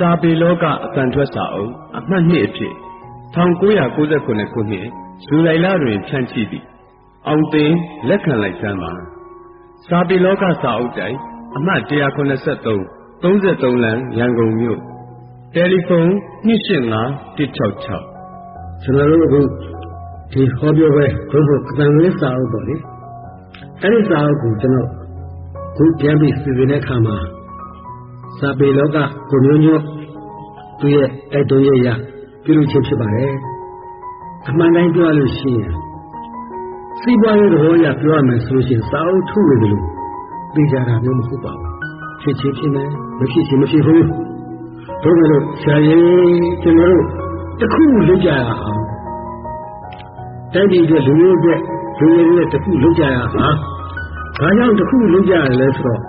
စာပေလောကအတန်ထွက်စာအုပ်အမှတ်နှစ်အဖြစ်1998ခုနှစ်ဇူလိုင်လတွင်ဖြန့်ချိသည့်အောင်သိန်းလက်ခံလိုက်စမ်းပါစာပေလောကစာအုပ်တိုင်အမှတ်183 33လမ်းရန်ကုန်မြို့တယ်လီဖုန်း285 166ကျွန်တော်တို့အခုဒီဟောပြောပဲဘုဖို့အတန်လေးစာအုပ်ပေါ့လေအဲ့ဒီစာအုပ်ကိုကျွန်တော်ခုပြန်ပြီးစီစဉ်တဲ့အခါမှာ စာပေလောကကိုမျိုးမျိုးသူရဲ့တိုက်တွန်းရရပြုလုပ်ခြင်းဖြစ်ပါတယ်အမှန်တိုင်းပြောလို့ရှိရင်စီးပွားရေးသဘောအရပြောရမယ်ဆိုလို့ရှိရင်စာအုပ်ထုတ်ရတယ်လို့သိကြတာမျိုးမဟုတ်ပါဘူးဖြစ်ချင်းဖြစ်မယ်မဖြစ်ချင်းမဖြစ်ဘူးတို့ကလို့ဆရာကြီးကျွန်တော်တို့တခုလုပ်ကြရအောင်တိုက်ပြည်အတွက်လူမျိုးအတွက်လူမျိုးတွေတခုလုပ်ကြရအောင်ဘာကြောင့်တခုလုပ်ကြရလဲဆိုတော့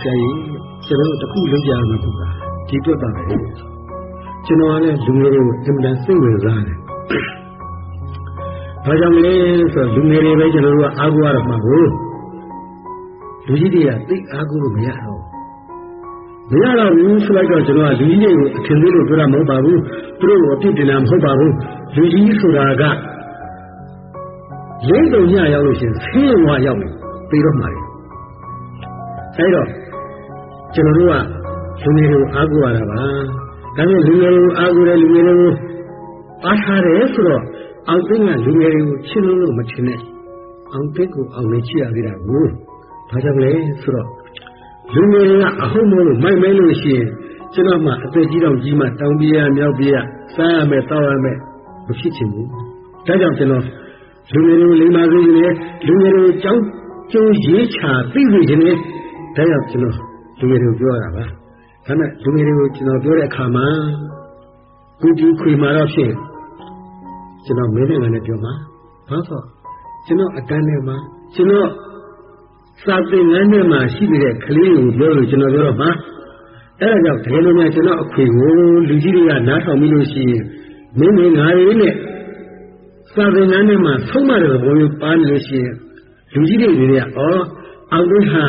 ဆရာကြီး ကျွန်တော်တို့တခုလုပ်ကြရမှာပေါ့ဒီအတွက်ပါပဲကျွန်တော်ကလည်းလူမျိုးတွေကိုအင်မတန်စိတ်ဝင်စားတယ်ဘာကြောင့်လဲဆိုတော့လူငယ်တွေပဲကျွန်တော်တို့ကအားကိုးရတော့မှာကိုလူကြီးတွေကသိအားကိုးလို့မရတော့မရတော့ဘူးဆိုလိုက်တော့ကျွန်တော်ကလူကြီးတွေကိုအထင်သေးလို့ပြောတာမဟုတ်ပါဘူးသူတို့ကိုအပြစ်တင်တာမဟုတ်ပါဘူးလူကြီးဆိုတာကလိမ့်တုံညရောက်လို့ရှင်ဆေးဝါရောက်ပြီပြီးတော့မှာတယ်အဲတော့ ကျွန်တော်တို့ကလူငယ်တွေကိုအားကိုးရတာပါဒါပေမဲ့လူငယ်တွေကိုအားကိုးတယ်လူငယ်တွေကိုအားထားတယ်ဆိုတော့အောင်သိကလူငယ်တွေကိုချစ်လို့လို့မချင်နဲ့အောင်သိကိုအောင်နေချစ်ရသေးတာကိုဘာကြောင့်လဲဆိုတော့လူငယ်တွေကအဟုတ်မို့လို့မိုက်မဲလို့ရှိရင်ကျွန်တော်မှအသက်ကြီးတော့ကြီးမှတောင်ပြရမြောက်ပြရစားရမယ်တောက်ရမယ်မဖြစ်ချင်ဘူးဒါကြောင့်ကျွန်တော်လူငယ်တွေကိုလိမ္မာစေခြင်းနဲ့လူငယ်တွေကိုကြောင်းကျိုးရေးချသိစေခြင်းနဲ့ဒါကြောင့်ကျွန်တော် လူငယ်တွေကိုပြောရတာပါဒါနဲ့လူငယ်တွေကိုကျွန်တော်ပြောတဲ့အခါမှာကုတီခွေမာတော့ဖြစ်ကျွန်တော်မင်းနဲ့ငါနဲ့ပြောမှာဘာဆိုကျွန်တော်အတန်းထဲမှာကျွန်တော်စာသင်ငန်းထဲမှာရှိနေတဲ့ကလေးကိုပြောလို့ကျွန်တော်ပြောတော့မှာအဲ့ဒါကြောင့်တကယ်လို့များကျွန်တော်အခွေကိုလူကြီးတွေကနားထောင်ပြီးလို့ရှိရင်မင်းမင်းငါရေးနဲ့စာသင်ငန်းထဲမှာဆုံးမတဲ့ဘုံမျိုးပါနေလို့ရှိရင်လူကြီးတွေတွေကဩအောင်သွင်းဟာ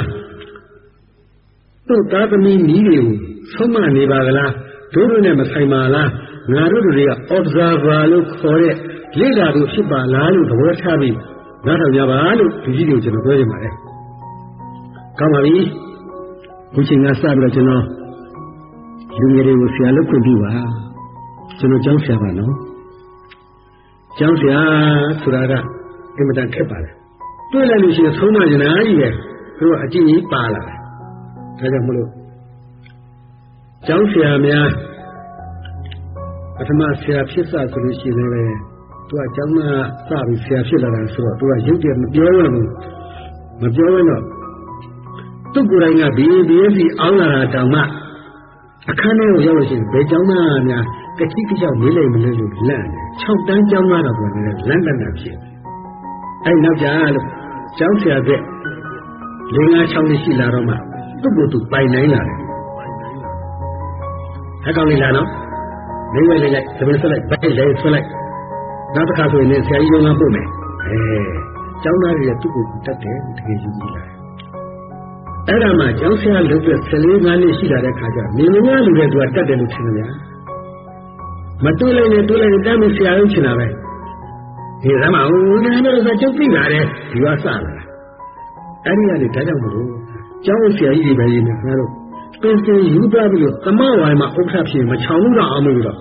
သူ့သားသမီးနီးတွေကိုဆုံးမနေပါကလားတို့တို့နဲ့မဆိုင်ပါလားငါတို့တွေက observer လို့ခေါ်တဲ့လေ့လာသူဖြစ်ပါလားလို့သဘောထားပြီးနားထောင်ကြပါလို့လူကြီးတွေကိုကျွန်တော်ပြောချင်ပါတယ်။ကောင်းပါပြီ။ခုချိန်ကစပြီးတော့ကျွန်တော်လူငယ်တွေကိုဆရာလုပ်ခွင့်ပြုပါ။ကျွန်တော်ကျောင်းဆရာပါနော်။ကျောင်းဆရာဆိုတာကအင်မတန်ခက်ပါလေ။တွေ့လိုက်လို့ရှိရင်သုံးမကျင်တာကြီးပဲ။သူကအကြည့်ကြီးပါလာတယ်။ ဒါကြောင့်မလို့ကျောင်းဆရာများပထမဆရာဖြစ်စဆိုလို့ရှိရင်လည်းသူကကျောင်းသားစပြီးဆရာဖြစ်လာတာဆိုတော့သူကရုပ်တည်းမပြောရဘူးမပြောရင်တော့သူ့ကိုယ်တိုင်ကဒီဒီစီအောင်းလာတာတောင်မှအခန်းထဲကိုရောက်လို့ရှိရင်ဘယ်ကျောင်းသားများကတိကကြောက်နေလိမ့်မလဲလို့လန့်တယ်6တန်းကျောင်းသားတော့ပြောနေတယ်လန့်တန်တာဖြစ်အဲ့နောက်ကြလို့ကျောင်းဆရာက၄၅6နှစ်ရှိလာတော့မှ သူ့ကိုယ်သူပိုင်နိုင်လာတယ်အကောင်လေးလာနော်လေးလိုက်လိုက်သမင်းဆွလိုက်ဗိုက်လိုက်ဆွလိုက်နောက်တစ်ခါဆိုရင်ဆရာကြီးကပို့မယ်အဲကျောင်းသားတွေကသူ့ကိုတတ်တယ်တကယ်ယူကြည့်လာအဲ့ဒါမှကျောင်းဆရာလုပ်တဲ့14ငါးနှစ်ရှိလာတဲ့ခါကျမြင်မြင်လူတွေသူကတတ်တယ်လို့ထင်တယ်မတွေ့လိုက်နဲ့တွေ့လိုက်နဲ့တမ်းမဆရာရုံးချင်တာပဲဒီသမားဦးနာတော့ဆိုကျုပ်သိလာတယ်ဒီကစလာအဲ့ဒီကနေဒါကြောင့်မလို့ ကျောင်းဆရာကြီးတွေပဲရင်းနေခင်ဗျားတို့ပင်စင်ယူသွားပြီးတော့သမဝိုင်းမှာဥက္ခဖြစ်မချောင်လို့တော့အောင်လို့တော့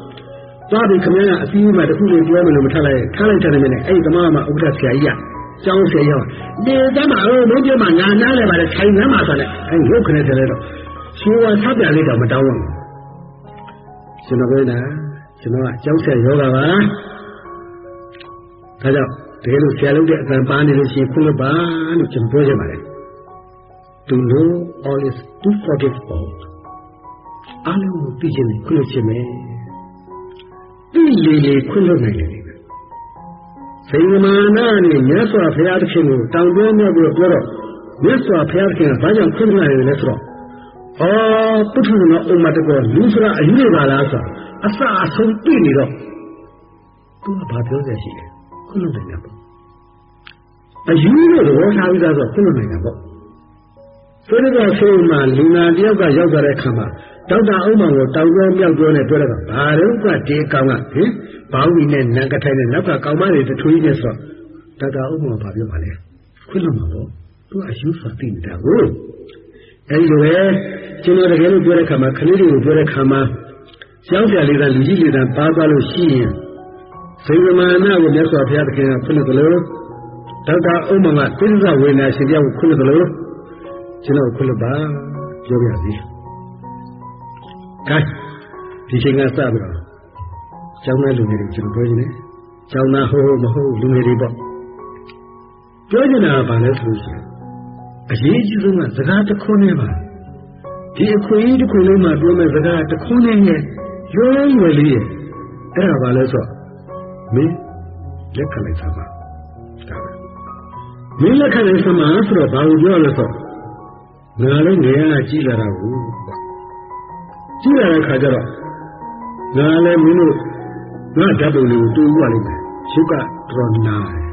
သွားပြီးခင်ဗျားကအစည်းအဝေးမှာတခုလေးပြောမယ်လို့မထလိုက်ထားလိုက်တယ်နဲ့အဲ့ဒီသမဝမှာဥက္ခဆရာကြီးကကျောင်းဆရာရောက်ဒီတမ်းမှာဟိုမင်းပြမှာငါနားလဲပါတယ်ထိုင်နှမ်းမှာဆိုတဲ့အဲ့ရုပ်ခနဲ့တည်းတော့ရှင်ဝါသပြလေးတော့မတောင်းဘူးကျွန်တော်ပြောနေတာကျွန်တော်ကကျောင်းဆရာယောဂပါဒါကြောင့်တကယ်လို့ဆရာလုပ်တဲ့အတန်ပါနေလို့ရှိရင်ခုလို့ပါလို့ကျွန်တော်ပြောချင်ပါတယ် to know all is to forget all အလုံးကိုသိခြင်းနဲ့ခွင့်လွှတ်ခြင်းပဲသိလေလေခွင့်လွှတ်နိုင်တယ်စိန်မာနာနဲ့မြတ်စွာဘုရားသခင်ကိုတောင်းတမြောက်ပြီးပြောတော့မြတ်စွာဘုရားသခင်ကဘာကြောင့်ခွင့်လွှတ်နိုင်လဲဆိုတော့အော်ပုထုဇဉ်တော်ဥမ္မာတကောလူစရာအယူနေပါလားဆိုအစအဆုံးပြနေတော့သူကဘာပြောရရှိလဲခွင့်လွှတ်နိုင်တာပေါ့အယူလို့သဘောထားပြီးသားဆိုခွင့်လွှတ်နိုင်တာပေါ့ ဆိုတော့ဆေးမှာလူနာတယောက်ကရောက်သွားတဲ့အခါမှာဒေါက်တာအုံမောင်ကိုတောင်ကျောမြောက်ကျောနဲ့ပြောလိုက်တော့ဘာလို့ကဒီကောင်ကဟင်ဘောင်းကြီးနဲ့နန်ကထိုင်နဲ့နောက်ကကောင်မတွေတထွေးနဲ့ဆိုဒေါက်တာအုံမောင်ဘာပြောပါလဲခွင့်လို့မှာပေါ့သူကအယူဆသိနေတာကိုအဲဒီလိုပဲကျွန်တော်တကယ်လို့ပြောတဲ့ခါမှာခလေးတွေကိုပြောတဲ့ခါမှာကျောင်းပြလေးကလူကြီးလေးကပါသွားလို့ရှိရင်စေဝမာနကိုမြတ်စွာဘုရားသခင်ကခွင့်လို့လို့ဒေါက်တာအုံမောင်ကသစ္စာဝေဒနာရှင်ပြောက်ခွင့်လို့လို့ ကျွန်တော်ခွင့်လို့ပါပြောပြစီကဲဒီချိန်ကစပြီးတော့ကျောင်းသားလူငယ်တွေကျွန်တော်ပြောနေတယ်ကျောင်းသားဟုတ်မဟုတ်လူငယ်တွေပေါ့ပြောချင်တာကဘာလဲဆိုလို့ရှိရင်အရေးကြီးဆုံးကစကားတစ်ခုနဲ့ပါဒီအခွင့်အရေးတစ်ခုလုံးမှာပြောမဲ့စကားတစ်ခုနဲ့ရဲ့ရိုးရွယ်လေးရဲ့အဲ့ဒါဘာလဲဆိုတော့မင်းလက်ခံလိုက်သမှာဒါပဲမင်းလက်ခံလိုက်သမှာဆိုတော့ဘာကိုပြောလဲဆိုတော့ ငါလည်းငယ်ရကြည့်လာတာကိုကြည့်လာတဲ့ခါကျတော့ငါလည်းမင်းတို့ငါဓာတ်ပုံလေးကိုတူးရလိမ့်မယ်ရုပ်ကတော်နာတယ်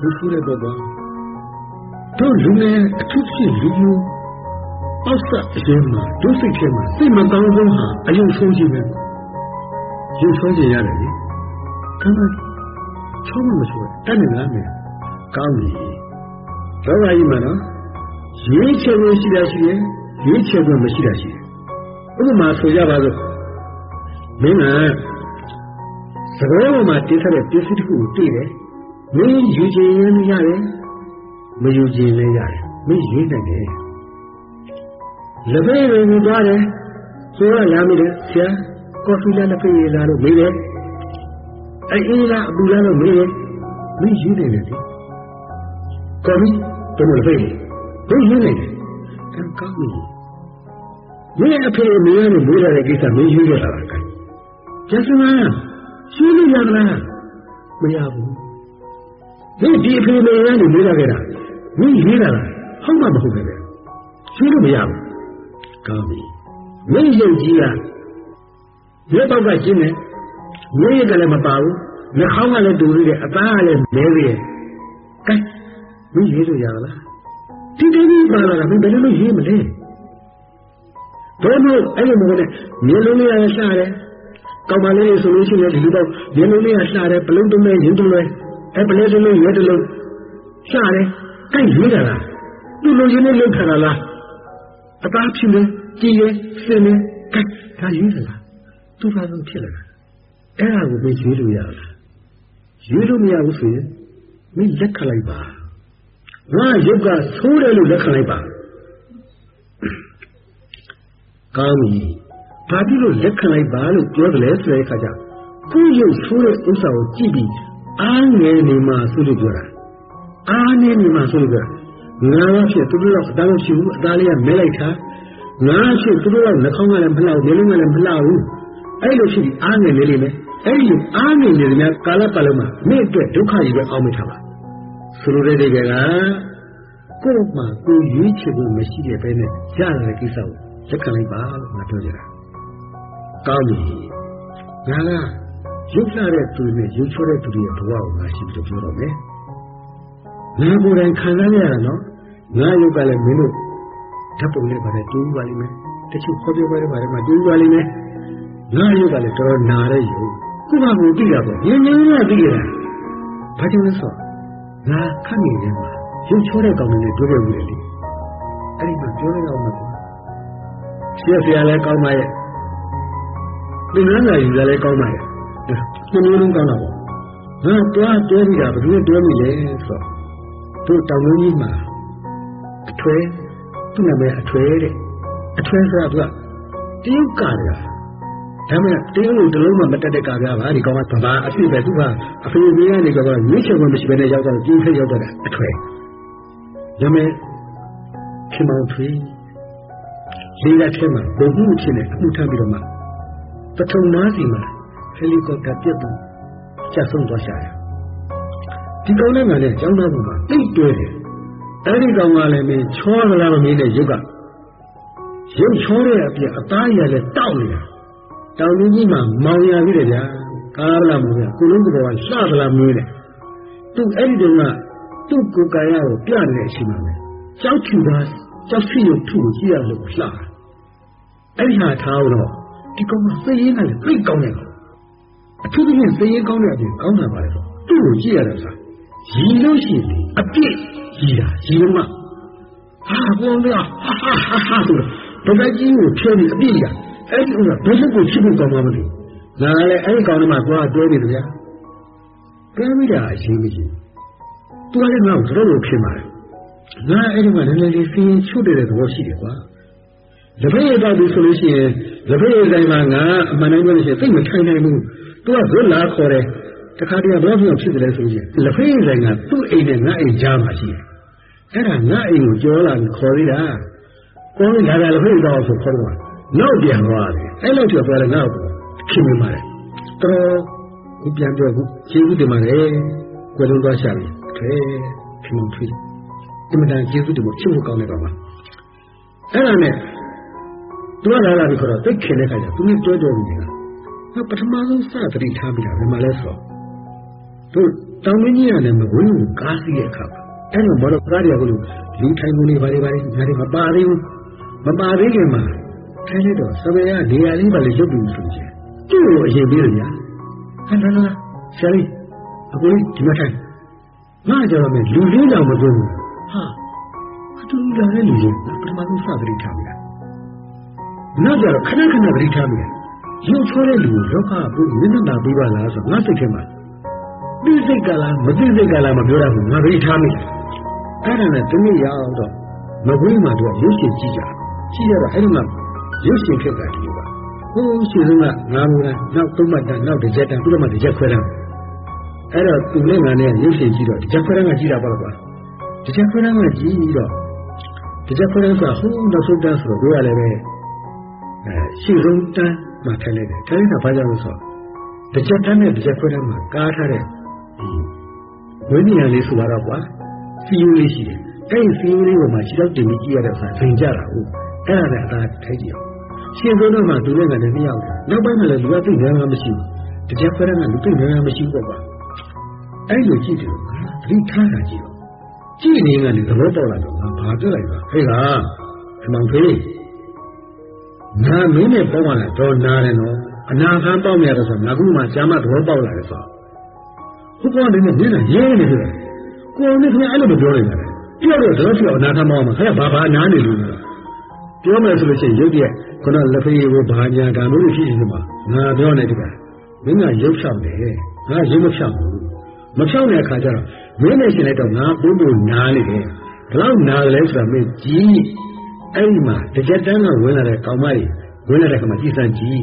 ဘုဖူးတဲ့ဘောဘောတို့လူငယ်အထူးဖြစ်လူမျိုးအောက်ဆက်အရင်မှာဒုစိတ်ထဲမှာစိတ်မကောင်းဆုံးဟာအယုံဆုံးခြင်းပဲရုပ်ဆုံးခြင်းရတယ်လေခဏချောမမဆိုတတ်နေလားမေကောင်းပြီလောကကြီးမှာနော် ရွေးချယ်လို့ရှိတာရှိတယ်ရွေးချယ်လို့မရှိတာရှိတယ်ဥပမာဆိုကြပါစို့မင်းကသဘောပေါ်မှာတင်းထားတဲ့ပစ္စည်းတစ်ခုကိုတွေ့တယ်မင်းယူချင်ရင်ရတယ်မယူချင်လည်းရတယ်မင်းရွေးနိုင်တယ်လက်ဖေးဝင်သွားတယ်ဆိုရလာမိတယ်ဆရာကော်ဖီလာလက်ဖေးရလာလို့မေးတယ်အေးလားအပူလားလို့မေးတယ်မင်းယူနိုင်တယ်ဒီကော်ဖီတော့လက် ဖေးမင်းယူနိုင်တယ်ကံကောင်းပြီမင်းအဖေအမေနဲ့မေးရတဲ့ကိစ္စမင်းယူရတာလားကဲကျစမရှင်းလို့ရမလားမရဘူးမင်းဒီအဖေအမေနဲ့မေးရခဲ့တာမင်းရေးတာလားဟုတ်မှမဟုတ်ပဲရှင်းလို့မရဘူးကောင်းပြီမင်းရုပ်ကြီးကမြေပေါက်ကရှင်းတယ်မြေရကလည်းမပါဘူးနှာခေါင်းကလည်းတူသေးတယ်အသားကလည်းမဲသေးတယ်ကဲမင်းရေးလို့ရလား ဒီတည်းကြီးပါလာတာမင်းဘယ်လိုလုပ်ရေးမလဲတော့မို့အဲ့လိုမဟုတ်နဲ့မြေလုံးလေးရရှာတယ်ကောင်းပါလေဆိုလို့ရှိရင်ဒီလိုတော့မြေလုံးလေးရရှာတယ်ပလုံးတုံးနဲ့ရင်တုံးလဲအဲ့ပလဲတုံးလေးရဲတုံးလုံးရှာတယ်ကိုက်ရေးတာလားသူ့လိုရင်းနဲ့လောက်ထားတာလားအသားဖြစ်နေကြည်ရင်စင်နေကိုက်ဒါရေးတာလားသူ့ဘာလို့ဖြစ်လာအဲ့ဒါကိုမင်းရေးလို့ရလားရေးလို့မရဘူးဆိုရင်မင်းလက်ခလိုက်ပါ ငါရုပ်ကသိုးတယ်လို့လက်ခံလိုက်ပါကောင်းပြီဘာဖြစ်လို့လက်ခံလိုက်ပါလို့ပြောတယ်လဲဆိုတဲ့အခါကျကိုယ်ရုပ်သိုးတဲ့ဥစ္စာကိုကြည့်ပြီးအားငယ်နေမှဆိုလို့ပြောတာအားနေနေမှဆိုလို့ပြောတာငါးဖြစ်သူတို့တော့အသားမရှိဘူးအသားလေးကမဲလိုက်တာငါးဖြစ်သူတို့တော့နှာခေါင်းကလည်းမလှဘူးမျက်လုံးကလည်းမလှဘူးအဲ့လိုရှိပြီးအားငယ်နေလိမ့်မယ်အဲ့ဒီအားငယ်နေတဲ့များကာလပတ်လုံးမှာမင်းအတွက်ဒုက္ခကြီးပဲအောင်းမထားပါ ဆိုလိုတဲ့အိဗယ်ကကိုယ်မှကိုယ်ရွေးချယ်ဖို့မရှိတဲ့ဘဲနဲ့ရတဲ့ကိစ္စကိုလက်ခံလိုက်ပါလို့ငါပြောကြတာကောင်းပြီငါကရုပ်လာတဲ့သူနဲ့ရုပ်ချောတဲ့သူတွေရဲ့ဘဝကိုငါရှိပြီးတော့ပြောတော့မယ်ငါကိုယ်တိုင်ခံစားရတာနော်ငါရုပ်ကလည်းမင်းတို့ဓာတ်ပုံလေးပါတယ်တူးပါလိမ့်မယ်တချို့ခေါ်ပြပါတယ်ပါတယ်မှာတူးပါလိမ့်မယ်ငါရုပ်ကလည်းတော်တော်နာတဲ့ရုပ်ခုမှကိုသိရပေါ့ငင်းငင်းကသိရတာဘာကြောင့်လဲဆို ငါခန့်နေတယ်မှာရုပ်ချောတဲ့ကောင်တွေတွေ့ခဲ့ဘူးလေအဲ့ဒီမှာပြောရအောင်မှာရှေ့ဆရာလည်းကောင်းပါရဲ့သင်္ကန်းသာယူလည်းကောင်းပါရဲ့ဒီလိုလုံးကောင်းတာပေါ့ငါတွားတွဲပြီးတာဘယ်လိုတွဲမိလဲဆိုတော့တို့တောင်လုံးကြီးမှာအထွဲသူ့နာမည်အထွဲတဲ့အထွဲဆိုတာကတရုတ်ကားတယ် ဒါမှတရုတ်လိုတလုံးမှမတက်တဲ့ကားပြပါဒီကောင်ကဗမာအဖြစ်ပဲသူကအဖေမေကနေကတော့ရွေးချယ်ခွင့်မရှိဘဲနဲ့ရောက်တော့ကျင်းဖက်ရောက်တော့အထွဲဒါမဲ့ခင်မောင်ထွေးလေးလက်ထဲမှာဘုံမှုဖြစ်နေအမှုထမ်းပြီးတော့မှပထုံနားစီမှာဟယ်လီကော်ပတာပြတ်သူကျဆုံးသွားရှာတယ်ဒီကောင်နဲ့ငါနဲ့ကျောင်းသားဘုံမှာတိတ်တွဲတယ်အဲ့ဒီကောင်ကလည်းမင်းချောသလားမမေးတဲ့ရုပ်ကရုပ်ချောတဲ့အပြင်အသားရလည်းတောက်နေတာ တောင်ကြီးမှာမောင်ရပြီးတယ်ဗျာကားလာမို့ဗျာကိုလုံးကတော့လှသလားမေးတယ်သူအဲ့ဒီတုန်းကသူ့ကိုယ်ကာယကိုပြနေတဲ့အချိန်မှာပဲကြောက်ဖြူသားကြောက်စီရုပ်ထုကိုကြည့်ရလို့လှအဲ့ဒီဟာထားတော့ဒီကောင်ကစိတ်ရင်းကလည်းသိကောင်းတယ်အထူးသဖြင့်စိတ်ရင်းကောင်းတဲ့အပြင်ကောင်းတာပါလေဆိုသူ့ကိုကြည့်ရတော့စားရည်လို့ရှိရင်အပြည့်ရည်တာရည်လုံးကဟာဘောင်းလားဟာဟာဟာဆိုတော့ဗဒကြီးကိုဖြဲပြီးအပြည့်ရ အဲ့ဒီဥစ္စာဘယ်လိုကိုချစ်ဖို့ကောင်းမှမသိငါလည်းအဲ့ဒီကောင်ထဲမှာသွားတွဲနေတယ်ဗျာတွဲမိတာအရှင်းမရှိသူကလည်းငါ့ကိုတော်တော်ဖြစ်ပါတယ်ငါအဲ့ဒီမှာလည်းလည်းစီးရင်ချုပ်တဲ့သဘောရှိတယ်ကွာလက်ဖက်ရည်တော့ဘူးဆိုလို့ရှိရင်လက်ဖက်ရည်တိုင်းမှာငါအမှန်တိုင်းပြောလို့ရှိရင်သိမထိုင်နိုင်ဘူးသူကဇွတ်လာခေါ်တယ်တခါတည်းဘယ်လိုဖြစ်တယ်လဲဆိုရင်လက်ဖက်ရည်တိုင်းကသူ့အိမ်နဲ့ငါအိမ်ကြားမှာရှိတယ်အဲ့ဒါငါအိမ်ကိုကြောလာခေါ်သေးတာကိုယ်ကဒါကလက်ဖက်ရည်တော့ဆိုခေါ်တော့ နောက်ပြန်သွားတယ်အဲ့လိုပြောသွားတယ်ငါ့ကိုခင်မိပါတယ်တော်ကိုပြန်ပြောဘူးကျေးဇူးတင်ပါတယ်ကိုယ်လုံးသွားရှာပြီခဲခင်မထွေးဒီမတန်ကျေးဇူးတင်ဖို့ချစ်ဖို့ကောင်းတယ်ပါမှာအဲ့ဒါနဲ့သူကလာလာပြီးခေါ်တော့သိခင်တဲ့ခါကျသူနဲ့ကြွကြွပြီးနေတာငါပထမဆုံးစသတိထားမိတာဘယ်မှာလဲဆိုတော့တို့တောင်မင်းကြီးကလည်းမဝင်းကိုကားစီးတဲ့အခါအဲ့လိုမတော်ကားတွေကလို့လူထိုင်ကုန်နေပါလေပါလေငါတွေမပါသေးဘူးမပါသေးခင်မှာ ထိုင်ရတော့စပယ်ကနေရာလေးပါလေရုပ်ပြီးဆိုချင်သူ့ကိုအရင်ပြီးရညာဟန်လာလာဆရာကြီးအခုလေးဒီမှာထိုင်ငါကြောက်မယ်လူလေးတောင်မတွေ့ဘူးဟာအတူလာတဲ့လူကြီးပထမဆုံးစသတိထားမိတာနောက်ကြတော့ခဏခဏသတိထားမိတယ်ရုပ်ဆိုးတဲ့လူကိုလောကကိုမျက်နှာသာပေးပါလားဆိုငါစိတ်ထဲမှာသိစိတ်ကလားမသိစိတ်ကလားမပြောရဘူးငါသတိထားမိတယ်အဲ့ဒါနဲ့တနေ့ရောက်တော့မကွေးမှာတော့ရုပ်ရှင်ကြည့်ကြကြည့်ရတော့အဲ့ဒီမှာ ရုပ်ရှင်ဖြစ်တာဒီလိုပါဟိုးရှင်ဆုံးကငါမူလားနောက်သုံးမှတ်တန်းနောက်တစ်ချက်တန်းသူတို့မှတစ်ချက်ခွဲတန်းအဲ့တော့သူနဲ့ငါနဲ့ရုပ်ရှင်ကြည့်တော့တစ်ချက်ခွဲတန်းကကြည့်တာပါကွာတစ်ချက်ခွဲတန်းကကြည့်တော့တစ်ချက်ခွဲတန်းဆိုဟိုးနောက်ဆုံးတန်းဆိုတော့ပြောရလည်းပဲအဲရှေ့ဆုံးတန်းမှာထိုင်လိုက်တယ်ထိုင်နေတာဘာကြောင့်လဲဆိုတော့တစ်ချက်တန်းနဲ့တစ်ချက်ခွဲတန်းမှာကားထားတဲ့ဒီဝိညာဉ်လေးဆိုတော့ကွာစီယိုလေးရှိတယ်အဲ့ဒီစီယိုလေးပေါ်မှာခြေတော့တင်ပြီးကြည့်ရတဲ့အခါဇင်ကြတာဟုတ်အဲ့ဒါနဲ့အသာထိုက်ကြည့်အောင် ရှင်းဆုံးတော့မှသူလည်းကလည်းမရောက်ဘူးနောက်ပိုင်းမှာလည်းလူကသိနေမှာမရှိဘူးတကြခွဲကလူသိနေမှာမရှိဘူးပေါ့အဲ့လိုကြည့်တယ်သတိထားတာကြည့်တော့ကြည့်နေကလည်းသဘောပေါက်လာတော့ငါဘာပြောလိုက်ပါဟဲ့လားအမှန်ဖေးငါမင်းနဲ့ပေါက်လာတော့နားတယ်နော်အနာခံပေါက်မြတ်တယ်ဆိုငါခုမှကြာမှသဘောပေါက်လာတယ်ဆိုဟုတ်ကောနေနေမျက်နှာရဲနေတယ်ကိုယ်နဲ့ခင်ဗျအဲ့လိုမပြောနိုင်ဘူးပြောတော့တော့ပြောအနာခံပေါက်မှာခင်ဗျဘာဘာနားနေလို့ပြောမယ်ဆိုလို့ရှိရင်ရုပ်ရဲ့ ခုနလက်ဖေးကိုဘာညာကံလို့ဖြစ်နေမှာငါပြောနေတယ်ကမင်းကရုပ်ဖြောက်တယ်ငါရုပ်မဖြောက်ဘူးမဖြောက်တဲ့အခါကျတော့မင်းနဲ့ရှင်လိုက်တော့ငါပို့ဖို့နားနေတယ်ဘလောက်နားလဲဆိုတာမင်းကြည့်အဲ့ဒီမှာတကြက်တန်းကဝင်လာတဲ့ကောင်မကြီးဝင်လာတဲ့ခါမှာကြည်စမ်းကြည့်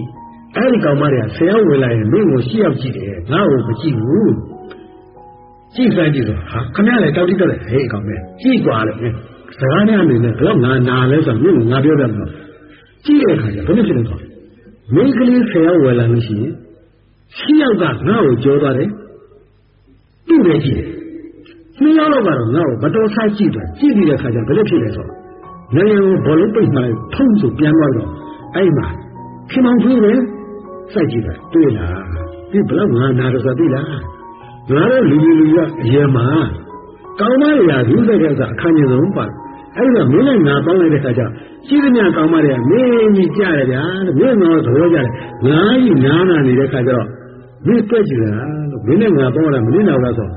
အဲ့ဒီကောင်မတွေကဆယ်ယောက်ဝင်လာရင်မင်းကိုရှေ့ရောက်ကြည့်တယ်ငါ့ကိုမကြည့်ဘူးကြည့်စမ်းကြည့်ဆိုဟာခမရလေတောက်တိတော့လေဟေးကောင်မဲကြည့်သွားလေစကားနဲ့အနေနဲ့ဘလောက်ငါနာလဲဆိုတော့ငါပြောတယ်မှာ ကြည့်တဲ့အခါကျဘယ်လိုဖြစ်လဲဆိုမင်းကလေးဆယ်ယောက်ဝယ်လာလို့ရှိရင်ရှင်းယောက်ကငါ့ကိုကြောသွားတယ်သူ့ပဲကြည့်တယ်နှစ်ယောက်တော့ကတော့ငါ့ကိုမတော်ဆကြည့်တယ်ကြည့်ပြီးတဲ့အခါကျဘယ်လိုဖြစ်လဲဆိုတော့ငယ်ငယ်ကိုဘောလုံးပိတ်မှလိုက်ထုံးဆိုပြန်သွားတော့အဲ့မှာခင်မောင်ကြီးပဲစိုက်ကြည့်တာတွေ့လားဒီဘလောက်ငါနာတော့ဆိုသိလားငါတို့လူလူလူကအရင်မှာကောင်းမရရာဒုစရိုက်ကအခန်းကြီးဆုံးပါ အဲ့ဒါမင်းနဲ့ငါပေါင်းလိုက်တဲ့ခါကျရှိသမျှကောင်းမတွေကမင်းကြီးကြရတယ်ဗျာမင်းတော့သဘောကြတယ်ငါကြီးနားနာနေတဲ့ခါကျတော့မင်းတွေ့ကြည့်လားလို့မင်းနဲ့ငါပေါင်းလာမင်းနောက်လာဆို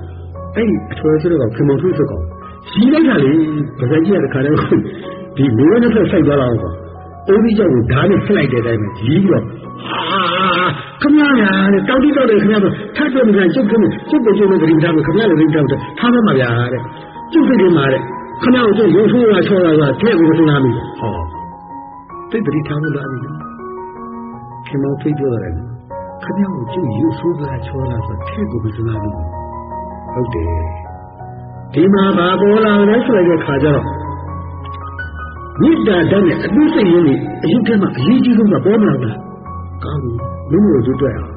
အဲ့ဒီအထွေဆိုတော့ခင်မုံထွေးဆိုတော့ရှိလိုက်တာလေဗဇက်ကြီးရတဲ့ခါတော့ဒီမင်းနဲ့ဆက်ဆိုင်သွားတော့ပေါ့အိုးဒီကြောက်ကိုဓာတ်နဲ့ဆက်လိုက်တဲ့အတိုင်းပဲကြီးပြီးတော့ဟာခမရတဲ့တောက်တိတောက်တယ်ခမရတော့ထပ်တော့မကန်ကျုပ်ကကျုပ်ကိုကျုပ်နဲ့ဂရိထားမယ်ခမရလည်းဂရိထားတယ်ထားမှမဗျာတဲ့ကျုပ်စိတ်ထဲမှာတဲ့ ခဏကိုရုပ်ဆိုးတာချောတာကတဲ့ကိုစဉ်းစားမိတယ်ဟောတိတ်တတိထားလို့လာပြီခင်မောဖိတ်ပြောတယ်ခဏကိုကျုပ်ရုပ်ဆိုးတာချောတာဆိုတဲ့ကိုစဉ်းစားမိဟုတ်တယ်ဒီမှာဘာပေါ်လာလဲဆိုတဲ့ခါကျတော့မေတ္တာတတ်နဲ့အသိစိတ်ရင်းကြီးအရင်ကမှအရေးကြီးဆုံးကပေါ်မလာဘူးကောင်းပြီမင်းတို့တို့တွေ့အောင်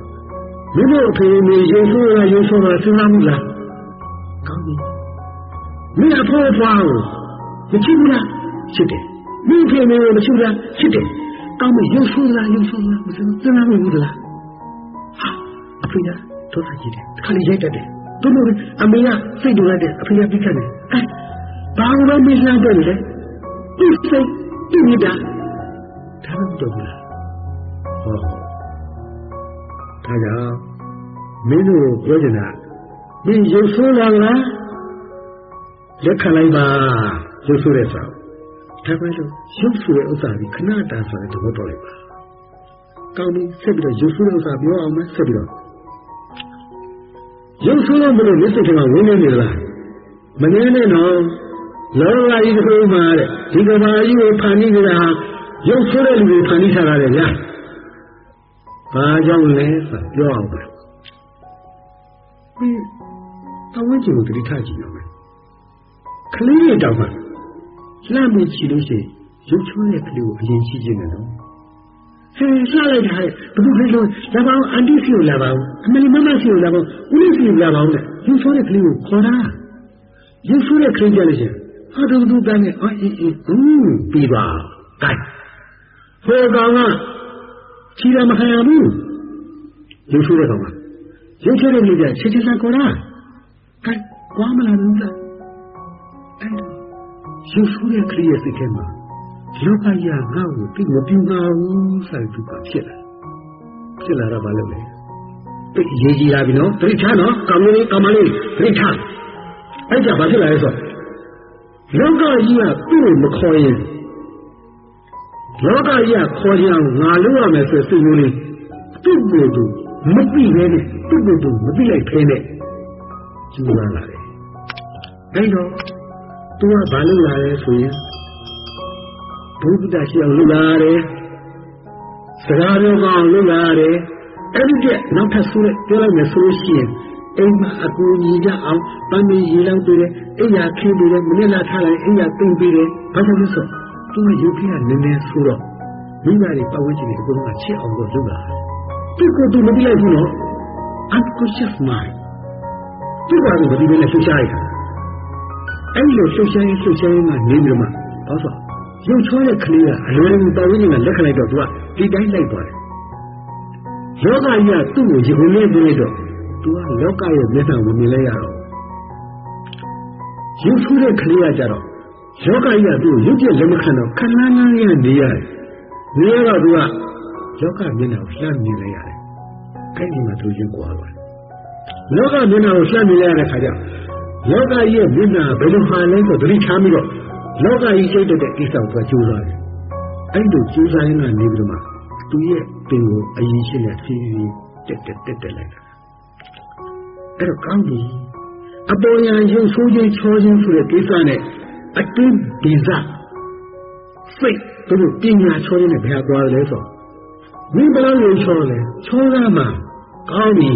မင်းတို့အဖေမေရုပ်ဆိုးတာရုပ်ဆိုးတာစဉ်းစားမှုလားကောင်းပြီ မင်းအဖိုးဖွားကိုမချစ်ဘူးလားချစ်တယ်မင်းဖေမေကိုမချစ်ဘူးလားချစ်တယ်ကောင်းပြီရုပ်ဆိုးလားရုပ်ဆိုးလားမစဉ်းစားမှုဘူးလားဟာအဖေကတော့ဆက်ကြည့်တယ်ခါလေးရိုက် လိုက်တယ်အဖေကပြီးခတ်တယ်အဲဘာလို့လဲမင်းလှမ်းတယ်လေသူ့စိတ်သူ့မိတာဒါမှမတော့ဘူးလားဟောဒါကြောင့်မင်းတို့ပြောချင်တာမင်းရုပ်ဆိုးလာလားလက်ခံလိုက်ပါရုပ်ဆိုးတဲ့ဆောဒါပဲလို့ရုပ်ဆိုးတဲ့ဥစ္စာဒီခဏတာဆိုတဲ့သဘောတော်လိုက်ပါကောင်းပြီဆက်ပြီးတော့ရုပ်ဆိုးတဲ့ဥစ္စာပြောအောင်မဆက်ပြီးတော့ရုပ်ဆိုးလို့မလို့လက်စိတ်ကဝင်နေနေလားမနေနဲ့တော့လောကကြီးတစ်ခုမှတဲ့ဒီကဘာကြီးကိုဖန်ပြီးနေတာရုပ်ဆိုးတဲ့လူတွေဖန်ပြီးထားတာလေဗျာဘာကြောင့်လဲဆိုပြောအောင်ပါဒီတဝင်းကျင်ကိုတတိထကြည့်ရမယ် ကလေးရဲ့တောင်မှလှမ်းပြီးကြည့်လို့ရှိရင်ရုပ်ချွန်းတဲ့ကလေးကိုအရင်ကြည့်ခြင်းနဲ့နော်ဟဲ့လှလိုက်တာဘယ်သူလဲလို့လာပါအောင်အန်တီစီကိုလာပါအောင်အမလီမမစီကိုလာပါအောင်ဦးလေးစီကိုလာပါအောင်တဲ့ရုပ်ချွန်းတဲ့ကလေးကိုခေါ်တာရုပ်ချွန်းတဲ့ကလေးကြလို့ရှိရင်ဟာတူတူတန်းနဲ့အော်အေးအေးဘူးပြီးပါကဲဟိုကောင်ကခြေရမခံရဘူးရုပ်ချွန်းတဲ့ကောင်ကရုပ်ချွန်းတဲ့လူကချစ်ချစ်စားခေါ်တာကဲကွာမလာဘူးလားအဲ့ ရုပ်ဆိုးတဲ့ကလေးရဲ့စိတ်ထဲမှာလောကကြီးကငါ့ကိုသိမပြူပါဘူးဆိုသူကဖြစ်လာဖြစ်လာတော့ဘာလုပ်လဲသိရေးကြီးလာပြီနော်ပြိဋ္ဌာနော်ကောင်းလေးကောင်းမလေးပြိဋ္ဌာအဲ့ကြဘာဖြစ်လာလဲဆိုလောကကြီးကသူ့ကိုမခေါ်ရင်လောကကြီးကခေါ်ကြအောင်ငါလုပ်ရမယ်ဆိုစိတ်မျိုးလေးသူ့ကိုယ်သူမသိပဲနဲ့သူ့ကိုယ်သူမသိလိုက်ဖဲနဲ့ကျူလာလာတယ်အဲ့တော့ သူကဘာလုပ်လာလဲဆိုရင်ဘုရားရှိအောင်လုပ်လာတယ်စကားပြောကောင်းလုပ်လာတယ်အဲ့ဒီကနောက်ထပ်ဆိုးပြောလိုက်မယ်ဆိုလို့ရှိရင်အိမ်မှာအကူညီကြအောင်ပန်းမီရေလောက်ပေးတယ်အိယာခင်းပေးတယ်မနေ့ကထားလိုက်အိယာသိမ့်ပေးတယ်ဘာလို့လဲဆိုသူကရုပ်ကြီးကနည်းနည်းဆိုးတော့မိဘတွေပတ်ဝန်းကျင်တွေအကုန်လုံးကချစ်အောင်လို့လုပ်လာတယ်သူကသူမသိလိုက်ဘူးနော် unconscious mind သူကလည်းဒီလိုနဲ့လှုပ်ရှားရတာ အဲ့လိုလှုပ်ရှားရင်လှုပ်ရှားရင်ကနေပြီးတော့မှဘာလို့ရုပ်ချောတဲ့ကလေးကအလွယ်ကူပတ်ဝန်းကျင်ကလက်ခံလိုက်တော့သူကဒီတိုင်းလိုက်သွားတယ်ယောဂကြီးကသူ့ကိုရေကုန်လေးပြလိုက်တော့သူကလောကရဲ့မျက်နှာကိုမြင်လိုက်ရတော့ရုပ်ဆူတဲ့ကလေးကကြတော့ယောဂကြီးကသူ့ကိုရုပ်ပြလက်မခံတော့ခဏနားရနေရတယ်နေရတော့သူကယောဂမျက်နှာကိုလှမ်းမြင်လိုက်ရတယ်အဲ့ဒီမှာသူရင်ကွာသွားတယ်လောကမျက်နှာကိုလှမ်းမြင်လိုက်ရတဲ့ခါကျ လောကကြီးရဲ့မျက်နှာဘယ်လိုဟာလဲဆိုသတိထားပြီးတော့လောကကြီးစိတ်တဲ့ကိစ္စကိုကြိုးစားတယ်အဲ့လိုကြိုးစားရင်ကနေပြီးတော့မှသူရဲ့ပင်ကိုအရင်ရှင်းတဲ့ဖြည်းဖြည်းတက်တက်တက်တက်လိုက်တာအဲ့တော့ကောင်းပြီအပေါ်ယံရုပ်ဆိုးခြင်းချောခြင်းဆိုတဲ့ကိစ္စနဲ့အတွင်းဒီစားစိတ်တို့ပညာချောခြင်းနဲ့ဘယ်ဟာသွားလဲဆိုမင်းဘယ်လိုချောလဲချောရမှာကောင်းပြီ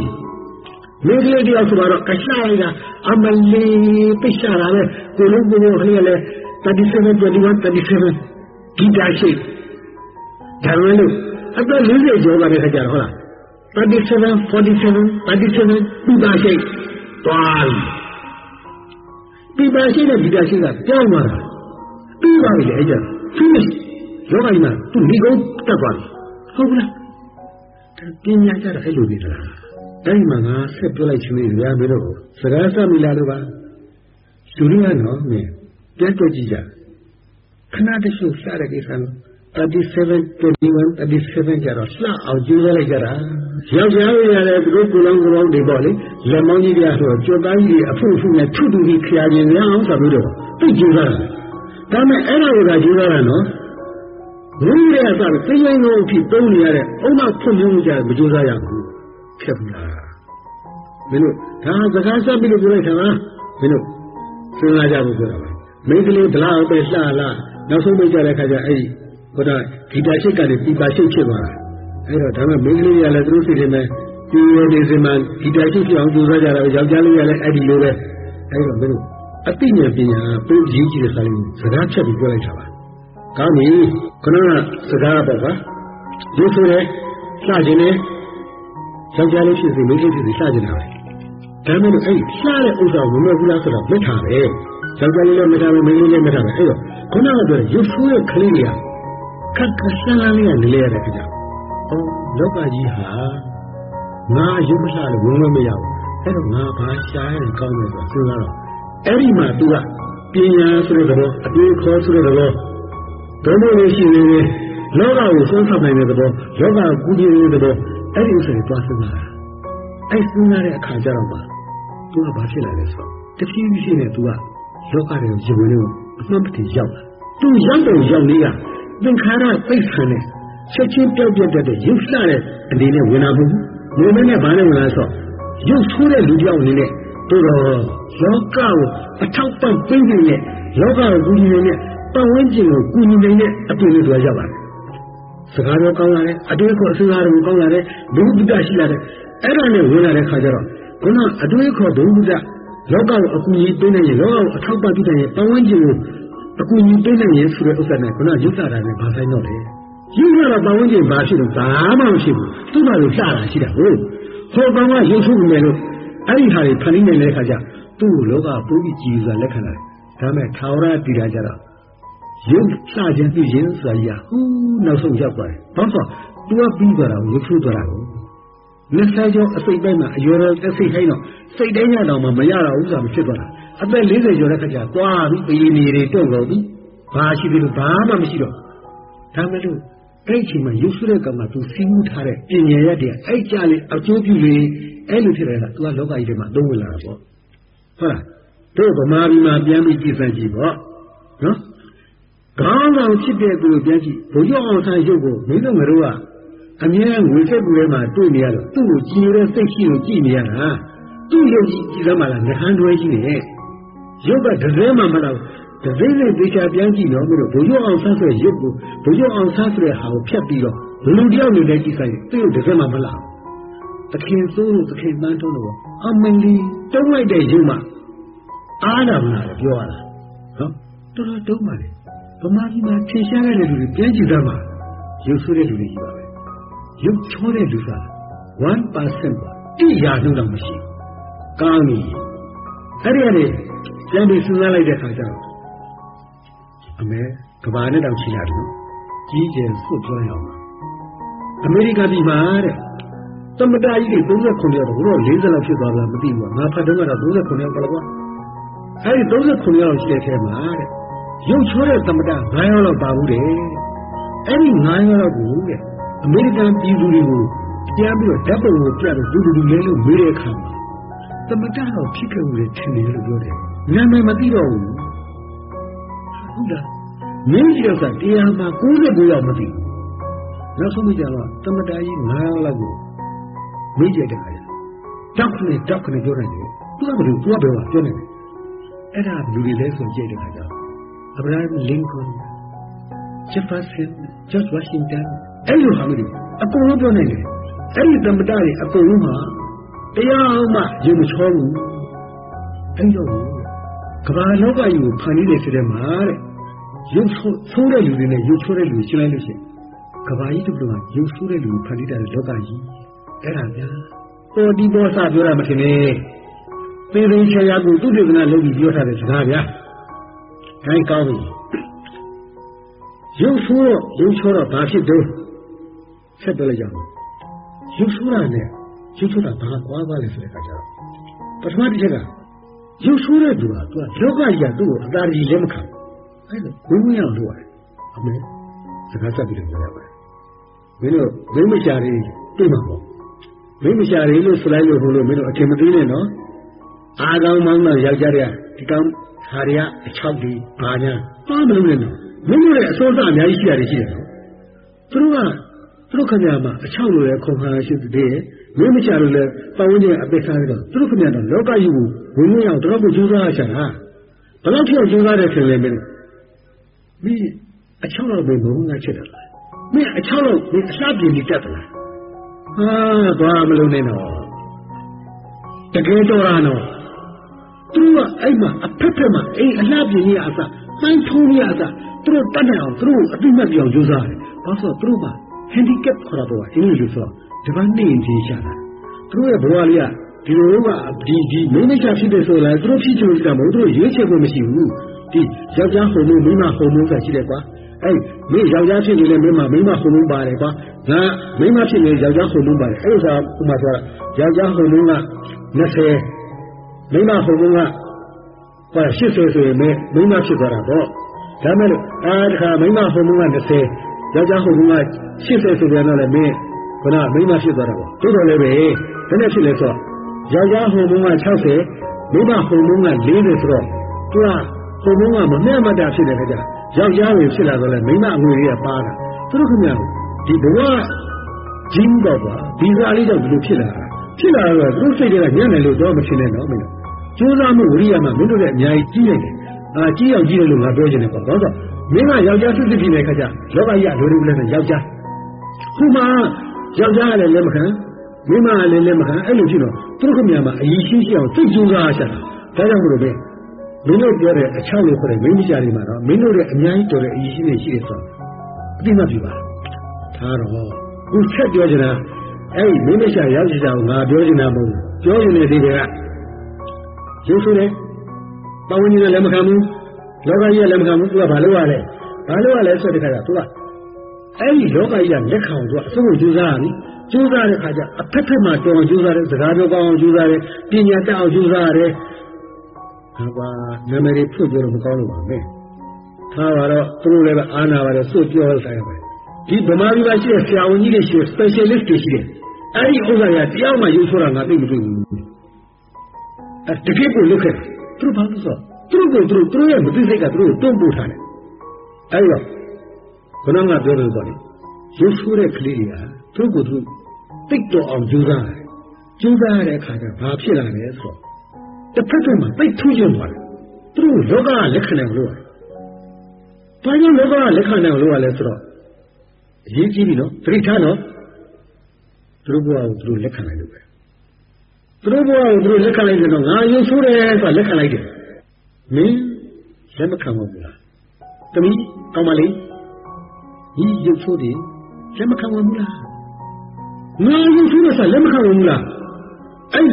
မိကလေးတယောက်ဆိုတော့ကလှလိုက်တာအမလေးပိရှာတာပဲကိုလုံးကိုလုံးခလေးလေ37 21 37ဂီတာရှိဒါမှလို့အသက်40ကျော်ကတည်းကကြာတော့ဟုတ်လား37 47 37ဒီပါရှိသွားပြီဒီပါရှိတဲ့ဂီတာရှိကကြောင်းသွားတာပြီးပါပြီလေအဲ့ကျ finish ယောဂိမှာသူဒီကုန်းတက်သွားပြီဟုတ်လားပညာကြတော့အဲ့လိုနေသလား အဲ့ဒီမှာငါဆက်ပြောလိုက်ချင်းလေးရမင်းတို့စကားဆက်မိလားလို့ပါလူတွေကတော့မင်းပြတ်တော့ကြည့်ကြခဏတည်းရှုစတဲ့ကိစ္စလို့37 21 37ကျတော့လှအောင်ကျိုးလိုက်ကြတာယောက်ျားတွေရတယ်သူတို့ကိုယ်လုံးကိုယ်လုံးတွေပေါ့လေလက်မောင်းကြီးပြဆိုကြွသားကြီးတွေအဖုအဖုနဲ့ထုထုကြီးခရာခြင်းရအောင်ဆိုပြီးတော့သိကျိုးတာဒါမဲ့အဲ့ဒါကိုသာကျိုးတာနော်ဘုရားကသိရင်ကိုအဖြစ်သုံးနေရတဲ့အုံနောက်ဖွင့်မှုကြမကျိုးစားရဘူးဖြစ်ဘူးလား မင်းတို့ဒါစကားဆက်ပြီးလို့ပြောလိုက်တာလားမင်းတို့စဉ်းစားကြဖို့ပြောတာပါမိန်းကလေးဒလားပဲလှလာနောက်ဆုံးမိတ်ကြတဲ့ခါကျအဲ့ဒီဟိုတော့ဂီတာရှိတ်ကနေပြပါရှိတ်ဖြစ်သွားတာအဲ့တော့ဒါမှမိန်းကလေးကလည်းသူတို့စိတ်ထဲမှာဒီရဒီစမှာဂီတာရှိတ်ဖြစ်အောင်ကြိုးစားကြတာပဲယောက်ျားလေးကလည်းအဲ့ဒီလိုပဲအဲ့တော့မင်းတို့အသိဉာဏ်ပညာပို့ရေးကြည့်တဲ့စာရင်းစကားဖြတ်ပြီးပြောလိုက်တာပါကောင်းပြီခဏကစကားပေါ့ကွာဒီဆိုရဲလှခြင်းနဲ့ယောက်ျားလေးဖြစ်စီမိန်းကလေးဖြစ်စီလှခြင်းတာပဲ ဒါမှမဟုတ်အဲ့ဒီလှတဲ့ဥစ္စာကိုမမဲ့ဘူးလားဆိုတော့မထားပဲယောက်ျားလေးလည်းမထားဘူးမိန်းကလေးလည်းမထားဘူးအဲ့တော့ခုနကပြောရုပ်ဆိုးတဲ့ကလေးတွေကခက်ခက်ဆန်းဆန်းလေးကနေလေရတဲ့ကြ။အော်လောကကြီးဟာငါရုပ်မလှလို့ဝင်မမရဘူး။အဲ့တော့ငါဘာရှားရင်ကောင်းမယ်ဆိုစဉ်းစားတော့အဲ့ဒီမှာ तू ကပညာဆိုတဲ့သဘောအတွေ့ခေါ်ဆိုတဲ့သဘောဘုံဘုံလေးရှိနေတယ်လောကကိုဆုံးဆောက်နိုင်တဲ့သဘောလောကကိုကူညီနေတဲ့သဘောအဲ့ဒီဥစ္စာတွေတွားစဉ်းစားတာအဲ့စဉ်းစားတဲ့အခါကျတော့မှ သူကဘာဖြစ်လာလဲဆိုတော့တဖြည်းဖြည်းနဲ့သူကလောကရဲ့ဇဝင်လေးကိုအမှန်တည်းရောက်လာသူရောက်တော့ရောက်နေရသင်္ခါရပိတ်ဆန်တဲ့ချက်ချင်းပြောက်ပြတ်တဲ့ရုပ်လှတဲ့အနေနဲ့ဝင်လာမှုဝင်မနဲ့ဘာနဲ့ဝင်လာဆိုရုပ်ဆိုးတဲ့လူပြောက်အနေနဲ့တို့တော့လောကကိုအထောက်ပံ့ပေးနေတဲ့လောကကိုကူညီနေတဲ့ပတ်ဝန်းကျင်ကိုကူညီနေတဲ့အပြင်လေးတွေရောက်ပါတယ်စကားတော်ကောင်းလာတယ်အတွေ့အခေါ်အစကားတော်ကောင်းလာတယ်ဘုဒ္ဓရှိလာတယ်အဲ့ဒါနဲ့ဝင်လာတဲ့ခါကျတော့ ခုနအတွေ့အခေါ်ဘုဒ္ဓလောကကိုအကူအညီပေးနိုင်ရင်လောကကိုအထောက်ပံ့ပြုနိုင်ရင်ပတ်ဝန်းကျင်ကိုအကူအညီပေးနိုင်ရင်ဆိုတဲ့ဥစ္စာနဲ့ခုနရုပ်တာနဲ့ဘာဆိုင်တော့လဲရုပ်ကတော့ပတ်ဝန်းကျင်ဘာဖြစ်လို့ဘာမှမရှိဘူးသူ့ဘာလို့လှတာရှိတာဟုတ်ဟောကောင်ကရုပ်ထုမယ်လို့အဲ့ဒီဟာတွေဖန်ပြီးနေတဲ့ခါကျသူ့ကိုလောကပိုးပြီးကြည်စွာလက်ခံလာတယ်ဒါမဲ့ထာဝရတည်တာကြတော့ရုပ်လှခြင်းပြုခြင်းဆိုတာကြီးဟူးနောက်ဆုံးရောက်သွားတယ်ဘာလို့သူကပြီးသွားတာကိုရုပ်ထုသွားတာကို လက်ဆက်ကျော်အစိတ်ပိုင်းမှာအရွယ်တော်အစိတ်ခိုင်းတော့စိတ်တိုင်းရတော့မှမရတော့ဘူးဆိုတာမဖြစ်သွားတာအသက်40ကျော်တဲ့ခါကျသွားပြီးပည်နေတွေတုံ့လို့ပြီဘာရှိသေးလို့ဘာမှမရှိတော့ဒါမဲ့လို့အဲ့ဒီအချိန်မှာရုပ်ဆွတဲ့ကောင်ကသူစီးမှုထားတဲ့ပညာရက်တွေအဲ့ကြလေအကျိုးပြုလေအဲ့လိုဖြစ်တယ်ကသူကလောကကြီးထဲမှာသုံးဝင်လာတာပေါ့ဟုတ်လားတို့ဗမာပြည်မှာပြန်ပြီးကြည်စံကြည့်ပေါ့နော်ခေါင်းဆောင်ဖြစ်တဲ့သူကိုပြန်ကြည့်ဘုရားအောင်ဆန်းရုပ်ကိုမင်းတို့ငါတို့က အမြဲငွေဆက်ကူထဲမှာတွေ့နေရတော့သူ့ကိုကြည်နေတဲ့စိတ်ရှိလို့ကြည်နေရတာသူ့ရုပ်ကြီးကြည်သမှာလားငဟန်းတွဲကြီးနေရုပ်ကဒဇဲမှမဟုတ်တစိမ့်စိမ့်သေချာပြန်ကြည့်တော့မလို့ဘုရားအောင်ဆန်းဆိုတဲ့ရုပ်ကိုဘုရားအောင်ဆန်းဆိုတဲ့ဟာကိုဖြတ်ပြီးတော့လူတယောက်နေတဲ့ကြည့်ဆိုင်သူ့ကိုဒဇဲမှမလားသခင်စိုးလို့သခင်တန်းထုံးတော့အမလီတုံးလိုက်တဲ့ရုပ်မှအားနာမလားပြောရတာနော်တော်တော်တုံးပါလေဗမာပြည်မှာထင်ရှားတဲ့လူတွေပြန်ကြည့်သမှာရုပ်ဆိုးတဲ့လူတွေကြီးပါပဲ ရုပ်ချောတဲ့လူစား1%ပါတိရာနှုတ်တော့မရှိကောင်းပြီအဲ့ဒီကနေပြန်ပြီးစဉ်းစားလိုက်တဲ့အခါကျတော့အမေကဘာနဲ့တောင်ချိရတယ်နော်ကြီးကျယ်စွတ်ပြောရအောင်အမေရိကန်ပြည်မှာတဲ့သမတကြီးတွေ39ယောက်တော့ဘုရော40လောက်ဖြစ်သွားတာမသိဘူးငါဖတ်တော့ကတော့39ယောက်ကလည်းကွာအဲဒီ39ယောက်ရှိတဲ့ထဲမှာတဲ့ရုပ်ချောတဲ့သမတ9ယောက်လောက်ပါဘူးတဲ့အဲ့ဒီ9ယောက်လောက်ကိုတဲ့ အမေရိကန်ပြည်သူတွေကိုပြန်ပြီးတော့ဓာတ်ပုံကိုပြတော့လူလူလေးလို့မေးတဲ့အခါမှာသမတတော့ဖြစ်ခဲ့လို့ထင်တယ်လို့ပြောတယ်နာမည်မသိတော့ဘူးဟုတ်လားမင်းကြီးတော့တရားမှာ99ယောက်မသိဘူးနောက်ဆုံးကြတော့သမတကြီး9ယောက်လောက်ကိုမေးကြတဲ့ခါကျတောက်ခနဲ့တောက်ခနဲ့ပြောနိုင်တယ်သူကဘယ်လိုသူကဘယ်မှာပြောနိုင်လဲအဲ့ဒါလူတွေလဲဆိုကြည့်တဲ့ခါကျအဗရာဟမ်လင်ကွန်ဂျက်ဖာဆင်ဂျော့ဝါရှင်တန် အဲ့လိုဟာမျိုးတွေအကုန်လုံးပြောနိုင်တယ်အဲ့ဒီသမတတွေအကုန်လုံးဟာတရားမှရေမချောဘူးအဲ့တော့ကဘာလောကကြီးကိုဖန်ပြီးတဲ့စိတဲ့မှာတဲ့ရုပ်ဆိုးတဲ့လူတွေနဲ့ရုပ်ချိုးတဲ့လူရှင်းလိုက်လို့ရှိရင်ကဘာကြီးတို့ကရုပ်ဆိုးတဲ့လူကိုဖန်ပြီးတဲ့လောကကြီးအဲ့ဒါများပေါ်ဒီပေါ်စပြောတာမထင်နဲ့သေသေးချာချာကိုသူတေသနာလုပ်ပြီးပြောထားတဲ့စကားဗျာအဲကောင်းပြီရုပ်ဆိုးတော့ရုပ်ချောတော့ဘာဖြစ်တော့ ဆက်ပြောလိုက်ကြအောင်ရုပ်ဆိုးတာနဲ့ရုပ်ဆိုးတာဘာကွာပါလဲဆိုတဲ့အခါကျတော့ပထမတစ်ချက်ကရုပ်ဆိုးတဲ့သူကသူကလောကကြီးကသူ့ကိုအသာကြီးလက်မခံအဲ့လိုဝင်းဝင်းအောင်လုပ်ရတယ်အမေစကားဆက်ပြီးတော့ပြောရပါတယ်မင်းတို့ဝင်းမချာလေးတွေ့မှာပေါ့မင်းမရှာရလို့ဆိုလိုက်လို့ဟိုလိုမင်းတို့အထင်မသေးနဲ့နော်အားကောင်းမောင်းတော့ယောက်ျားတွေကဒီကောင်းဟာတွေကအချောက်ဒီဘာညာပါမလို့နဲ့နော်မင်းတို့ရဲ့အစိုးရအများကြီးရှိရတယ်ရှိတယ်နော်သူတို့က သူတို့ခင်ဗျာမှာအချောက်လိုလည်းခုံခါရှိသေးတယ်မင်းမရှာလို့လည်းပတ်ဝန်းကျင်အပိတ်ထားပြီးတော့သူတို့ခင်ဗျာတော့လောကကြီးကိုဝင်ဝင်အောင်တော့ကိုကြိုးစားရချင်တာဘယ်လောက်ဖြစ်ကြိုးစားတယ်ထင်လဲမင်းမင်းအချောက်တော့ဘယ်ဘုံကချက်တယ်လားမင်းအချောက်တော့မင်းအလှပြင်းနေတတ်သလားဟာသွားမလို့နဲ့တော့တကယ်တော့ရတော့သူကအဲ့မှာအဖက်ဖက်မှာအိမ်အလှပြင်းကြီးအစမိုင်းထုံးကြီးအစသူတို့တတ်နိုင်အောင်သူတို့အတိမတ်ပြောင်းကြိုးစားတယ်ဘာလို့သူတို့က handicap ခေါ်တာပေါ့အင်္ဂလိပ်လိုဆိုဒီဘာနေရင်ချင်းရှာတာသူတို့ရဲ့ဘဝလေးကဒီလိုကဒီဒီမိမိချဖြစ်တဲ့ဆိုလဲသူတို့ဖြစ်ချင်တာမဟုတ်သူတို့ရွေးချယ်ဖို့မရှိဘူးဒီယောက်ျားဟိုမုန်းမိန်းမဟိုမုန်းကရှိတယ်ကွာအဲ့မင်းယောက်ျားဖြစ်နေလဲမိန်းမမိန်းမဟိုမုန်းပါတယ်ကွာငါမိန်းမဖြစ်နေယောက်ျားဟိုမုန်းပါတယ်အဲ့လိုဆိုဥမာဆိုယောက်ျားဟိုမုန်းက20မိန်းမဟိုမုန်းကဟော80ဆိုရင်မိန်းမဖြစ်သွားတာပေါ့ဒါမဲ့လို့အားတခါမိမဟိုမုန်းက30 ယောက်ျားဟိုမုန်းက80ဆိုပြန်တော့လည်းမင်းခုနမိမဖြစ်သွားတာပေါ့တိုးတော်လည်းပဲဘယ်နဲ့ဖြစ်လဲဆိုတော့ယောက်ျားဟိုမုန်းက60မိမဟိုမုန်းက40ဆိုတော့သူကဟိုမုန်းကမမျှမတဖြစ်တဲ့ခါကျယောက်ျားဝင်ဖြစ်လာတော့လည်းမိမအငွေတွေကပါတာသူတို့ခင်ဗျာဒီဘဝဂျင်းတော့ကွာဒီစားလေးတော့ဘယ်လိုဖြစ်လာတာဖြစ်လာတော့သူတို့စိတ်တွေကညံ့တယ်လို့တော့မထင်နဲ့နော်မင်းကျိုးစားမှုဝိရိယမှာမင်းတို့လည်းအများကြီးကြီးနေတယ်အာကြီးအောင်ကြီးတယ်လို့ငါပြောချင်တယ်ပေါ့ဘာလို့ မင်းကယောက်ျားစစ်စစ်ဖြစ်နေတဲ့ခါကျလောကကြီးကလိုလိုလည်းယောက်ျားခုမှယောက်ျားကလည်းလက်မခံမိမကလည်းလက်မခံအဲ့လိုဖြစ်တော့သူတို့ကမြန်မှာအရင်ရှိရှိအောင်သိကြိုးစားရှာတာဒါကြောင့်မလို့ပဲမင်းတို့ပြောတဲ့အချောက်လို့ခေါ်တဲ့မိန်းမရှာတွေမှာတော့မင်းတို့ရဲ့အများကြီးတော်တဲ့အရင်ရှိနေရှိတယ်ဆိုတော့အတိမပြပါဒါတော့ခုချက်ပြောချင်တာအဲ့ဒီမိန်းမရှာရောက်ချင်တာကိုငါပြောချင်တာမဟုတ်ဘူးပြောချင်တဲ့ဒီတွေကရုပ်ဆိုးတယ်ပဝန်းကျင်ကလည်းမခံဘူး လောကကြီးကလည်းမခံဘူးသူကဘာလုပ်ရလဲဘာလုပ်ရလဲဆိုတဲ့ခါကျသူကအဲ့ဒီလောကကြီးကလက်ခံသူကအဆုံးကိုကြိုးစားရပြီကြိုးစားတဲ့ခါကျအဖက်ဖက်မှာတော်အောင်ကြိုးစားတယ်စကားပြောကောင်းအောင်ကြိုးစားတယ်ပညာတတ်အောင်ကြိုးစားရတယ်ဟာကွာနာမည်တွေဖွင့်ပြောလို့မကောင်းလို့ပါမယ်ထားပါတော့သူတို့လည်းပဲအာနာပါတယ်စွတ်ပြောဆိုင်ပါဒီဗမာပြည်မှာရှိတဲ့ဆရာဝန်ကြီးတွေရှိတဲ့ specialist တွေရှိတယ်အဲ့ဒီဥစ္စာတွေကတရားမှရုပ်ဆိုတာငါသိမတွေ့ဘူးအဲတကယ်ကိုလုခဲ့တယ်သူတို့ဘာလို့ဆို သူတို့ကိုသူတို့သူတို့ရဲ့မသိစိတ်ကသူတို့ကိုတွန်းပို့ထားတယ်အဲ့တော့ခဏငါပြောတယ်ပေါ့လေရုပ်ဆိုးတဲ့ကလေးတွေကသူတို့ကိုသူတိတ်တော်အောင်ကြိုးစားတယ်ကြိုးစားရတဲ့အခါကျဘာဖြစ်လာလဲဆိုတော့တစ်ဖက်ဖက်မှာတိတ်ထူးချွန်သွားတယ်သူတို့လောကကလက်ခံနိုင်လို့ဘာကြောင့်လောကကလက်ခံနိုင်လို့ရလဲဆိုတော့အရေးကြီးပြီနော်သတိထားနော်သူတို့ဘဝကိုသူတို့လက်ခံနိုင်လို့ပဲသူတို့ဘဝကိုသူတို့လက်ခံလိုက်တယ်တော့ငါရုပ်ဆိုးတယ်ဆိုတာလက်ခံလိုက်တယ် မင်းလက်မခံဘူးလားတမီးကောင်းပါလေဒီရုပ်ဆိုးတယ်လက်မခံဘူးလားငါရုပ်ဆိုးတယ်ဆိုတာလက်မခံဘူးလားအဲ့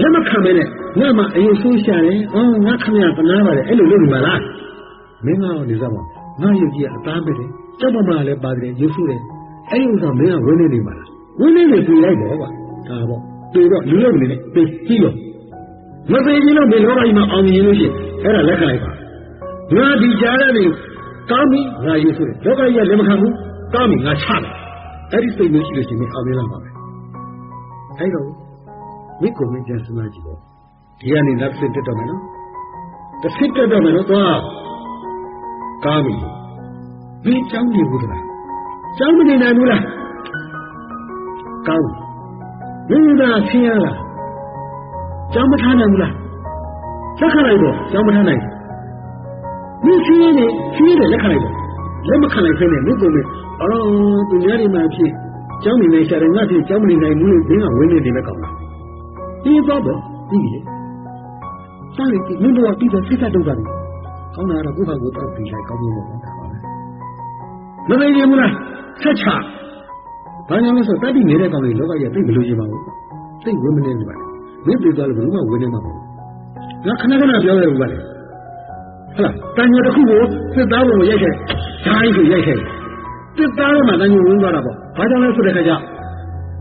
လက်မခံမဲနဲ့ငါမှအယုဆိုးရှာတယ်အော်ငါခမရပနာပါတယ်အဲ့လိုလုပ်နေမှာလားမင်းကနေစမ်းပါငါရုပ်ကြီးကအသားပဲတယ်ကျောက်ပမာလည်းပါတယ်ရုပ်ဆိုးတယ်အဲ့ဒီဥစ္စာမင်းကဝင်းနေနေမှာလားဝင်းနေနေပြေးလိုက်တော့ကွာဒါပေါ့ပြေတော့လူလုံးနေနေပြေးကြည့်လို့မသေးရင်တော့ဘယ်လောကကြီးမှာအောင်မြင်လို့ရှိရင် အဲ့ဒါလက်ခံလိုက်ပါငါဒီကြားရနေကောင်းပြီငါယူဆိုတယ်လောကကြီးကလက်မခံဘူးကောင်းပြီငါချတယ်အဲ့ဒီစိတ်မျိုးရှိလို့ရှိရင်အောင်မြင်လာမှာပဲအဲ့တော့မိကိုမင်းကျန်စမကြီးတော့ဒီကနေလက်စစ်တက်တော့မယ်နော်တစ်စစ်တက်တော့မယ်နော်သွားကောင်းပြီဒီကြောင်းနေဘူးလားကြောင်းမနေနိုင်ဘူးလားကောင်းမင်းသာဆင်းရလားကြောင်းမထားနိုင်ဘူးလား လက်ခံလိုက်တော့ကြောင်းမထားနိုင်ဘူးမင်းဆင်းရဲနေဆင်းရဲလက်ခံလိုက်တော့လက်မခံလိုက်ဖဲနဲ့မင်းကိုမင်းအော်သူများတွေမှာဖြစ်ကျောင်းနေနေရှာတယ်ငါဖြစ်ကျောင်းမနေနိုင်ဘူးလို့မင်းကဝင်းနေနေပဲကောင်းတာဒီတော့တော့ပြီးပြီစားရည်မင်းတို့ကပြီးတော့စိတ်သက်တော့တယ်ကောင်းတာတော့ကိုယ့်ဘာကိုတော့ပြီးလိုက်ကောင်းလို့တော့တာပါပဲမသိရင်မလားဆက်ချဘာကြောင့်လဲဆိုတတိနေတဲ့ကောင်တွေလောကကြီးသိမလို့ရပါဘူးသိဝင်းမနေဘူးပါမင်းပြေသွားလို့ဘယ်လိုမှဝင်းနေမှာမဟုတ် ငါခဏခဏပြောရဘူးပါလေဟုတ်လားတန်ညိုတစ်ခုကိုစစ်သားဘုံကိုရိုက်ခဲ့ဓာတ်ကိုရိုက်ခဲ့စစ်သားကမှတန်ညိုဝင်သွားတာပေါ့ဘာကြောင့်လဲဆိုတဲ့ခါကျ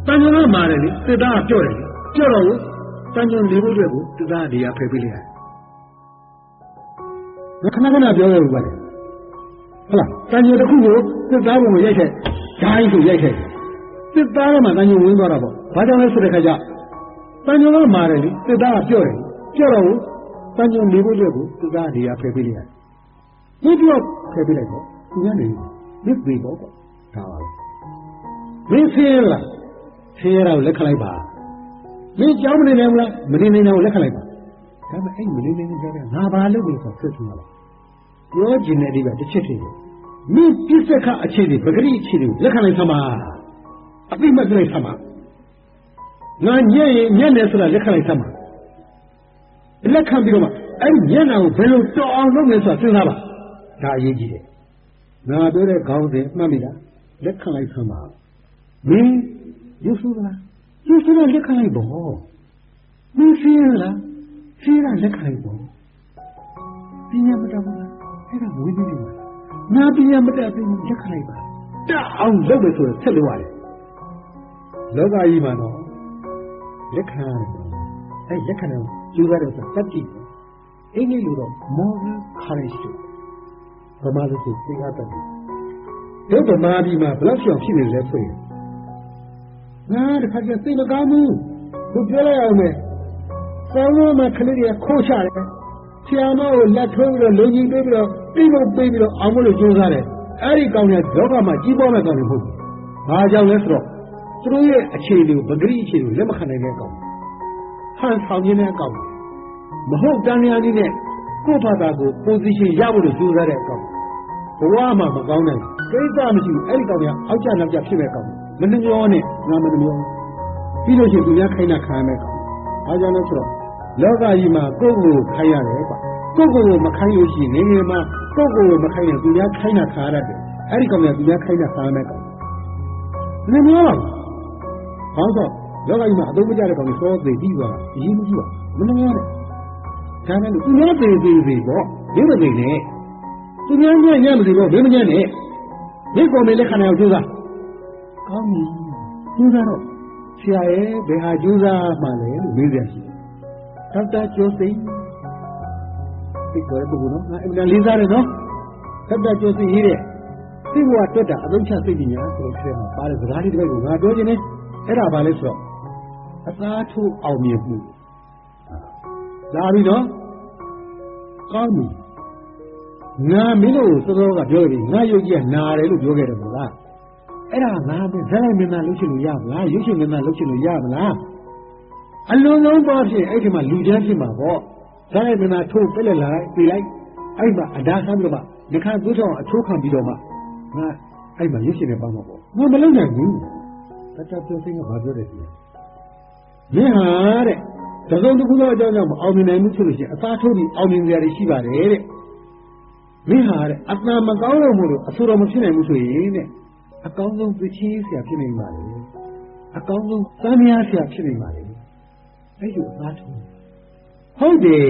တန်ညိုကမာတယ်လေစစ်သားကပြော့တယ်ပြော့တော့ကိုတန်ညိုနေဖို့အတွက်ကိုစစ်သားကဒီကဖယ်ပေးလိုက်တယ်ငါခဏခဏပြောရဘူးပါလေဟုတ်လားတန်ညိုတစ်ခုကိုစစ်သားဘုံကိုရိုက်ခဲ့ဓာတ်ကိုရိုက်ခဲ့စစ်သားကမှတန်ညိုဝင်သွားတာပေါ့ဘာကြောင့်လဲဆိုတဲ့ခါကျတန်ညိုကမာတယ်လေစစ်သားကပြော့တယ် ပြော့တော့ကိုတန်ညိုနေဖို့အတွက်ကိုစစ်သားကဒီကဖယ်ပေးလိုက်တယ်ဒီပြောဖယ်ပေးလိုက်တော့သူကနေမြစ်သေးပေါ့ကွာဒါပါပဲမင်းဆင်းရလားဆင်းရတာကိုလက်ခံလိုက်ပါမင်းကြောင်းမနေနိုင်ဘူးလားမနေနိုင်တာကိုလက်ခံလိုက်ပါဒါပေမဲ့အဲ့မနေနိုင်ဘူးပြောတယ်ငါဘာလုပ်လို့ဆိုဆွတ်ချင်တာလားပြောကျင်တဲ့ဒီကတစ်ချက်တည်းမင်းပြစ်စက်ခအခြေတွေပဂရိအခြေတွေလက်ခံလိုက်သမှာအပိမတ်လိုက်သမှာငါညံ့ရင်ညံ့တယ်ဆိုတာလက်ခံလိုက်သမှာ လက်ခံပြီးတော့မှအဲ့ညံ့တာကိုဘယ်လိုတော်အောင်လုပ်လဲဆိုတာစဉ်းစားပါဒါအရေးကြီးတယ်ငါပြောတဲ့ခေါင်းစဉ်မှတ်မိလားလက်ခံလိုက်သမှာမင်းယူဆူလားယူဆူတော့လက်ခံလိုက်ပေါ့မင်းရှင်းလားရှင်းတာလက်ခံလိုက်ပေါ့ပညာမတတ်ဘူးလားအဲ့ဒါဝိနည်းတွေငါပညာမတတ်ဘူးလက်ခံလိုက်ပါတအောင်လုပ်မယ်ဆိုရင်ဆက်လို့ရတယ်လောကကြီးမှာတော့လက်ခံရတယ်အဲ့လက်ခံတယ် ကျူးရတဲ့ဆိုတတ်ကြည့်အင်္ဂလိပ်လိုတော့ moral courage လို့ဗမာလူကိုသိအပ်တယ်တို့ဗမာပြည်မှာဘလောက်ရှောင်ဖြစ်နေလဲဆိုရင်ငါတခါကျသိမကောင်းဘူးသူပြောလိုက်အောင်မယ်ဆောင်းလုံးမှာခလေးတွေကခိုးချတယ်ဆရာမကိုလက်ထိုးပြီးတော့လုံကြီးပေးပြီးတော့ပြီးလို့ပေးပြီးတော့အောင်မလို့ကြိုးစားတယ်အဲ့ဒီကောင်တွေကလောကမှာကြီးပွားမဲ့ကောင်တွေမဟုတ်ဘူးဘာကြောင့်လဲဆိုတော့သူတို့ရဲ့အခြေအနေကိုပဂရိအခြေအနေကိုလက်မခံနိုင်တဲ့ကောင် ဟန်ဆောင်ရင်းတဲ့အကောင်မဟုတ်တန်းလျားကြီးနဲ့ကိုယ့်ဘာသာကို position ရဖို့လို့ကြိုးစားတဲ့အကောင်ဘဝမှာမကောင်းနိုင်ကိစ္စမရှိဘူးအဲ့ဒီကောင်ကအောက်ကျနောက်ကျဖြစ်မဲ့ကောင်မနှမျောနဲ့ငါမနှမျောပြီးလို့ရှိရင်သူများခိုင်းတာခံရမဲ့ကောင်ဘာကြောင့်လဲဆိုတော့လောကကြီးမှာကိုယ့်ကိုယ်ခိုင်းရတယ်ကွာကိုယ့်ကိုယ်ကိုမခိုင်းလို့ရှိရင်နေနေမှာကိုယ့်ကိုယ်ကိုမခိုင်းရင်သူများခိုင်းတာခံရတယ်အဲ့ဒီကောင်ကသူများခိုင်းတာခံရမဲ့ကောင်နှမျောပါဘာလို့ လောကကြီးမှာအသုံးမကျတဲ့ကောင်တွေစောသေးပြီးသွားတာအရေးမကြီးပါမနှမျောနဲ့ဒါနဲ့သူများသေးသေးသေးပေါ့ဒီမသေးနဲ့သူများညံ့ညံ့မသေးတော့ဘယ်မညံ့နဲ့ဒီကောင်တွေလက်ခံနိုင်အောင်ကြိုးစားကောင်းပြီကြိုးစားတော့ဆရာရဲ့ဘယ်ဟာကြိုးစားမှလဲလို့မေးကြရှိတယ်ဒေါက်တာကျော်စိန်ဒီကောပုဂ္ဂိုလ်နော်ငါအင်္ဂလိပ်လေးစားတယ်နော်ဒေါက်တာကျော်စိန်ရေးတဲ့သိဘဝတွက်တာအသုံးချစိတ်ပညာဆိုတော့ဆရာမှာပါတယ်စကားလေးတစ်ပိုက်ကိုငါပြောခြင်းနဲ့အဲ့ဒါဘာလဲဆိုတော့ အသားထိုးအောင်မြင်မှုလာပြီနော်ကောင်းပြီငါမင်းတို့စောစောကပြောပြီငါယုတ်ကြီးကနာတယ်လို့ပြောခဲ့တယ်မလားအဲ့ဒါငါမင်းဇာတ်မင်းသားလှုပ်ရှင်လို့ရမလားရုပ်ရှင်မင်းသားလှုပ်ရှင်လို့ရမလားအလုံးလုံးပါဖြင့်အဲ့ဒီမှာလူချမ်းဖြစ်မှာပေါ့ဇာတ်မင်းသားထိုးပြက်လက်လာပြေးလိုက်အဲ့မှာအဒါဆမ်းပြီးတော့မှဒီခါသွေးထောင်အချိုးခံပြီးတော့မှငါအဲ့မှာရုပ်ရှင်နဲ့ပေါင်းမှာပေါ့ငါမလုပ်နိုင်ဘူးတတပြောသိကဘာပြောတယ်ဒီ မင်းဟာတဲ့တစုံတစ်ခုသောအကြောင်းကြောင့်မအောင်မြင်နိုင်ဘူးဆိုလို့ရှိရင်အသားထိုးပြီးအောင်မြင်ကြရရှိပါတယ်တဲ့မင်းဟာတဲ့အတန်မကောင်းလို့မို့လို့အဆိုတော်မဖြစ်နိုင်ဘူးဆိုရင်တဲ့အကောင်းဆုံးသိချင်းဆရာဖြစ်နိုင်ပါလေအကောင်းဆုံးသမ်းများဆရာဖြစ်နိုင်ပါလေအဲ့ဒီအသားထိုးဟုတ်တယ်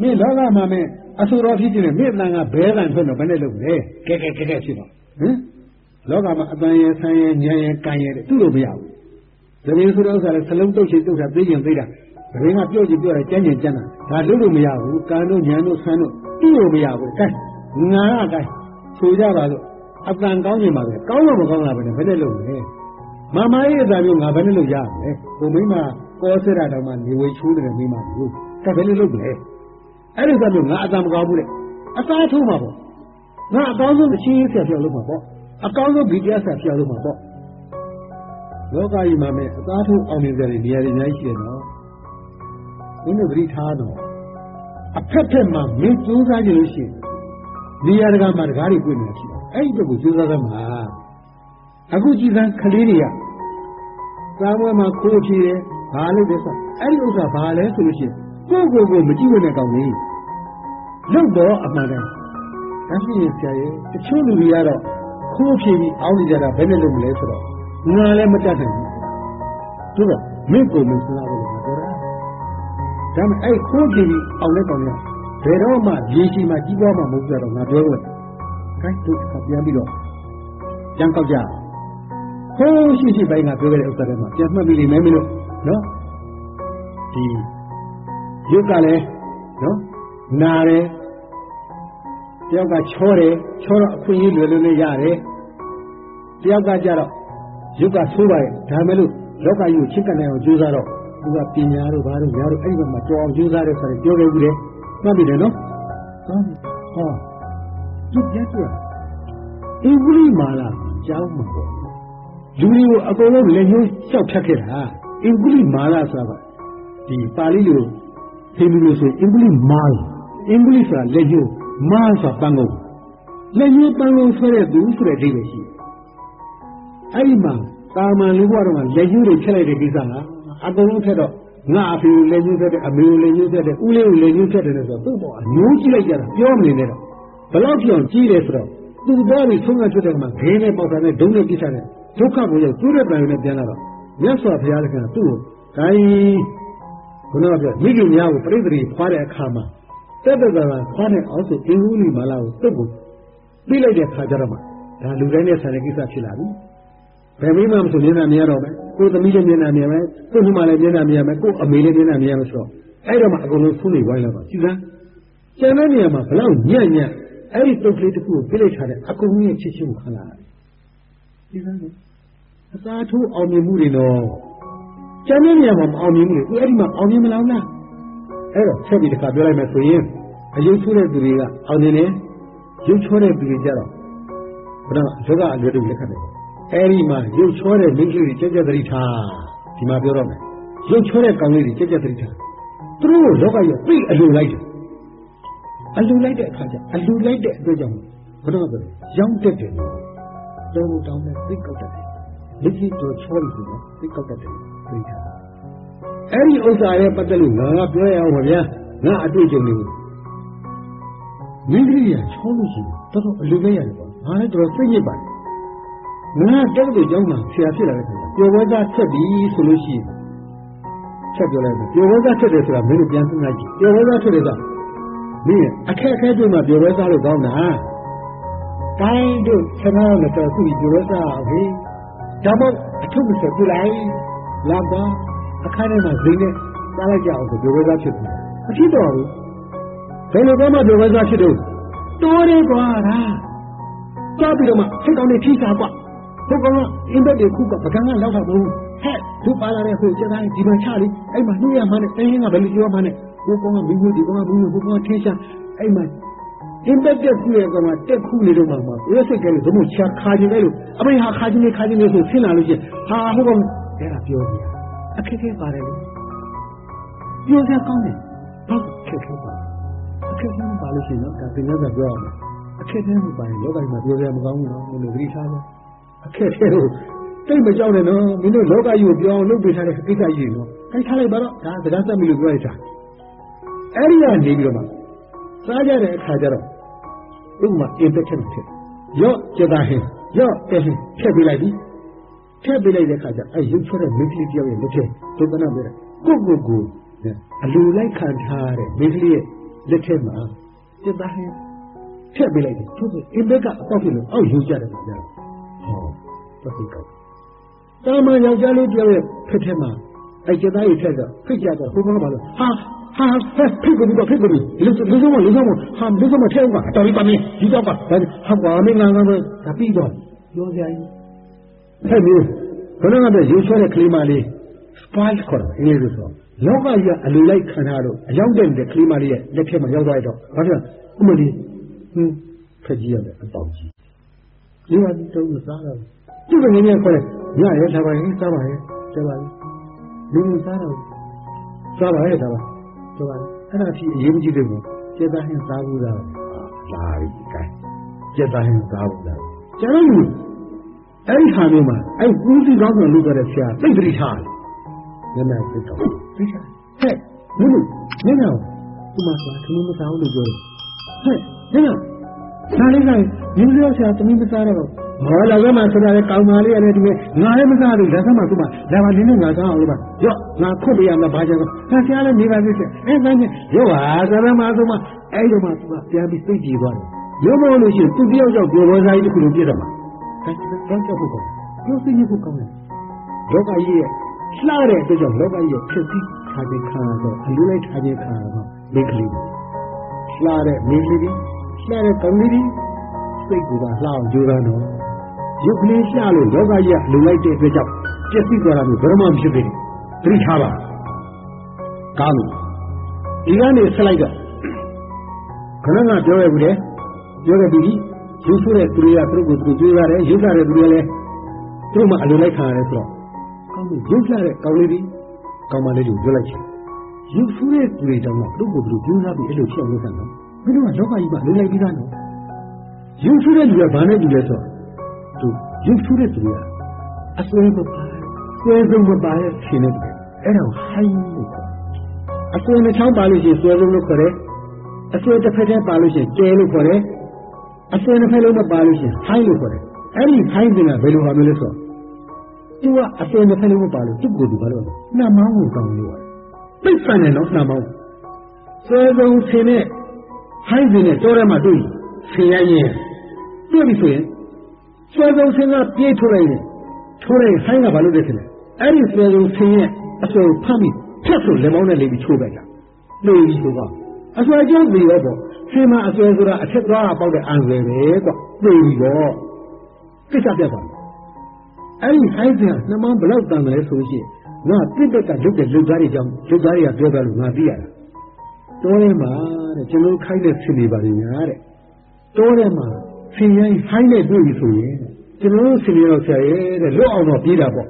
မင်းလောကမှာမင်းအဆိုတော်ဖြစ်ခြင်းနဲ့မင်းအတန်ကဘဲတန်ထွက်တော့ဘယ်နဲ့လုပ်လဲကဲကဲကဲကဲဖြစ်တော့ဟမ်လောကမှာအတန်ရယ်ဆန်းရယ်ဉာဏ်ရယ်ကံရယ်တဲ့သူ့လိုမရဘူး။ ဒါရင်ဆိုတဲ့ဥစ္စာလဲစလုံးတုတ်ချင်တုတ်တာသိကျင်သိတာ။ဒါရင်ကပြော့ချင်ပြော့တယ်ကြမ်းကျင်ကြမ်းတာ။ဒါလုပ်လို့မရဘူး။ကံတို့ဉာဏ်တို့ဆန်းတို့သူ့လိုမရဘူး။ကဲငါကကဲဆိုကြပါလို့အတန်ကောင်းနေပါပဲ။ကောင်းလို့မကောင်းတာပဲဘယ်နဲ့လုပ်လဲ။မမရဲ့အတန်မျိုးငါဘယ်နဲ့လုပ်ရမလဲ။ဟိုမိမကောစရတော်မှနေဝေချိုးနေတဲ့မိမမျိုး။ကဲဘယ်လိုလုပ်လဲ။အဲ့ဒီကမျိုးငါအတန်မကောင်းဘူးလေ။အသားထိုးမှာပေါ့။ငါအကောင်းဆုံးအချင်းချင်းဆက်ပြောလို့မှာပေါ့။အကောင်းဆုံးဗီဒီယိုဆက်ပြောလို့မှာပေါ့။ လောကကြီးမှာမဲ့အသားထုတ်အောင်မြင်ကြတဲ့နေရာတွေအများကြီးရှိတယ်နော်။ဒီနေ့သတိထားတော့အဖက်ဖက်မှာမင်းကြိုးစားကြလို့ရှိရင်နေရာတကာမှာတကားတွေပြနေတာရှိတယ်။အဲ့ဒီဘက်ကိုကြိုးစားသမှာအခုကြည်စမ်းကလေးတွေကသာမွေးမှာခိုးဖြေတယ်ဘာလို့လဲဆိုအဲ့ဒီဥစ္စာဘာလဲဆိုလို့ရှိရင်ကိုယ့်ကိုယ်ကိုမကြည့်ဝင်တဲ့ကောင်လေးလုတ်တော့အမှန်တမ်းဒါဖြစ်ရင်ဆရာရဲ့တချို့လူတွေကတော့ခိုးဖြေပြီးအောင်းနေကြတာဘယ်နဲ့လုပ်မလဲဆိုတော့ ငါလည်းမတတ်နိုင်ဘူးသူကမင်းကိုမင်းစလာလို့ပြောတာဒါမှအဲ့ခိုးကြည့်ပြီးအောင်တဲ့ကောင်ကဘယ်တော့မှရေရှိမှကြီးပွားမှမဟုတ်ကြတော့ငါပြောလို့ခိုင်းသူကပြန်ပြီးတော့ကြံကောက်ကြခိုးရှိရှိပိုင်းကပြောခဲ့တဲ့ဥစ္စာတွေမှာပြန်မှတ်ပြီးနေမယ်မလို့နော်ဒီရုပ်ကလည်းနော်နာတယ်တယောက်ကချောတယ်ချောတော့အခွင့်အရေးလွယ်လွယ်နဲ့ရတယ်တယောက်ကကြတော့ ရုပ်ကဆိုးပါရဲ့ဒါမဲ့လို့လောကကြီးကိုချစ်ကပ်နိုင်အောင်ကြိုးစားတော့သူကပညာတို့ဘာတို့ညာတို့အဲ့ဒီဘက်မှာတော်အောင်ကြိုးစားတဲ့ဆိုရင်ပြောခဲ့ဘူးလေမှတ်ပြီတယ်နော်ဟောဟောသူပြတ်ကြအင်္ဂလိပ်မာလာကျောင်းမှာပေါ့လူတွေကိုအကုန်လုံးလက်ညှိုးလျှောက်ဖြတ်ခဲ့တာအင်္ဂလိပ်မာလာဆိုတာဒီပါဠိလိုသင်ပြီးလို့ဆိုအင်္ဂလိပ်မာလအင်္ဂလိပ်ဆိုတာလက်ညှိုးမာဆိုတာပန်းကုန်လက်ညှိုးပန်းကုန်ဆွဲတဲ့သူဆိုတဲ့အဓိပ္ပာယ်ရှိတယ် အဲ့ဒီမှာတာမန်လူဘဝတော့လက်ညှိုးတွေဖြတ်လိုက်တဲ့ကိစ္စကအကုန်လုံးဖြတ်တော့ငါအဖေကိုလက်ညှိုးဖြတ်တယ်အမေကိုလက်ညှိုးဖြတ်တယ်ဦးလေးကိုလက်ညှိုးဖြတ်တယ်ဆိုတော့သူ့ဘောအမျိုးကြီးလိုက်ကြတာပြောမနေနဲ့တော့ဘလောက်ပြောင်ကြီးတယ်ဆိုတော့သူသားပြီးဆုံးမဖြစ်တဲ့မှာခင်းနဲ့ပေါက်တာနဲ့ဒုံနဲ့ပြစ်တာနဲ့ဒုက္ခကိုရောက်သူ့ရဲ့ပံနဲ့ပြန်လာတော့မြတ်စွာဘုရားလည်းကသူ့ကိုဂိုင်းခုနကပြောမိခင်များကိုပြိတ္တိဖွာတဲ့အခါမှာတက်တက်တာဖွာတဲ့အောင်ဆိုအင်္ဂုလိမာလာကိုတုတ်ကိုပြီးလိုက်တဲ့ခါကျတော့မှဒါလူတိုင်းနဲ့ဆန်တဲ့ကိစ္စဖြစ်လာပြီ ဘယ်မိမှမဆိုမျက်နှာမြင်ရတော့မယ်ကိုသမီးလည်းမျက်နှာမြင်မယ်ကိုညီမလည်းမျက်နှာမြင်မယ်ကိုအမေလည်းမျက်နှာမြင်ရမယ်ဆိုတော့အဲ့တော့မှအကုန်လုံးဖုန်းနေဝိုင်းလာပါကြည်စမ်းကျန်တဲ့နေရာမှာဘလောက်ညံ့ညံ့အဲ့ဒီတုတ်ကလေးတစ်ခုကိုပြလိုက်ထားတဲ့အကုန်ကြီးရဲ့ချစ်ချင်းကိုခံလာရတယ်ဒီကနေ့အသာထိုးအောင်မြင်မှုတွေတော့ကျန်တဲ့နေရာမှာမအောင်မြင်ဘူးလေအဲ့ဒီမှာအောင်မြင်မလားလားအဲ့တော့ဆက်ပြီးတစ်ခါပြောလိုက်မယ်ဆိုရင်အယုတ်ဆိုးတဲ့သူတွေကအောင်မြင်တယ်ရုပ်ချောတဲ့သူတွေကြတော့ဘုရားယောဂအလွယ်တူလက်ခံတယ် အဲ့ဒီမှာရုပ်ချောတဲ့မိန်းကလေးတွေကြက်ကြက်သတိထားဒီမှာပြောတော့မယ်ရုပ်ချောတဲ့ကောင်လေးတွေကြက်ကြက်သတိထားသူတို့ယောဂရပြိအလိုလိုက်တယ်အလိုလိုက်တဲ့အခါကျအလိုလိုက်တဲ့အတွက်ကြောင့်ဘုရားပြောရောင်းတက်တယ်တော်တော်တောင်းတဲ့သိကောက်တက်တယ်လက်ကြီးတော်ချောလို့ဆိုတော့သိကောက်တက်တယ်သတိထားအဲ့ဒီဥစ္စာရဲ့ပတ်သက်လို့ငါကပြောရအောင်ပါဗျာငါအတွေ့အကြုံတွေကိုမိန်းကလေးကချောလို့ရှိရင်တော်တော်အလိုပဲရတယ်ပေါ့ငါလည်းတော်တော်စိတ်ညစ်ပါတယ် ငါတက်တဲ့ကြောင်းမှာဆရာဖြစ်လာတဲ့ခါကျပျော်ပွဲသားဆက်ပြီဆိုလို့ရှိရင်ဆက်ပြောလိုက်မယ်ပျော်ပွဲသားဆက်တယ်ဆိုတာမင်းတို့ပြန်စဉ်းစားကြည့်ပျော်ပွဲသားဆက်တယ်ကမင်းအခက်အခဲတွေမှာပျော်ပွဲသားလို့ကောင်းတာတိုင်းတို့ဆန္ဒနဲ့တော့သူ့ပျော်ပွဲသားဟေးဒါမှအထုပ်မဆက်ပြလိုက်လာပါအခါထဲမှာဇိမ်းနဲ့စားလိုက်ကြအောင်ဆိုပျော်ပွဲသားဖြစ်တယ်အဖြစ်တော်ဘူးဘယ်လိုတော့မှပျော်ပွဲသားဖြစ်တော့တိုးရဲကွာလားကြားပြီးတော့မှစိတ်ကောင်းနေထိစားကွာ ဘုကောင်ကအင်းဘက်တွေခုကပကံကလောက်တာမဟုတ်ဟဲ့သူပါလာတဲ့ဟိုကျတိုင်းဒီမှာချလိအဲ့မှာနှိုးရမှနဲ့တင်းရင်းကဘယ်လိုပြောမှနဲ့ဘုကောင်ကမင်းတို့ဒီကောင်ကမင်းတို့ဘုကောင်ကထင်းရှာအဲ့မှာအင်းဘက်တက်ခုရဲ့ကောင်ကတက်ခုနေတော့မှမှာရဲစိတ်ကလေးဘုံချခါခြင်းလေလို့အမေဟာခါခြင်းနေခါခြင်းနေဆိုဆင်းလာလို့ချင်းဟာဟိုကောင်အဲ့ဒါပြောပြအခက်ခဲပါတယ်လို့ပြောစရာကောင်းတယ်ဘာခက်ခဲပါအခက်ခဲပါလို့ရှိရင်တော့ဒါသင်္ကန်းကပြောရမယ်အခက်ခဲမှုပါရင်လောကကြီးမှာပြောရမကောင်းဘူးနော်ဘယ်လိုဂရိထားလဲ အခက်ခဲလို့တိတ်မကြောက်နဲ့နော်မင်းတို့လောကကြီးကိုပြောင်းလုပ်ပေးထားတဲ့ကိစ္စကြီးနော်ခိုင်းထားလိုက်ပါတော့ဒါစကားသက်မိလို့ပြောရတာအဲ့ဒီကနေပြီးတော့မှစားကြတဲ့အခါကျတော့ဥပမာ infection ဖြစ်ရော့ကြတာဟင်းရော့တဲ့ဟင်းထည့်ပေးလိုက်ပြီထည့်ပေးလိုက်တဲ့အခါကျအဲ့ရုပ်ချွတ်တဲ့မိန်းကလေးတယောက်ရဲ့လက်ထဲသုတနာပြတဲ့ကိုကိုကိုအလူလိုက်ခံထားတဲ့မိန်းကလေးရဲ့လက်ထဲမှာကြတာဟင်းထည့်ပေးလိုက်တယ်သူကအင်ဘက်ကအပေါက်ဖြစ်လို့အောက်ယူကြတယ်ကြာ ဟောပတ်သိကောတာမန်ယောက်ျားလေးတယောက်ရဲ့ဖက်ထဲမှာအဲ့ကျသားရဲ့ထက်ကဖိတ်ကြတော့ဘုရားပါလို့ဟာဟာဖိတ်ကုန်တော့ဖိတ်ကုန်ပြီလူလူဆုံးမလူဆုံးမဟာလူဆုံးမထဲဦးကအတော်ကြီးပါမင်းဒီတော့ပါဟာပါမင်းငါငါပဲဒါပြီးတော့ပြောစရာကြီးဟဲ့မျိုးဘယ်တော့မှရေချွဲတဲ့ကလေးမလေး spoil ခေါ်တယ်အင်္ဂလိပ်လိုဆိုလောကကြီးကအလူလိုက်ခံထားတော့အရောက်တဲ့ကလေးမလေးရဲ့လက်ထဲမှာရောက်သွားတော့ဘာဖြစ်လဲဥမလေးဟင်းဖက်ကြီးရတယ်အပေါက်ကြီးလေးဝါတုံးမစားတော့ သူ့ကငင်းနေခေါ်တယ်ညရဲစားပါရင်စားပါရဲ့စားပါရဲ့လူလူစားတော့စားပါရဲ့စားပါစားပါအဲ့ဒါဖြစ်အရေးမကြီးတဲ့ကိုကျေသားဟင်းစားဘူးလားလာပြီကဲကျေသားဟင်းစားဘူးလားကျန်လို့အဲ့ဒီဟာမျိုးမှာအဲ့ကူးစီကောင်းဆောင်လုပ်ကြတဲ့ဆရာသိတ္တိထားတယ်ညနေစိတ်တော့သိချာဟဲ့ဘုလို့ညနေဒီမှာစားခင်းမစားဘူးလို့ပြောတယ်ဟဲ့ညနေစားလေးကရင်းပြောဆရာတမီးမစားတော့ မောလာကမှဆိုတာလေကောင်းပါလေရတယ်ဒီငါလည်းမစားဘူးဒါကမှသူ့မှာဒါမှဒီနေ့ငါစားအောင်လို့ပါရော့ငါခွတ်ပြရမှာဘာကြောင့်ဆရာလည်းနေပါသေးတယ်အဲဒါနဲ့ရော့ပါဆရာမဆိုမှအဲ့ဒီမှာသူကပြန်ပြီးသိကြည့်သွားတယ်ရောမလို့ရှိရင်သူတယောက်ယောက်ပြောဘောစားကြီးတစ်ခုလုံးပြတ်တော့မှာဒါတော့ကြောက်ဖို့ကောင်းပြောသိရဖို့ကောင်းတယ်လောကကြီးရဲ့လှတဲ့အတွက်ကြောင့်လောကကြီးရဲ့ဖြစ်ပြီးခါခြင်းခါတော့အလူလိုက်ခါခြင်းခါတော့မိကလေးလှတဲ့မိကလေးလှတဲ့ကောင်းလေးစိတ်ကလှအောင်ကြိုးစားတော့ ရုပ်ကလေးလှလို့လောကကြီးကလူလိုက်တဲ့အတွက်ကြောင့်ပြည့်စည်သွားတာမျိုးဘယ်မှမဖြစ်သေးဘူးသတိထားပါကောင်းလို့ဒီကနေဆက်လိုက်တော့ခဏကပြောရဘူးလေပြောခဲ့ပြီရုပ်ဆိုးတဲ့သူတွေကသူတို့ကိုသူကြွေးရတယ်ရုပ်လာတဲ့သူတွေလည်းသူတို့မှအလိုလိုက်ခံရတယ်ဆိုတော့ကောင်းလို့ရုပ်လာတဲ့ကောင်းလေးတွေကောင်းမလေးတွေပြောလိုက်ချင်ရုပ်ဆိုးတဲ့သူတွေတောင်မှသူတို့ကိုသူတို့ကြိုးစားပြီးအဲ့လိုဖြစ်အောင်လုပ်တာနော်ဘယ်လိုကလောကကြီးမှာလိုလိုက်ပြီးသားနော်ရုပ်ဆိုးတဲ့လူကဘာနဲ့တူလဲဆိုတော့ သူရုပ်ဆိုးတဲ့သူကအစွဲမပါဆွဲဆုံးမပါရဲ့ရှင်နေတယ်အဲ့ဒါကိုဟိုင်းလို့ခေါ်အစွဲနှချောင်းပါလို့ရှိရင်ဆွဲဆုံးလို့ခေါ်တယ်အစွဲတစ်ဖက်တည်းပါလို့ရှိရင်ကျဲလို့ခေါ်တယ်အစွဲတစ်ဖက်လုံးမပါလို့ရှိရင်ဟိုင်းလို့ခေါ်တယ်အဲ့ဒီဟိုင်းကဘယ်လိုဟာမျိုးလဲဆိုတော့သူကအစွဲတစ်ဖက်လုံးမပါလို့သူ့ကိုယ်သူဘာလို့လဲနှမောင်းကိုကောင်းလို့ရတယ်ပိတ်ဆန်တယ်နော်နှမောင်းဆွဲဆုံးဆင်းနဲ့ဟိုင်းစင်းနဲ့ကြောထဲမှာတွေ့ဆင်းရရင်တွေ့ပြီဆိုရင် ဆွဲဆုံးဆင်းကပြေးထုတ်လိုက်ရင်ထိုးလိုက်ဆိုင်းကဘာလို့လဲဆိုလဲအဲ့ဒီဆွဲဆုံးဆင်းရဲ့အဆွဲကိုဖမ်းပြီးဖြတ်ဆိုလက်မောင်းနဲ့လေးပြီးချိုးလိုက်တာလို့ပြီးဆိုတော့အဆွဲကျုံးပြီးတော့ပေါ့ဆင်းမအစွဲဆိုတာအထက်သွားပေါက်တဲ့အံဆွဲပဲကွသိပြီပေါ့ကိစ္စပြတ်သွားအဲ့ဒီဟိုင်းစင်ကနှမောင်းဘလောက်တန်တယ်လဲဆိုရှင်ငါပြစ်တက်ကလုတ်တဲ့လုတ်သားတွေကြောင့်လုတ်သားတွေကပြောပြလို့ငါသိရတာတောထဲမှာတဲ့ကျွန်တော်ခိုင်းတဲ့ဆင်နေပါလိမ့်များတဲ့တောထဲမှာ ဆင်ရိုင်းဟိုင်းနဲ့တွေ့ပြီဆိုရင်ကျွန်တော်ဆင်ရတော့ဆရာရဲ့တဲ့လွတ်အောင်တော့ပြေးတာပေါ့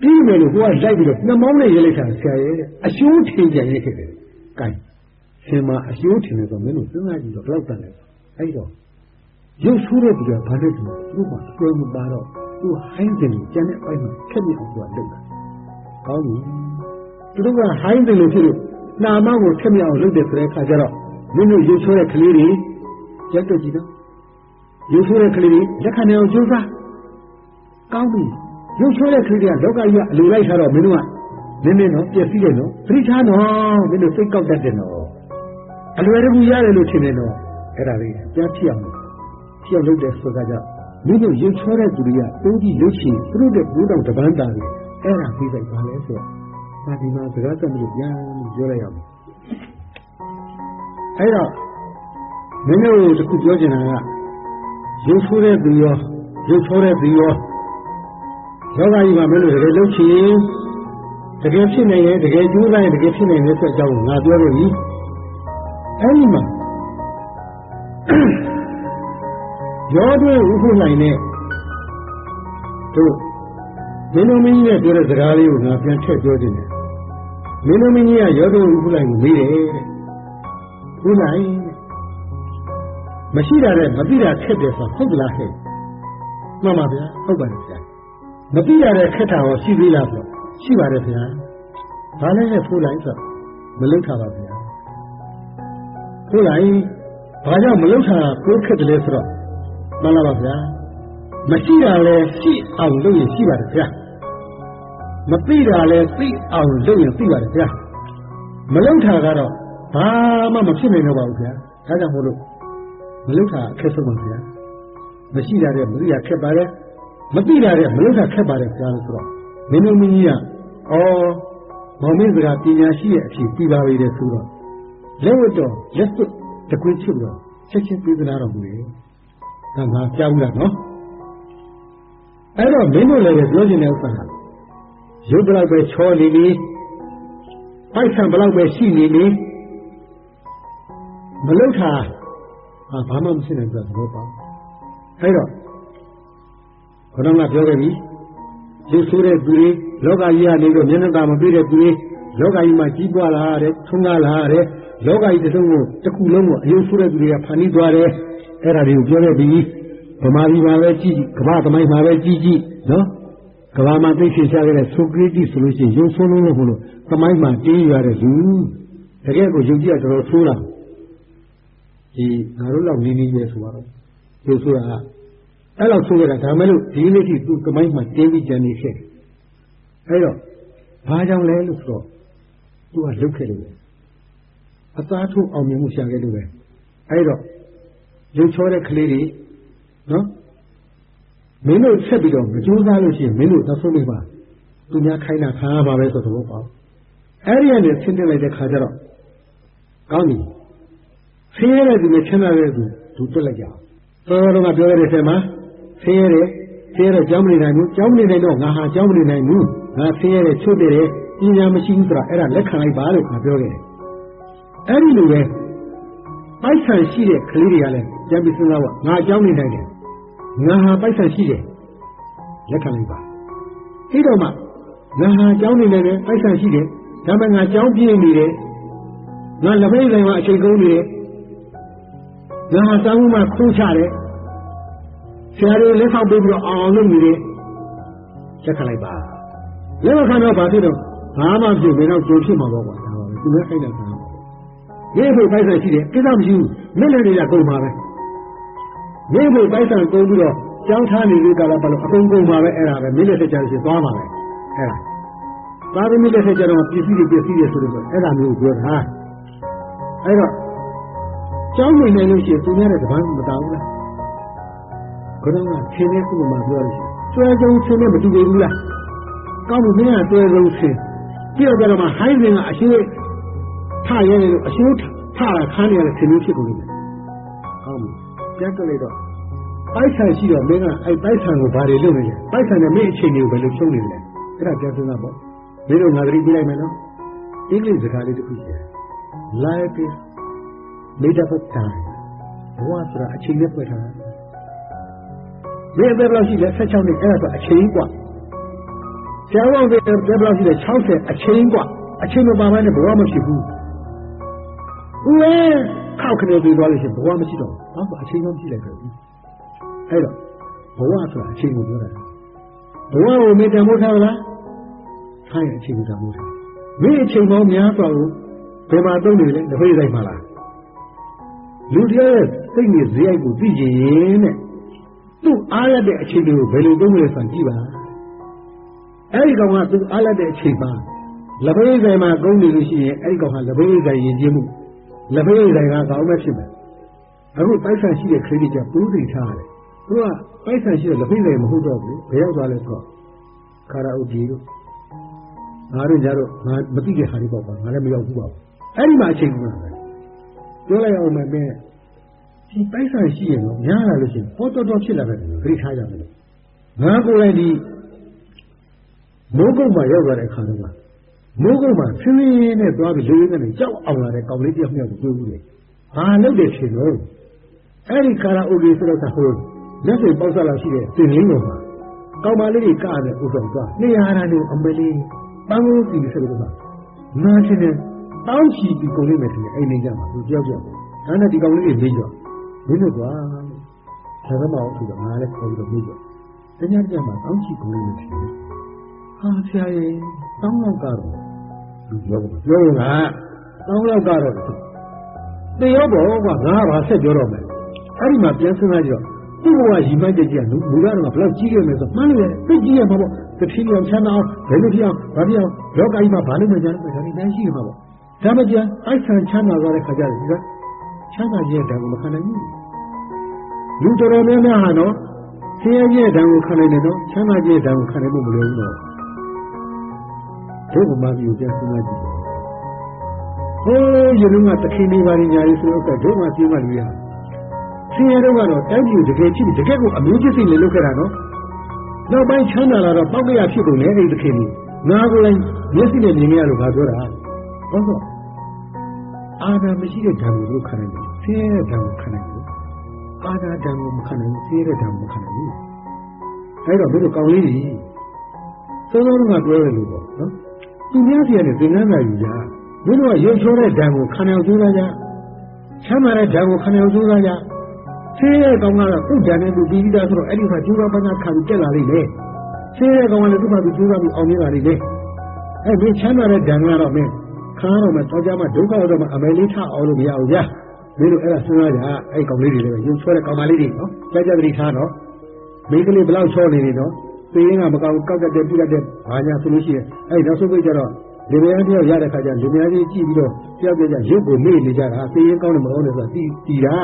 ပြီးမယ်လို့ကိုကလိုက်ပြီးတော့နှမောင်းနဲ့ရေးလိုက်တာဆရာရဲ့အရှိုးထင်ကြရဲ့ခဲ့တယ်။ကဲရှင်မအရှိုးထင်တယ်ဆိုမင်းတို့စဉ်းစားကြည့်တော့ဘယ်လောက်တန်လဲအဲ့တော့ရုပ်ဆိုးတဲ့သူကဘာလဲသူသူ့မှာအကွဲမပါတော့သူဟိုင်းတယ်ကျန်တဲ့အပိုင်းမှာခက်မြအောင်သူကလုပ်တာ။ကောင်းပြီ။သူတို့ကဟိုင်းတယ်လို့ဖြစ်လို့နာမကိုခက်မြအောင်လုပ်တယ်ဆိုတဲ့အခါကျတော့မင်းတို့ရုပ်ဆိုးတဲ့ကလေးတွေရက်တော့ကြည့်နော်။ ရုပ်ဆိုးတဲ့ကလေးတွေလက်ခံနေအောင်ကြိုးစား။ကောင်းပြီ။ရုပ်ချွေးတဲ့ခရီးတွေကလောကကြီးကအလိုလိုက်ထားတော့မင်းတို့ကနည်းနည်းနော်ပျက်စီးတယ်နော်သတိထားနော်မင်းတို့စိတ်ကောက်တတ်တယ်နော်အလွယ်တကူရတယ်လို့ထင်တယ်နော်အဲ့ဒါလေးကြားဖြစ်အောင်ဖြစ်အောင်လုပ်တဲ့ဆိုတာကြောင့်မင်းတို့ရုပ်ချွေးတဲ့သူတွေကတိုးပြီးရုပ်ရှင်သူတို့တဲ့ဘုတော်တပန်းတာတွေအဲ့ဒါပြီးလိုက်ပါလဲဆိုတော့ဒါဒီမှာစကားသက်လို့ပြန်ပြောလိုက်ရအောင်အဲ့တော့မင်းတို့တခုပြောချင်တာက ရုပ်ချွေးတဲ့သူရောရုပ်ချွေးတဲ့သူရောယောဂကြီးကမင်းတို့တကယ်လုပ်ချင်တကယ်ဖြစ်နိုင်ရင်တကယ်ကျိုးစားရင်တကယ်ဖြစ်နိုင်တဲ့ဆက်ကြောင်းငါပြောလို့ပြီအဲဒီမှာရောတွင်းဥခုနိုင်တဲ့တို့မင်းတို့မင်းကြီးနဲ့ပြောတဲ့စကားလေးကိုငါပြန်ထည့်ပြောခြင်းတယ်မင်းတို့မင်းကြီးကရောတွင်းဥခုနိုင်ကိုမေးတယ်ဥနိုင် မရှိတာနဲ့မသိတာခက်တယ်ဆိုဟုတ်လားဟဲ့မှန်ပါဗျာဟုတ်ပါတယ်ဗျာမသိရတဲ့ခက်တာရောရှိသေးလားဆိုရှိပါတယ်ဗျာဘာလဲနဲ့ဖိုးလိုက်ဆိုမလုံထားပါဗျာဖိုးလိုက်ဘာကြောင့်မလုံထားကိုခက်တယ်လဲဆိုတော့မှန်လားပါဗျာမရှိတာလဲရှိအောင်လုပ်ရင်ရှိပါတယ်ဗျာမသိတာလဲသိအောင်လုပ်ရင်သိပါတယ်ဗျာမလုံထားကတော့ဘာမှမဖြစ်နိုင်တော့ပါဘူးဗျာဒါကြောင့်မို့လို့ မလုံထားအခက်ဆုံးပါဗျာမရှိတာတဲ့မသိတာခက်ပါတယ်မသိတာတဲ့မလို့တာခက်ပါတယ်ကြားလို့ဆိုတော့မင်းတို့မင်းကြီးကဩမောင်မင်းစကားပညာရှိရဲ့အဖြစ်ပြီးပါပြီတဲ့ဆိုတော့လက်ဝတ်တော်လက်စွပ်တကွင်းချစ်ပြီးတော့ချက်ချင်းပြေးသနာတော်မူတယ်။ဒါငါကြားဘူးလားနော်။အဲ့တော့မင်းတို့လည်းပြောချင်တဲ့ဥစ္စာကရုပ်ဘလောက်ပဲချောနေနေပိုက်ဆံဘလောက်ပဲရှိနေနေမလောက်တာ ဘာမှမဖြစ်နိုင်ဘူးသဘောပေါက်။အဲ့တော့ခဏကပြောခဲ့ပြီရုပ်ဆိုးတဲ့သူတွေလောကကြီးကနေတော့မျက်နှာသာမပြည့်တဲ့သူတွေလောကကြီးမှာကြီးပွားလာတဲ့ထုံးကားလာတဲ့လောကကြီးတစ်စုံကိုတစ်ခုလုံးကိုအယုဆိုးတဲ့သူတွေကဖန်ပြီးသွားတယ်အဲ့ဒါတွေကိုပြောခဲ့ပြီဗမာပြည်မှာပဲကြည့်ကြည့်ကမ္ဘာသမိုင်းမှာပဲကြည့်ကြည့်နော်ကမ္ဘာမှာသိရှိရှာခဲ့တဲ့ဆိုကရတီဆိုလို့ရှိရင်ရုပ်ဆိုးလုံးလို့ဟိုလိုသမိုင်းမှာတင်းရတဲ့လူတကယ်ကိုယုံကြည်ရတော်ဆိုးလာ ဒီငါတို့လောက်နေနေရဲဆိုတော့ရုပ်ဆိုးတာအဲ့လောက်ဆိုရတာဒါမဲ့လို့ဒီနေ့ထိသူကမိုင်းမှာတင်းပြီးကြံနေခဲ့အဲ့တော့ဘာကြောင့်လဲလို့ဆိုတော့သူကလုတ်ခဲ့လို့ပဲအသားထုတ်အောင်မြင်မှုရှာခဲ့လို့ပဲအဲ့တော့ရုပ်ချောတဲ့ကလေးတွေနော်မင်းတို့ဆက်ပြီးတော့မကြိုးစားလို့ရှိရင်မင်းတို့သဆုံးမိပါသူများခိုင်းတာခံရပါပဲဆိုတော့ပေါ့အဲ့ဒီကနေဆင်းတက်လိုက်တဲ့ခါကျတော့ကောင်းပြီ ဆင်းရဲတဲ့သူနဲ့ချမ်းသာတဲ့သူသူတက်လိုက်ကြအောင်တော်တော်ကပြောရတဲ့ဆယ်မှာဆင်းရဲတယ်ဆင်းရဲတော့ကြောင်းမနေနိုင်ဘူးကြောင်းမနေနိုင်တော့ငါဟာကြောင်းမနေနိုင်ဘူးငါဆင်းရဲတယ်ချုပ်တယ်ပညာမရှိဘူးဆိုတာအဲ့ဒါလက်ခံလိုက်ပါလို့ငါပြောခဲ့တယ်အဲ့ဒီလိုပဲပိုက်ဆံရှိတဲ့ကလေးတွေကလည်းကြံပြီးစဉ်းစားပါငါကြောင်းနေနိုင်တယ်ငါဟာပိုက်ဆံရှိတယ်လက်ခံလိုက်ပါအဲ့တော့မှငါဟာကြောင်းနေနိုင်တယ်ပိုက်ဆံရှိတယ်ဒါမှငါကြောင်းပြင်းနေတယ်ငါလက်မိတ်ဆိုင်မှာအချိန်ကုန်နေတယ် ငါဟာစောင်းမှခိုးချတယ်ဆရာတွေလက်ဆောင်ပေးပြီးတော့အောင်အောင်လုပ်နေတယ်ချက်ခလိုက်ပါလက်မခံတော့ဘာဖြစ်တော့ဘာမှမဖြစ်ဘယ်တော့ကြိုဖြစ်မှာပေါ့ကွာဒါပါပဲသူလည်းခိုက်တာခံနေဖို့ပိုက်ဆံရှိတယ်ကိစ္စမရှိဘူးမျက်နှာတွေကကုန်ပါပဲနေဖို့ပိုက်ဆံကုန်ပြီးတော့ကြောင်းထားနေလို့ကလည်းဘာလို့အကုန်ကုန်ပါပဲအဲ့ဒါပဲမိလက်ဆက်ကြလို့ရှိရင်သွားပါပဲအဲ့ဒါသာသမီလက်ဆက်ကြတော့ပစ္စည်းတွေပစ္စည်းတွေဆိုလို့အဲ့ဒါမျိုးပြောတာအဲ့တော့ ကြောင်းနေနေလို့ရှိရင်သူများတဲ့တပန်းမတောင်းဘူးလားခဏကဆင်းတဲ့ဥပမာပြောလို့ရှိရင်ကျွဲကြုံဆင်းနဲ့မတူဘူးလားကောင်းပြီမင်းကကျွဲကြုံဆင်းပြီးတော့ကြတော့မှဟိုင်းစင်ကအရှိထရဲလို့အရှိထထတာခန်းနေရတဲ့ဆင်းလို့ဖြစ်ကုန်တယ်ကောင်းပြီပြန်ကြလိုက်တော့ပိုက်ဆံရှိတော့မင်းကအဲ့ပိုက်ဆံကိုဘာတွေလုပ်နေလဲပိုက်ဆံနဲ့မင်းအချိန်တွေကိုဘယ်လိုဖြုံးနေလဲအဲ့ဒါပြန်စဉ်းစားပေါ့မင်းတို့ငါသတိပြလိုက်မယ်နော်အင်္ဂလိပ်စကားလေးတစ်ခုရှိတယ် life is made up of time ဘဝဆိုတာအချိန်နဲ့ဖွဲ့ထားတာမင်းအသက်ဘယ်လောက်ရှိလဲ16နှစ်အဲ့ဒါဆိုအချိန်กว่าဆရာတော်ကဘယ်လောက်ရှိလဲ60အချိန်กว่าအချိန်မပါဘဲနဲ့ဘဝမဖြစ်ဘူးဦးဝဲခောက်ခနေပြီးသွားလို့ရှိရင်ဘဝမရှိတော့ဘူးဘာလို့အချိန်မှမရှိလိုက်ခဲ့ဘူးအဲ့တော့ဘဝဆိုတာအချိန်ကိုပြောတာဘဝကိုမေတ္တာမို့ထားလားထားရင်အချိန်ကိုတမို့ထားမင်းအချိန်ပေါင်းများစွာကိုဘယ်မှာသုံးနေလဲတပိတ်ဆိုင်မှာလား လူတယောက်ရဲ့စိတ်နဲ့ဇေယိုက်ကိုသိကြရင်တဲ့သူ့အားရတဲ့အချိန်တွေကိုဘယ်လိုသုံးလဲဆိုတာကြည့်ပါအဲ့ဒီကောင်ကသူ့အားရတဲ့အချိန်မှာလက်ပိတ်ဆိုင်မှာကုန်းနေလို့ရှိရင်အဲ့ဒီကောင်ကလက်ပိတ်ဆိုင်ရင်ကျင်းမှုလက်ပိတ်ဆိုင်ကကောင်းမဲ့ဖြစ်မယ်အခုပိုက်ဆံရှိတဲ့ခရစ်ကပူးသိထားတယ်သူကပိုက်ဆံရှိတဲ့လက်ပိတ်ဆိုင်မဟုတ်တော့ဘူးဘယ်ရောက်သွားလဲဆိုတော့ကာရာအိုဒီတို့ငါတို့ကြတော့ငါမသိတဲ့ဟာတွေပေါ့ကွာငါလည်းမရောက်ဘူးပါဘူးအဲ့ဒီမှာအချိန်က ပဲပြောလိုက်အောင်မယ်ပဲဒီပိုက်ဆံရှိရင်တော့များလာလို့ရှိရင်ပေါ်တော်တော်ဖြစ်လာတယ်ခရစ်ထားကြမယ်ငါကိုယ်လည်းဒီမိုးကုတ်မှာရောက်သွားတဲ့အခါတော့မိုးကုတ်မှာဆင်းရင်းနဲ့သွားပြီးလေးလေးနဲ့ကြောက်အောင်လာတဲ့ကောင်လေးတယောက်မြောက်ကိုတွေ့ဘူးလေဘာလုပ်တယ်ဖြစ်လို့အဲ့ဒီကာရာအိုကေဆိုတော့ဟိုလက်စိပေါက်ဆက်လာရှိတဲ့တင်လင်းတော်မှာကောင်မလေးတွေကတဲ့ဥစ္စာသွားနေရာရာနေအမလေးပန်းကိုပြီးဆိုတော့နားချင်းနဲ့ တောင်းချီပြီးကုန်လိမ့်မယ်ထင်တယ်အိမ်နေကြမှာသူကြောက်ကြောက်ဒါနဲ့ဒီကောင်လေးတွေမေးကြမင်းတို့ကွာဆရာမအောင်ဆိုတော့ငါလည်းခေါ်ပြီးတော့မေးကြတညတညမှာတောင်းချီကုန်လိမ့်မယ်ထင်တယ်ဟာဆရာရဲ့တောင်းတော့ကတော့လူပြောပြောကတောင်းတော့ကတော့တေရောဘောကငါဘာဆက်ပြောတော့မယ်အဲ့ဒီမှာပြန်စဉ်းစားကြတော့သူ့ဘဝရီမိုက်တဲ့ကြီးကလူကတော့ဘယ်လောက်ကြီးခဲ့မလဲဆိုမှန်းလို့သိကြီးရမှာပေါ့တတိယချမ်းသာအောင်ဘယ်လိုဖြစ်အောင်ဘာဖြစ်အောင်လောကကြီးမှာဘာလို့မကြမ်းလဲဒါတွေတိုင်းရှိမှာပေါ့ ဒါမှကြအိုက်ဆန်ချမ်းသာသွားတဲ့ခါကျတော့ဒီကချမ်းသာခြင်းတဲ့ကိုမခံနိုင်ဘူးလူတော်တော်များများဟာနော်ဆင်းရဲခြင်းတဲ့ကိုခံနိုင်တယ်နော်ချမ်းသာခြင်းတဲ့ကိုခံနိုင်မှုမလိုဘူးတော့ဒုက္ခမကြီးကိုပြန်စဉ်းစားကြည့်ဟိုးရလုံးကတခင်လေးပါးညာရေးဆိုတော့ဒုက္ခပြေးမှလူရဆင်းရဲတော့ကတော့တိုင်းပြည်တကယ်ဖြစ်တကယ်ကိုအမျိုးဖြစ်စိတ်နဲ့လုပ်ခဲ့တာနော်နောက်ပိုင်းချမ်းသာလာတော့ပောက်ကရဖြစ်ကုန်တယ်အဲ့ဒီတခင်ကြီးငါကိုယ်လည်းမျက်စိနဲ့မြင်ရလို့ငါပြောတာဟုတ်တော့ အာနာမရှိတဲ့ဓာတ်ကိုတို့ခံနိုင်တယ်ဆင်းရဲတဲ့ဓာတ်ကိုခံနိုင်တယ်အာနာဓာတ်ကိုမခံနိုင်ဘူးဆင်းရဲတဲ့ဓာတ်ကိုမခံနိုင်ဘူးအဲ့တော့ဘယ်လိုကောင်းလေးကြီးစောစောကပြောရလို့ပေါ့နော်သူများစီကနေသင်္ကန်းသာယူကြမင်းတို့ကရုပ်ချောတဲ့ဓာတ်ကိုခံနိုင်အောင်ကြိုးစားကြချမ်းသာတဲ့ဓာတ်ကိုခံနိုင်အောင်ကြိုးစားကြဆင်းရဲကောင်ကတော့သူ့ဓာတ်နဲ့သူပြီးပြီးသားဆိုတော့အဲ့ဒီမှာကျိုးသားပန်းသားခံပြီးတက်လာလိမ့်မယ်ဆင်းရဲကောင်ကလည်းသူ့မှာသူကျိုးသားပြီးအောင်မြင်လာလိမ့်မယ်အဲ့ဒီချမ်းသာတဲ့ဓာတ်ကတော့မင်း ခါတော့မှတော့ကြမှာဒုက္ခတော့မှအမယ်လေးထအောင်လို့မရဘူးဗျာမင်းတို့အဲ့ဒါစဉ်းစားကြအဲ့ကောင်လေးတွေလည်းရုပ်ချောတဲ့ကောင်မလေးတွေနော်ကြကြတတိထားနော်မိန်းကလေးဘယ်လောက်ချောနေနေနော်သေရင်ကမကောက်ကောက်တတ်တယ်ပြတ်တတ်ဘာညာဆိုလို့ရှိရင်အဲ့နောက်ဆုံးပိတ်ကြတော့လူများတယောက်ရတဲ့ခါကျလူများကြီးကြည့်ပြီးတော့တယောက်တယောက်ရုပ်ကိုမေ့နေကြတာသေရင်ကောင်းတယ်မကောင်းတယ်ဆိုတာတီးတီးတာ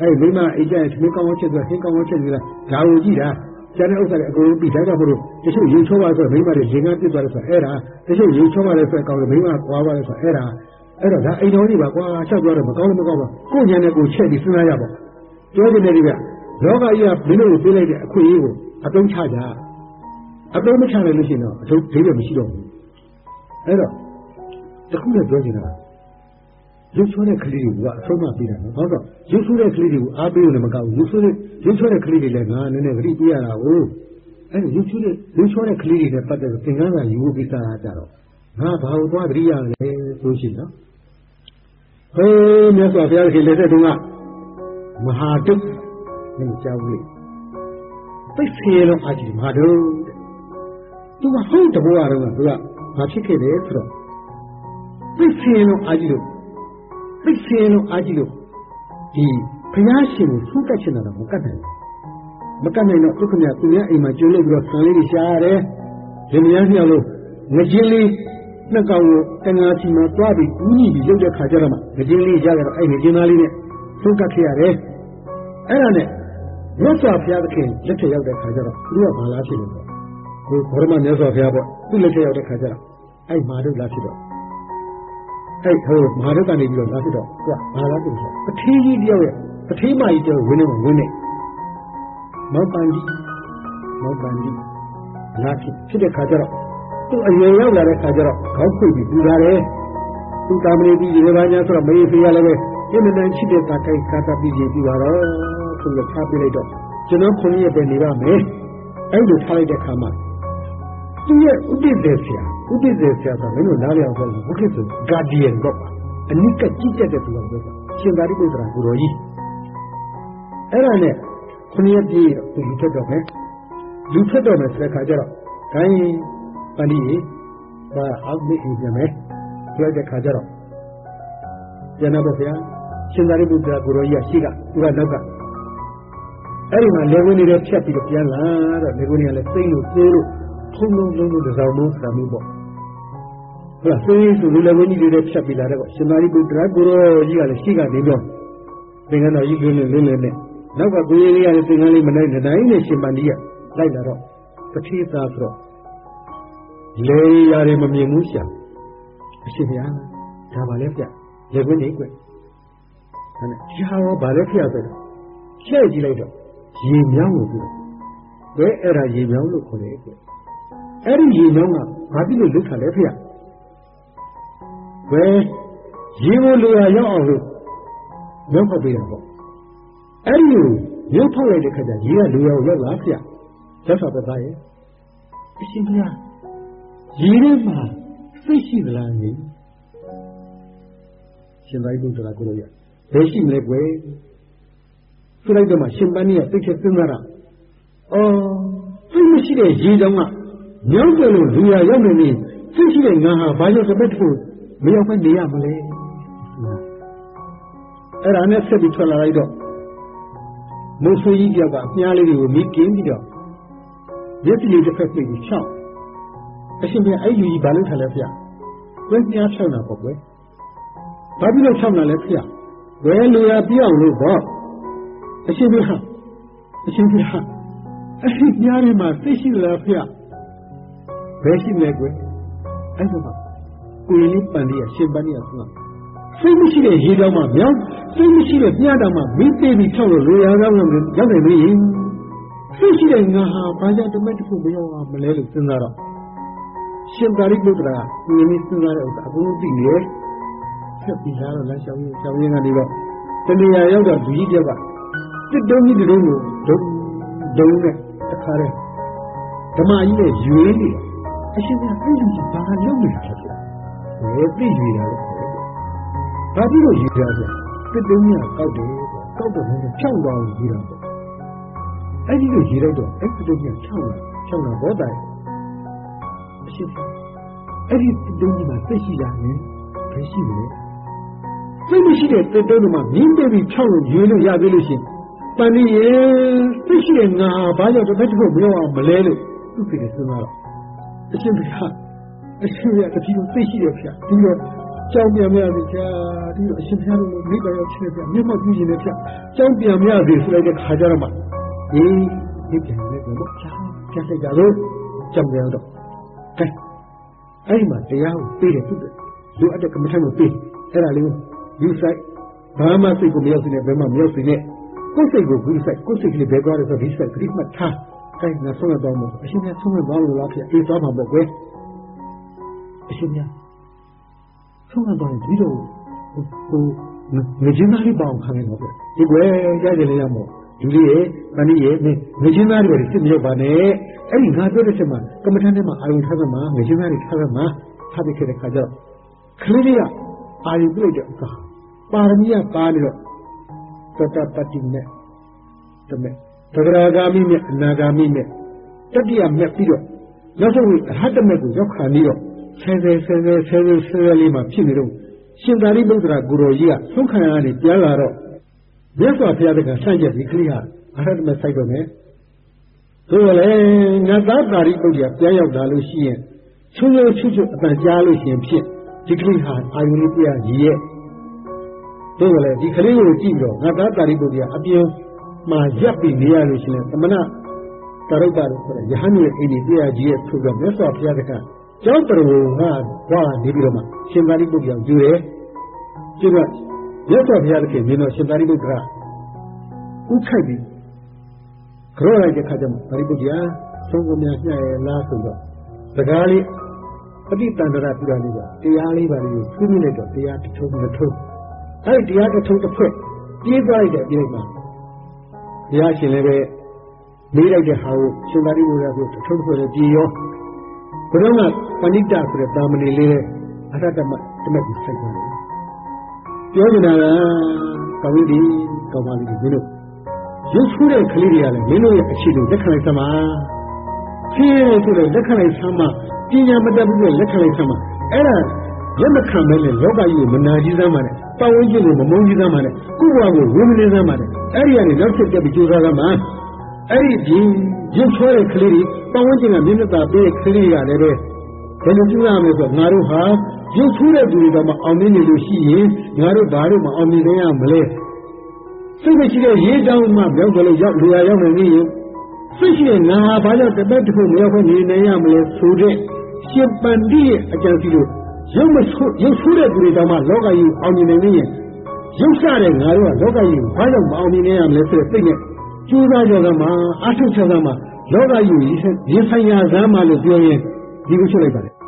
အဲ့မိမအိတ်ကျသမင်းကောင်းကောင်းချက်ဆိုဟင်းကောင်းကောင်းချက်ဆိုတာဒါကိုကြည့်တာ ကျန်တဲ့ဥစ္စာတွေအကုန်လုံးပြီးဒါကြောင့်မလို့တချို့ရေချောပါဆိုမိမတွေရေငန်းပြစ်သွားတယ်ဆိုအဲ့ဒါတချို့ရေချောပါလဲဆိုအကောင်မိမကွာပါလဲဆိုအဲ့ဒါအဲ့တော့ဒါအိမ်တော်ကြီးပါကွာချက်သွားတော့မကောင်းလည်းမကောင်းပါကိုညံနဲ့ကိုချက်ပြီးစဉ်းစားရပါပြောနေတယ်ဒီကလောကကြီးကမင်းတို့ကိုပေးလိုက်တဲ့အခွင့်အရေးကိုအတုံးချကြအတုံးမချနိုင်လို့ရှိရင်တော့အထုပ်ဒိဗေမရှိတော့ဘူးအဲ့တော့တခုနဲ့ပြောချင်တာ ရုပ်ချောတဲ့ကလေးတွေကအဆုံးမပေးတာနော်။ဘာလို့ရုပ်ဆိုးတဲ့ကလေးတွေကိုအားပေးလို့လည်းမကောက်ဘူး။ရုပ်ဆိုးတဲ့ရုပ်ချောတဲ့ကလေးတွေလည်းငါနည်းနည်းဂရိပေးရတာကိုအဲ့ဒီရုပ်ချောတဲ့ရုပ်ချောတဲ့ကလေးတွေနဲ့ပတ်သက်ပြီးသင်္ကန်းစာယူဖို့ကိစ္စအားကြတော့ငါဘာလို့သွားဂရိရလဲဆိုရှင်နော်။ဟေးမြတ်စွာဘုရားရှင်လက်ထက်တုန်းကမဟာတုတ်မင်းကြောက်လေပိတ်ဖေလုံးအာကြီးမဟာတုတ်သူကဟုတ်တဘောရတော့သူကဘာဖြစ်ခဲ့လဲဆိုတော့ပိတ်ဖေလုံးအာကြီးလို့ သိစင်းလုံးအားကြီးလို့ဒီဘုရားရှင်ကိုဖူးကတ်ချင်တာတော့မကတ်နိုင်ဘူးမကတ်နိုင်တော့ဥက္ကမသူရဲ့အိမ်မှာကျွေးလို့ပြီးတော့ဆံလေးတွေရှားရတယ်ဒီမယားမြောက်လို့ငချင်းလေးနှစ်ကောင်ကိုတဏှာစီမှာတွားပြီးဦးညီပြီးရုပ်တဲ့ခါကျတော့မှငချင်းလေးရကြတော့အဲ့ငချင်းသားလေးနဲ့ဖူးကတ်ခဲ့ရတယ်အဲ့ဒါနဲ့မြတ်စွာဘုရားသခင်လက်ထက်ရောက်တဲ့ခါကျတော့သူကဘာလားဖြစ်လို့ပေါ့ဟိုဘောရမမြတ်စွာဘုရားပေါ့သူ့လက်ထက်ရောက်တဲ့ခါကျတော့အဲ့မာတို့လားဖြစ်တော့ အဲ့ဟိုမဟာရုပ်ကနေပြီးတော့လာဖြစ်တော့သူကဘာလားသူဆိုအထင်းကြီးတယောက်ရဲ့ပထေးမကြီးတော့ဝင်းနေဝင်းနေမောပန်ကြီးမောပန်ကြီးလာဖြစ်ဖြစ်တဲ့ခါကျတော့သူ့အရွယ်ရောက်လာတဲ့ခါကျတော့ခေါင်းခွေပြီးပူလာတယ်သူတာမဏေကြီးရေဘာညာဆိုတော့မေးဖေးရလည်းပဲဒီမတန်ချစ်တဲ့တာကိုက်ကာတာပြီးရင်ပြီးပါတော့ဆိုတော့ထားပြလိုက်တော့ကျွန်တော်ခုနှစ်ရက်ပဲနေပါမယ်အဲ့လိုထားလိုက်တဲ့ခါမှာသူရဲ့ဥပဒေဆရာ ဥပဒေဆရာဆိုမင်းတို့နားလည်အောင်ပြောလို့ဘုခေတ်ဆိုဂါဒီယန်တော့ပါအနိကကြည့်တတ်တဲ့သူကပြောရှင်သာရိပုတ္တရာကိုရောကြီးအဲ့ဒါနဲ့ခုနှစ်ရက်ပြည့်သူလူထွက်တော့မယ်လူထွက်တော့မယ်ဆိုတဲ့ခါကျတော့ခိုင်းပဏိရေဒါအောက်မေ့အိမ်ပြန်မယ်ပြောတဲ့ခါကျတော့ပြန်တော့ဗျာရှင်သာရိပုတ္တရာကိုရောကြီးကရှိကသူကနောက်ကအဲ့ဒီမှာလေဝင်နေတဲ့ဖြတ်ပြီးတော့ပြန်လာတော့လေဝင်နေကလည်းစိတ်လို့ပြေးလို့ထုံလုံးလုံးလို့တစောင်းလုံးစာမျိုးပေါ့ ဟုတ်လားစိတ်ဆိုလေဝင်ကြီးတွေဖြတ်ပြီးလာတဲ့ပေါ့ရှင်သာရိပုတ္တရာကိုရောကြီးကလည်းရှိကနေတော့သင်္ကန်းတော်ကြီးလွန်းလွန်းလွန်းလွန်းနဲ့နောက်ကကိုကြီးလေးကလည်းသင်္ကန်းလေးမနိုင်နိုင်နဲ့ရှင်ပန္ဒီကလိုက်လာတော့တတိသားဆိုတော့လေရာတွေမမြင်ဘူးရှာအရှင်ဘုရားဒါပါလေပြလေခွင်းနေကွဒါနဲ့ရှားရောဗာလဲဖျက်ဆိုတော့ချဲ့ကြည့်လိုက်တော့ရေမြောင်းလို့ပြောဘယ်အဲ့ဒါရေမြောင်းလို့ခေါ်တယ်ကွအဲ့ဒီရေမြောင်းကဘာဖြစ်လို့လုခါလဲဖျက် ဘယ်ရေကိုလိုရရောက်အောင်လို့မြောင်းဖောက်ပေးတာပေါ့အဲ့ဒီမြောင်းဖောက်လိုက်တဲ့ခါကျရေကလိုရရောက်လာဖျက်သက်သာသက်သာရဲ့အရှင်ဘုရားရေထဲမှာစိတ်ရှိသလားညီရှင်သာရိပုတ္တရာကိုလိုရဘယ်ရှိမလဲကွယ်ဆိုလိုက်တော့မှရှင်ပန်းကြီးကသိချက်စဉ်းစားတာအော်စိတ်မရှိတဲ့ရေတောင်ကညောင်းတယ်လို့လူရရောက်နေနေစိတ်ရှိတဲ့ငါဟာဘာကြောင့်တပတ်တခု မရောက်မနေရမလဲအဲ့ဒါနဲ့ဆက်ပြီးထွက်လာလိုက်တော့မုတ်ဆိုးကြီးတယောက်ကမြားလေးတွေကိုမိကင်းပြီးတော့ရက်စီလေးတစ်ဖက်ပြေးပြီးချောင်းအရှင်ပြန်အဲ့လူကြီးဘာလို့ထားလဲဖေ။ဝဲမြားချောင်းတာပေါ့ကွယ်။ဘာဖြစ်လို့ချောင်းတာလဲဖေ။ဝဲလူရပြောင်းလို့ပေါ့။အရှင်ပြန်ဟာအရှင်ပြန်ဟာအဲ့ဒီမြားတွေမှာသိရှိလားဖေ။ဘယ်ရှိမလဲကွယ်။အဲ့ဒါ ကကိုရင်လေးပန်လေးရရှင်ပန်လေးရဆိုတာစိတ်မရှိတဲ့ရေတောင်မှမြောင်းစိတ်မရှိတဲ့ပြားတောင်မှမင်းသေးပြီးထောက်လို့လူရကောင်းလို့ရောက်နေပြီ။စိတ်ရှိတဲ့ငါဟာဘာကြောင့်တမက်တစ်ခုမရောက်အောင်မလဲလို့စဉ်းစားတော့ရှင်သာရိပုတ္တရာဉာဏ်နဲ့စဉ်းစားတဲ့ဥစ္စာအကုန်လုံးသိနေတယ်။ဆက်ပြီးလာတော့လမ်းလျှောက်ရင်းလျှောက်ရင်းကနေတော့တဏှာရောက်တော့လူကြီးတယောက်ကတစ်တုံးကြီးတုံးကိုဒုံဒုံနဲ့တခါတည်းဓမ္မကြီးနဲ့ရွေးနေအရှင်ကအဲ့လူကြီးဘာလုပ်နေတာလဲ ဗျာ။ဘယ်သိရွေးတာလဲ။ဘာဖြစ်လို့ရွေးတာလဲ။တစ်တုံးကြီးကောက်တယ်ကောက်တော့လည်းဖြောင်းသွားရွေးတာပေါ့။အဲ့ဒီလိုရွေးလိုက်တော့အဲ့ဒီတုံးကြီးဖြောင်းလာဖြောင်းလာဘောတိုင်အရှင်အဲ့ဒီတုံးကြီးမှာသိရှိရမယ်ဘယ်ရှိမလဲသိမရှိတဲ့တုံးတုံးမှာမြင်းပေးပြီးဖြောင်းလို့ရွေးလို့ရသေးလို့ရှင်ပန်ဒီရေသိရှိတဲ့ငါဘာကြောင့်တစ်ဖက်တစ်ခုမပြောအောင်မလဲလို့သူသိတယ်စဉ်းစားတော့အရှင်ဘုရားအ ရှင်ဘုရားတတိယသိရှိရဖျားပြီးတော့ကြောင်းပြန်မရသေးချာဒီအရှင်ဘုရားတို့မိဘရောက်ချင်ပြမျက်မှောက်ပြုခြင်းနဲ့ဖျားကြောင်းပြန်မရသေးဆိုလိုက်တဲ့ခါကြတော့မှဒီဒီပြန်လဲတော့ချာပြတ်လိုက်ကြတော့ကြောင်းပြန်တော့ကဲအဲ့ဒီမှာတရားကိုပေးတယ်သူလူအပ်တဲ့ကမ္မထမ်းကိုပေးအဲ့ဒါလေးကိုယူဆိုင်ဘာမှစိတ်ကိုမရောက်စေနဲ့ဘယ်မှမရောက်စေနဲ့ကိုယ်စိတ်ကိုဂုစိုက်ကိုယ်စိတ်ကလေးဘယ်သွားလဲဆိုဒီစိုက်ဂရိမှတ်ထားကဲငါဆုံးရတော့မို့အရှင်မြတ်ဆုံးရတော့လို့လားဖြစ်အေးသွားမှာပေါ့ကွယ် အရှင်မြတ်ဆုံးရတော့ဒီတော့ဟိုငချင်းသားလေးပေါအောင်ခံနေတော့ဒီကွယ်ကြားကြလေရမို့ဒီလေးရဲ့တဏှိရဲ့ငချင်းသားတွေစစ်မြောက်ပါနဲ့အဲ့ဒီငါပြောတဲ့ချက်မှာကမ္မထမ်းထဲမှာအာယုထားသမှာငချင်းသားတွေထားသမှာထားပြီးခဲ့တဲ့ခါကျတော့ကလေးလေးကအာယုပြလိုက်တဲ့အခါပါရမီကပါနေတော့တတပတိနဲ့တမဲ့သဂရာဂာမိနဲ့အနာဂာမိနဲ့တတိယမဲ့ပြီးတော့နောက်ဆုံးအဟတမဲ့ကိုရောက်ခါနေတော့ ဆယ်ဆယ်ဆယ်ဆယ်ဆယ်ဆယ်ဆယ်လေးမှာဖြစ်နေတော့ရှင်သာရိပုတ္တရာကိုရောကြီးကသုံးခံရကနေပြန်လာတော့မြတ်စွာဘုရားတကဆန့်ကျက်ပြီးခလိဟာအဟတမဲ့ဆိုင်တော့မယ်ဆိုတော့လေငါသားတာရိပုတ္တရာပြန်ရောက်လာလို့ရှိရင်ချုံချုံချွတ်ချွတ်အတန်ကြားလို့ရှိရင်ဖြစ်ဒီကလေးဟာအာယုန်လေးပြရရည်ရဲ့တို့လည်းဒီကလေးကိုကြည့်ပြီးတော့ငါသားတာရိပုတ္တရာအပြင်မှာရပ်ပြီးနေရလို့ရှိရင်သမဏတရုပ်တာလို့ခေါ်တဲ့ယဟန်ရဲ့အိမ်ကြီးတရားကြီးရဲ့ဆိုတော့မြတ်စွာဘုရားက ကျောင်းတော်ကဟောနေပြီးတော့မှရှင်သာရိပုတ္တရာယူရဲကျတော့မြတ်စွာဘုရားကမြင်တော့ရှင်သာရိပုတ္တရာဥခိုက်ပြီးကြောလိုက်တဲ့ခါကျမှပါရိပုတ္တရာသုံးကုန်များညှရဲ့လားဆိုတော့စကားလေးပဋိတန္တရာပြတာလေးကတရားလေးပါလေးကိုသူးမိလိုက်တော့တရားတစ်ထုံးတစ်ထုံးအဲ့ဒီတရားတစ်ထုံးတစ်ဖွဲ့ပြေးသွားလိုက်တဲ့အပြင်မှာဘုရားရှင်လည်းပဲမေးလိုက်တဲ့ဟာကိုရှင်သာရိပုတ္တရာကတစ်ထုံးတစ်ဖွဲ့လည်းပြေးရော ဘုရားကပဏိတဆိုတဲ့တာမဏေလေးနဲ့အရတ္တမတမက်ကိုစိုက်သွားတယ်ပြောနေတာကကောင်းပြီကောင်းပါလိမ့်မင်းတို့ရုပ်ဆူးတဲ့ကလေးတွေကလည်းမင်းတို့ရဲ့အခြေကိုလက်ခံလိုက်သမှာဖြင်းရဲဆိုတဲ့လက်ခံလိုက်သမှာပညာမတတ်ဘူးတဲ့လက်ခံလိုက်သမှာအဲ့ဒါလက်မခံမဲနဲ့လောကကြီးကိုမနာကြီးသမ်းပါနဲ့ပတ်ဝန်းကျင်ကိုမမုန်းကြီးသမ်းပါနဲ့ကိုယ့်ဘဝကိုဝိမနေသမ်းပါနဲ့အဲ့ဒီကနေနောက်ဆက်တက်ပြီးကြိုးစားသမ်းပါ အဲ့ဒီဒီရုပ်ဆွဲတဲ့ကလေးတွေပတ်ဝန်းကျင်ကမျက်နှာသာပေးတဲ့ကလေးတွေကလည်းပဲဘယ်လိုပြုရမလဲဆိုတော့ငါတို့ဟာရုပ်ဆူးတဲ့သူတွေကမှအောင်မြင်နေလို့ရှိရင်ငါတို့ဘာလို့မအောင်မြင်နိုင်ရမလဲစိတ်မရှိတဲ့ရေးတောင်းမှပြောက်ကြလို့ရောက်လူရရောက်နေရင်စိတ်ရှိတဲ့ငါဟာဘာကြောင့်တပတ်တစ်ခုမရောက်ခွင့်နေနိုင်ရမလဲဆိုတဲ့ရှင်ပန္တိရဲ့အကြံစီလို့ရုပ်မဆိုးရုပ်ဆိုးတဲ့သူတွေတောင်မှလောကကြီးအောင်မြင်နိုင်နေရင်ရုပ်ဆတဲ့ငါတို့ကလောကကြီးဘာကြောင့်မအောင်မြင်နိုင်ရမလဲဆိုတဲ့စိတ်နဲ့ ကျိုးစားကြကမှအထုချကမှလောကကြီးရင်ဆိုင်ရာဇမ်းမှလို့ပြောရင်ဒီကိုချုပ်လိုက်ပါလေဝ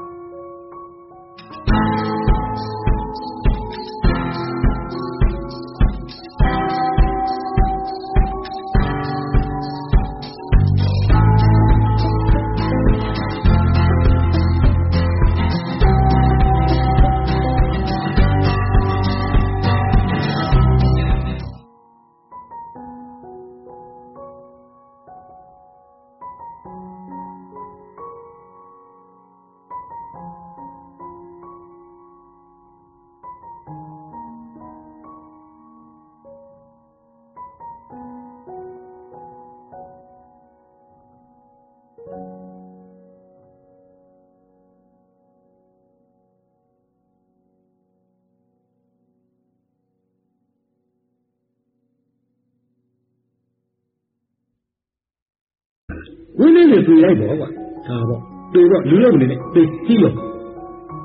နေနေပြလိုက်တော့ကွာဒါပေါ့တွေ့တော့လူလုံးနေနဲ့သိကြည့်လို့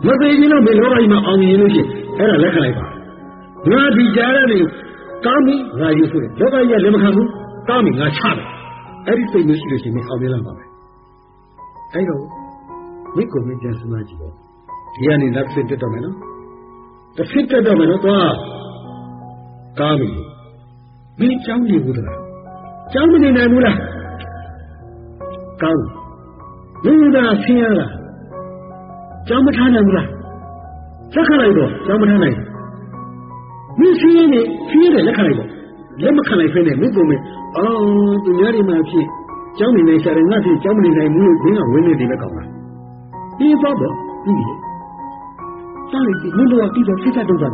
မသိရင်တော့ဘယ်လောကကြီးမှာအောင်မြင်လို့ရှိရင်အဲ့ဒါလက်ခံလိုက်ပါငါဒီကြားရနေကောင်းပြီငါယူဆိုတယ်လောကကြီးကလက်မခံဘူးကောင်းပြီငါချတယ်အဲ့ဒီစိတ်မျိုးရှိလို့ရှိရင်အောင်မြင်လာပါမယ်အဲ့တော့မိကိုမင်းပြန်စမ်းကြည့်တော့ဒီကနေလက်စစ်တက်တော့မယ်နော်တစ်စစ်တက်တော့မယ်နော်သွားကောင်းပြီမင်းကြောင်းနေဘူးတလားကြောင်းမနေနိုင်ဘူးလား ကောင်းမင်းကဆင်းရလားကြောင်းမထားနိုင်ဘူးလားလက်ခံလိုက်တော့ကြောင်းမထားနိုင်မင်းဆင်းရနေဆင်းရတယ်လက်ခံလိုက်တော့လက်မခံလိုက်ဖ ೇನೆ မင်းပုံမဲ့အော်သူများတွေမှာဖြစ်ကျောင်းနေနေရှာတယ်ငါဖြစ်ကျောင်းမနေနိုင်ဘူးလို့ဘင်းကဝင်နေတယ်ပဲကောင်းလားဒီတော့တော့ဒီလေကျောင်းလေးဒီမင်းတို့ကတိတော့စိတ်သက်တော့တယ်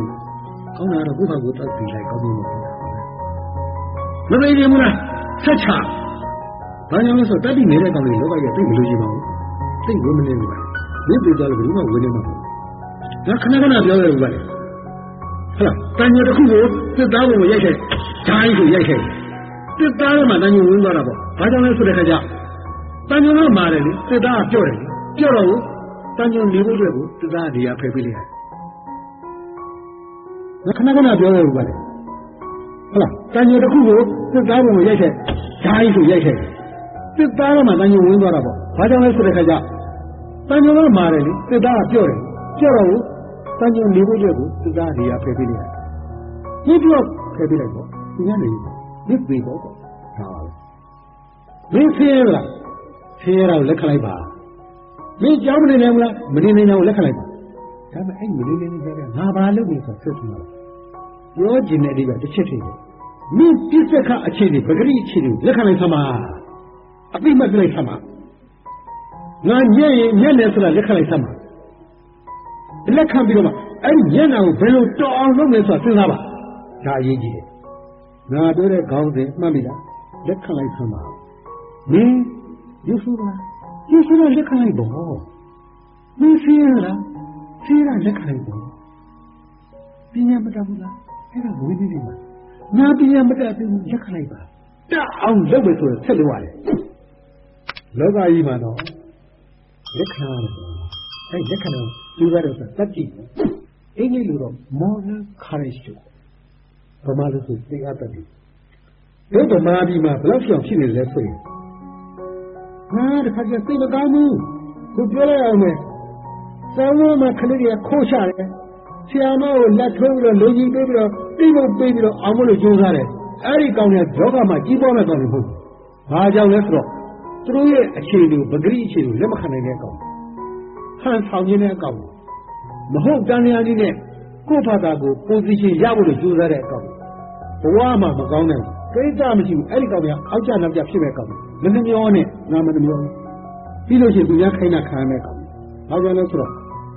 ကောင်းတာတော့ဘုရားကိုတောက်ပြီးလိုက်ကောင်းလို့မသိဘူးမလားဆက်ချ ဘာကြောင့်လဲဆိုတတိနေတဲ့ကောင်တွေလောကကြီးသိမလို့ရှိပါဘူးသိဝင်မနေဘူးပါမင်းပြောကြလို့ဘယ်မှဝင်နေမှာမဟုတ်ဒါခဏခဏပြောရတယ်ဗျာဟုတ်လားတန်ညတစ်ခုကိုစစ်သားကိုရိုက်ခဲ့ဓာတ်ကိုရိုက်ခဲ့စစ်သားကမှတန်ညဝင်သွားတာပေါ့ဘာကြောင့်လဲဆိုတဲ့ခါကျတန်ညကမာတယ်လေစစ်သားကပြော့တယ်ပြော့တော့ဘူးတန်ညနေဖို့အတွက်ကိုစစ်သားကဒီဟာဖယ်ပေးလိုက်ရတယ်ခဏခဏပြောရတယ်ဗျာဟုတ်လားတန်ညတစ်ခုကိုစစ်သားကိုရိုက်ခဲ့ဓာတ်ကိုရိုက်ခဲ့ စစ်သားကမှတန်ညဝင်သွားတာပေါ့ဘာကြောင့်လဲဆိုတဲ့ခါကျတန်ညကမာတယ်လေစစ်သားကပြော့တယ်ပြော့တော့ဘူးတန်ညနေဖို့အတွက်ကိုစစ်သားကဒီဟာဖယ်ပေးလိုက်ရတယ်ဒီတော့ဖယ်ပေးလိုက်ပေါ့သူကနေဒီပေပေါ့ပေါ့ဒါပါပဲမင်းဆင်းရလားဆင်းရတာကိုလက်ခံလိုက်ပါမင်းကြောင်းမနေနိုင်ဘူးလားမနေနိုင်အောင်လက်ခံလိုက်ပါဒါပေမဲ့အဲ့မနေနိုင်ကြတဲ့ငါဘာလုပ်နေဆိုဆွတ်ထင်တာပြောကျင်တဲ့အဓိပ္ပာယ်တစ်ချက်တည်းမင်းပြစ္ဆခအခြေအနေပဂရိအခြေအနေလက်ခံလိုက်သမှာ အပိမတ်လိုက်သမှာငါညံ့ရင်ညံ့တယ်ဆိုတာလက်ခံလိုက်သမှာလက်ခံပြီးတော့မှအဲ့ဒီညံ့တာကိုဘယ်လိုတော်အောင်လုပ်လဲဆိုတာစဉ်းစားပါဒါအရေးကြီးတယ်ငါပြောတဲ့ခေါင်းစဉ်မှတ်မိလားလက်ခံလိုက်သမှာမင်းယူဆလားယူဆလားလက်ခံလိုက်ပေါ့မင်းစီးရလားစီးရလက်ခံလိုက်ပေါ့ပညာမတတ်ဘူးလားအဲ့ဒါဝိသေသမှာငါပညာမတတ်ဘူးလက်ခံလိုက်ပါတအောင်လုပ်မယ်ဆိုရင်ဆက်လို့ရတယ် လောကကြီးမှာတော့လက်ခံရတယ်အဲ့လက်ခံတော့ဒီဘက်တော့တတ်ကြည့်အင်္ဂလိပ်လိုတော့ moral courage လို့ဗမာလိုဆိုသိအပ်တယ်ဘယ်ဗမာပြည်မှာဘယ်လောက်ပြောင်ဖြစ်နေလဲဆိုရင်ဟာတခါကျစိတ်မကောင်းဘူးကိုပြောလိုက်အောင်မယ်စောင်းလုံးမှာခလေးတွေကခိုးချတယ်ဆရာမကိုလက်ထိုးပြီးတော့လူကြီးပေးပြီးတော့တိဖို့ပေးပြီးတော့အောင်မလို့ကြိုးစားတယ်အဲ့ဒီကောင်တွေကယောဂမှာကြီးပွားမဲ့ကောင်တွေမဟုတ်ဘူးဘာကြောင့်လဲဆိုတော့ သူတို့ရဲ့အခြေအနေကိုပဂရိအခြေအနေကိုလက်မခံနိုင်တဲ့အကောင်ဟန်ဆောင်ခြင်းတဲ့အကောင်မဟုတ်တန်လျာကြီးနဲ့ကိုယ့်ဘာသာကို position ရဖို့လို့ကြိုးစားတဲ့အကောင်ဘဝမှာမကောင်းနိုင်ဘူးကိစ္စမရှိဘူးအဲ့ဒီကောင်ကအောက်ကျနောက်ကျဖြစ်မဲ့ကောင်မနှမျောနဲ့နာမနှမျောပြီးလို့ရှိရင်သူများခိုင်းတာခံရမဲ့ကောင်ဘာကြောင့်လဲဆိုတော့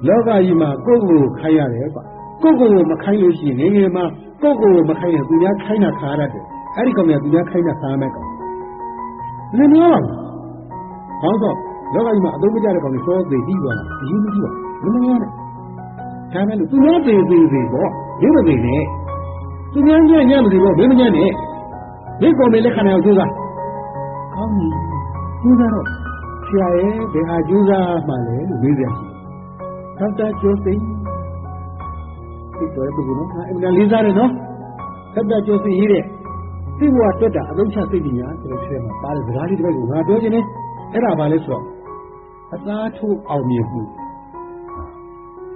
လောကကြီးမှာကိုယ့်ကိုယ်ကိုခိုင်းရတယ်ကွာကိုယ့်ကိုယ်ကိုမခိုင်းလို့ရှိရင်ငယ်ငယ်မှာကိုယ့်ကိုယ်ကိုမခိုင်းရင်သူများခိုင်းတာခါရတယ်အဲ့ဒီကောင်ကသူများခိုင်းတာခါရမဲ့ကောင်မနှမျောပါဘူး ဟောတော့လောကကြီးမှာအသုံးမကျတဲ့ကောင်တွေစောသေးပြီးသွားတာအရေးမကြီးပါဘူးမနှမျောနဲ့ဒါမဲ့လို့သူများသေးသေးသေးပေါ့ဒီမသေးနဲ့သူများညံ့ညံ့မသေးပေါ့မင်းမညံ့နဲ့ဒီကောင်တွေလက်ခံနိုင်အောင်ကြိုးစားကောင်းပြီကြိုးစားတော့ဆရာရဲ့ဘယ်ဟာကြိုးစားမှလဲလို့မေးပြန်ဒေါက်တာကျော်သိန်းဒီတော့ဘယ်လိုလဲအင်္ဂလိပ်စားရနော်ဒေါက်တာကျော်သိန်းရေးတဲ့သိဘဝတွက်တာအလုံးချသိပညာဆိုတဲ့ဆရာမှာပါတဲ့စကားလေးတစ်ခုကိုငါပြောခြင်းနဲ့ အဲ့ဒါဘာလဲဆိုတော့အသားထိုးအောင်မြင်မှု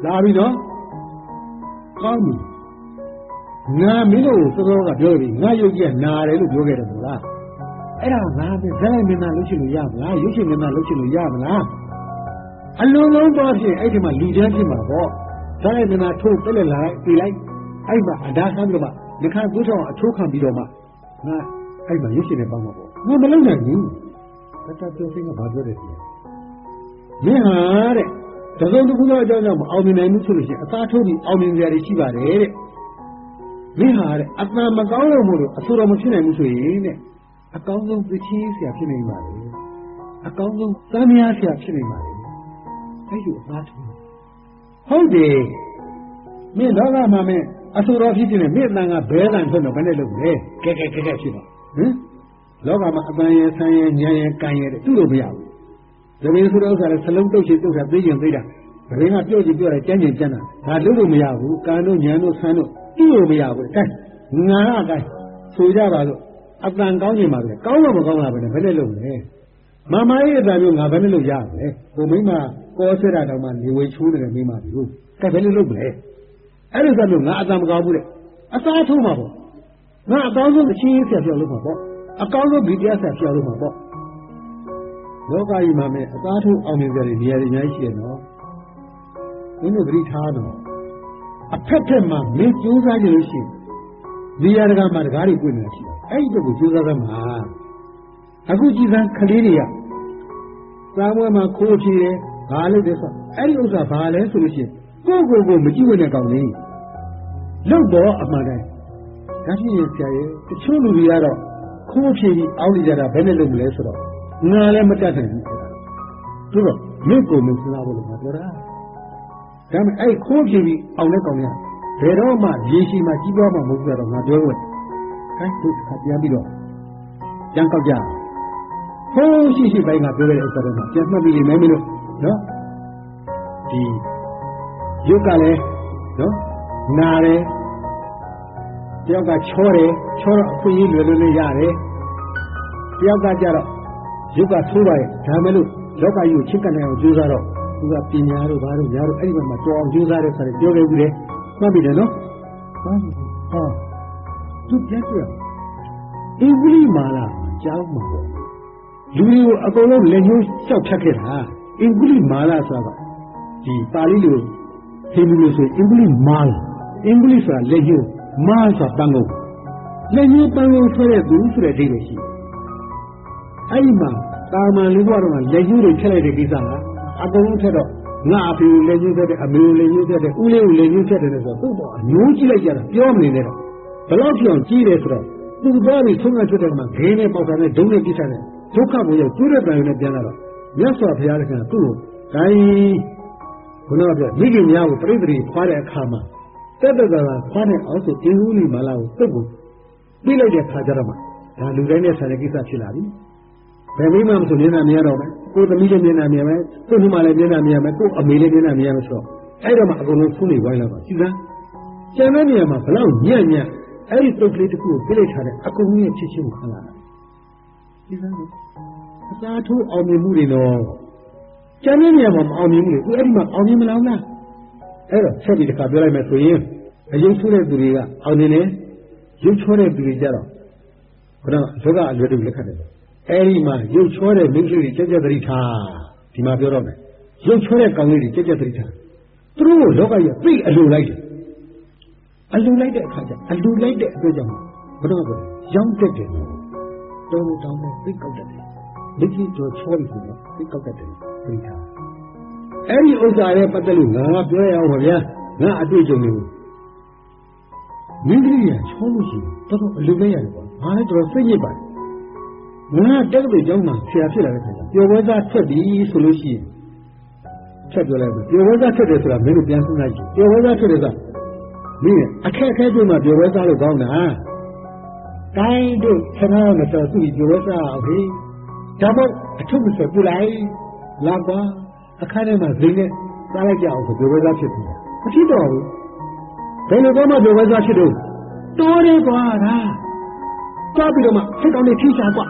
လာပြီနော်ကောင်းပြီငါမင်းတို့စောစောကပြောပြီငါယုတ်ကြီးကနာတယ်လို့ပြောခဲ့တယ်မဟုတ်လားအဲ့ဒါငါပဲဇာတ်မင်းသားလုပ်ချင်လို့ရမလားရုပ်ရှင်မင်းသားလုပ်ချင်လို့ရမလားအလုံးလုံးတော့ဖြင့်အဲ့ဒီမှာလူချမ်းဖြစ်မှာပေါ့ဇာတ်မင်းသားထိုးတက်လက်လာပြေးလိုက်အဲ့မှာအဒါဆန်းပြီးတော့မှဒီခါကိုဆောင်အထိုးခံပြီးတော့မှငါအဲ့မှာရုပ်ရှင်နဲ့ပေါင်းမှာပေါ့ငါမလုပ်နိုင်ဘူး တတပြောစင်းကဘာပြောတယ်မင်းဟာတဲ့တစုံတစ်ခုသောအကြောင်းကြောင့်မအောင်မြင်နိုင်ဘူးဆိုလို့ရှိရင်အသာထိုးပြီးအောင်မြင်ကြရရှိပါတယ်တဲ့မင်းဟာတဲ့အတန်မကောင်းလို့မို့လို့အဆိုတော်မဖြစ်နိုင်ဘူးဆိုရင်တဲ့အကောင်းဆုံးသချင်းဆရာဖြစ်နိုင်ပါလေအကောင်းဆုံးသမ်းမယားဆရာဖြစ်နိုင်ပါလေအဲ့ဒီအသာထိုးဟုတ်တယ်မင်းတော့ကမှမင်းအဆိုတော်ဖြစ်နေမင်းအတန်ကဘဲတန်ထွက်တော့ဘယ်နဲ့လုပ်လဲကဲကဲကဲကဲဖြစ်တော့ဟင် လောကမှာအတန်ရဲ့ဆန်းရဲ့ဉာဏ်ရဲ့ကံရဲ့သူ့လိုမရဘူးသမင်းဆိုတဲ့ဥစ္စာလည်းစလုံးတုတ်ချင်တုတ်တာသိကျင်သိတာဘယ်ကပြော့ကြည့်ပြောတယ်ကြမ်းကျင်ကြမ်းတာဒါလုပ်လို့မရဘူးကံတို့ဉာဏ်တို့ဆန်းတို့သူ့လိုမရဘူးကဲငါကဲဆိုကြပါလို့အတန်ကောင်းချင်ပါပဲကောင်းလို့မကောင်းတာပဲဘယ်နဲ့လုပ်လဲမမရဲ့အတန်မျိုးငါဘယ်နဲ့လုပ်ရမလဲကိုမိမကောဆွဲတာတောင်မှနေဝေချိုးနေတယ်မိမဘူးကဲဘယ်လိုလုပ်မလဲအဲ့လိုဆိုလို့ငါအတန်မကောင်းဘူးတဲ့အစားထိုးမှာပေါ့ငါအကောင်းဆုံးအချင်းချင်းဆက်ပြောလို့မှာပေါ့ အကောင်းဆုံးဗီဒီယိုဆက်ပြောလို့မှာပေါ့လောကကြီးမှာမဲ့အသားထိုးအောင်မြင်ကြတဲ့နေရာတွေအများကြီးရှိတယ်နော်မင်းတို့သတိထားတော့အဖက်ဖက်မှာမင်းကြိုးစားကြလို့ရှိရင်နေရာတကာမှာတကားတွေပွင့်နေတာရှိတယ်အဲ့ဒီတော့ကြိုးစားသမှာအခုကြည်စမ်းကလေးတွေကသာမွေးမှာခိုးချီတယ်ဘာလို့လဲဆိုအဲ့ဒီဥစ္စာဘာလဲဆိုလို့ရှိရင်ကိုယ့်ကိုယ်ကိုမကြည့်ဝင်တဲ့ကောင်လေးလုတ်တော့အမှန်တိုင်းဒါဖြစ်ရင်ဆရာရဲ့တချို့လူတွေကတော့ ခိုးဖြေပြီးအောင်းနေကြတာဘယ်နဲ့လုပ်မလဲဆိုတော့ငါလည်းမတတ်နိုင်ဘူးသူတော့မြင့်ကိုမစလားဘလို့ငါပြောတာဒါပေမဲ့အဲ့ခိုးဖြေပြီးအောင်တဲ့ကောင်လေးဘယ်တော့မှရေရှိမှကြီးပွားမှမဟုတ်ကြတော့ငါပြောဝင်ခိုင်းသူကပြန်ပြီးတော့ကြံကောက်ကြဟိုးရှိရှိပိုင်းကပြောခဲ့တဲ့ဥစ္စာတွေမှာပြန်မှတ်ပြီးနေမယ်မလို့နော်ဒီရုပ်ကလည်းနော်နာတယ် တယောက်ကချောတယ်ချောတော့အခွင့်အရေးလွယ်လွယ်လေးရတယ်တယောက်ကကြတော့ရုပ်ကဆိုးပါရဲ့ဒါမဲ့လို့လောကကြီးကိုချစ်ကပ်နိုင်အောင်ကြိုးစားတော့သူကပညာတို့ဘာတို့ညာတို့အဲ့ဒီဘက်မှာတော်အောင်ကြိုးစားတဲ့ဆိုရင်ပြောခဲ့ဘူးလေမှတ်ပြီတယ်နော်ဟုတ်ဟောသူပြတ်ပြအင်္ဂလိပ်မာလာကျောင်းမှာပေါ့လူတွေကိုအကုန်လုံးလက်ညှိုးလျှောက်ဖြတ်ခဲ့တာအင်္ဂလိပ်မာလာဆိုတာဒီပါဠိလိုဟိန္ဒူလိုဆိုအင်္ဂလိပ်မာလာအင်္ဂလိပ်ဆိုတာလက်ညှိုး မာဆိုတာပန်းကုန်လက်ညှိုးပန်းကုန်ဆွဲတဲ့သူဆိုတဲ့အဓိပ္ပာယ်ရှိအဲ့ဒီမှာတာမန်လူဘဝတော့လက်ညှိုးတွေဖြတ်လိုက်တဲ့ကိစ္စကအကုန်လုံးထက်တော့ငါအဖေကိုလက်ညှိုးဖြတ်တဲ့အမေကိုလက်ညှိုးဖြတ်တဲ့ဦးလေးကိုလက်ညှိုးဖြတ်တယ်ဆိုတော့သူ့တော့အမျိုးကြီးလိုက်ကြတာပြောမနေနဲ့တော့ဘလောက်ပြောင်ကြီးတယ်ဆိုတော့သူသားတွေဆုံးမထွက်တဲ့မှာဂိမ်းနဲ့ပေါက်တာနဲ့ဒုံနဲ့ပြစ်တာနဲ့ဒုက္ခကိုရောက်ကျွေးတဲ့ပံနဲ့ပြန်လာတော့မြတ်စွာဘုရားကသူ့ကိုဂိုင်းခုနကပြောမိခင်များကိုပြိတ္တိခွာတဲ့အခါမှာ တက်တက်တာခွာတဲ့အောင်ဆိုအင်းဦးလီမာလာကိုတုတ်ကိုပြီးလိုက်တဲ့ခါကျတော့မှဒါလူတိုင်းနဲ့ဆန်တဲ့ကိစ္စဖြစ်လာပြီဘယ်မိမှမဆိုမျက်နှာမြင်ရတော့မယ်ကိုသမီးလည်းမျက်နှာမြင်မယ်ကို့ညီမလည်းမျက်နှာမြင်မယ်ကို့အမေလည်းမျက်နှာမြင်မယ်ဆိုတော့အဲ့တော့မှအကုန်လုံးဖုန်းတွေဝိုင်းလာပါစီစမ်းကျန်တဲ့နေရာမှာဘလောက်ညံ့ညံ့အဲ့ဒီတုတ်ကလေးတစ်ခုကိုပြလိုက်ထားတဲ့အကုန်ကြီးရဲ့ချစ်ချင်းကိုခံလာတာဒီစမ်းလို့အသာထိုးအောင်မြင်မှုတွေတော့ကျန်တဲ့နေရာမှာမအောင်မြင်ဘူးလေသူအဲ့ဒီမှာအောင်မြင်မလားလား အဲ့တော့ဆက်ပြီးတစ်ခါပြောလိုက်မယ်ဆိုရင်အယုံဆိုးတဲ့သူတွေကအောင်နေတယ်ရုပ်ချောတဲ့သူတွေကြတော့ခဏလောကအလွယ်တကူလက်ခံတယ်အဲ့ဒီမှာရုပ်ချောတဲ့မိန်းကလေးတွေကြက်ကြက်သတိထားဒီမှာပြောတော့မယ်ရုပ်ချောတဲ့ကောင်လေးတွေကြက်ကြက်သတိထားသူတို့ကိုလောကကြီးသိအလိုလိုက်တယ်အလိုလိုက်တဲ့အခါကျအလိုလိုက်တဲ့အတွက်ကြောင့်ဘယ်တော့ကရောင်းတက်တယ်တော်တော်တောင်းနဲ့သိကောက်တက်တယ်မိကြီးကျော်ချောပြီဆိုတော့သိကောက်တက်တယ်သိထား အဲ့ဒီဥစ္စာရဲ့ပတ်သက်လို့ငါကပြောရအောင်ပါဗျာငါအတွေ့အကြုံတွေကိုမင်းကြီးရချောလို့ရှိရင်တော်တော်အလိုလိုက်ရတယ်ကွာငါလည်းတော်တော်စိတ်ညစ်ပါတယ်ငါတက္ကသိုလ်ကျောင်းမှာဆရာဖြစ်လာတဲ့ခါကျပျော်ပွဲသားထွက်ပြီဆိုလို့ရှိရင်ချက်ပြောလိုက်မယ်ပျော်ပွဲသားထွက်တယ်ဆိုတာမင်းတို့ပြန်စဉ်းစားကြည့်ပျော်ပွဲသားထွက်တယ်ဆိုတာမင်းအခက်အခဲတွေမှာပျော်ပွဲသားလို့ကောင်းတာတိုင်းတို့ခဏမတော်သူပျော်ပွဲသားအောင်ဟေးဒါမို့အထုပ်မစပြလိုက်လာကွာ အခါထဲမှာဇိမ်နဲ့စားလိုက်ကြအောင်ဆိုပျော်ပွဲသားဖြစ်ပြီမဖြစ်တော့ဘူးဘယ်လိုကောမှပျော်ပွဲသားဖြစ်တော့တိုးတယ်ကွာဒါသွားပြီးတော့မှစိတ်ကောင်းနေထိချာကွာ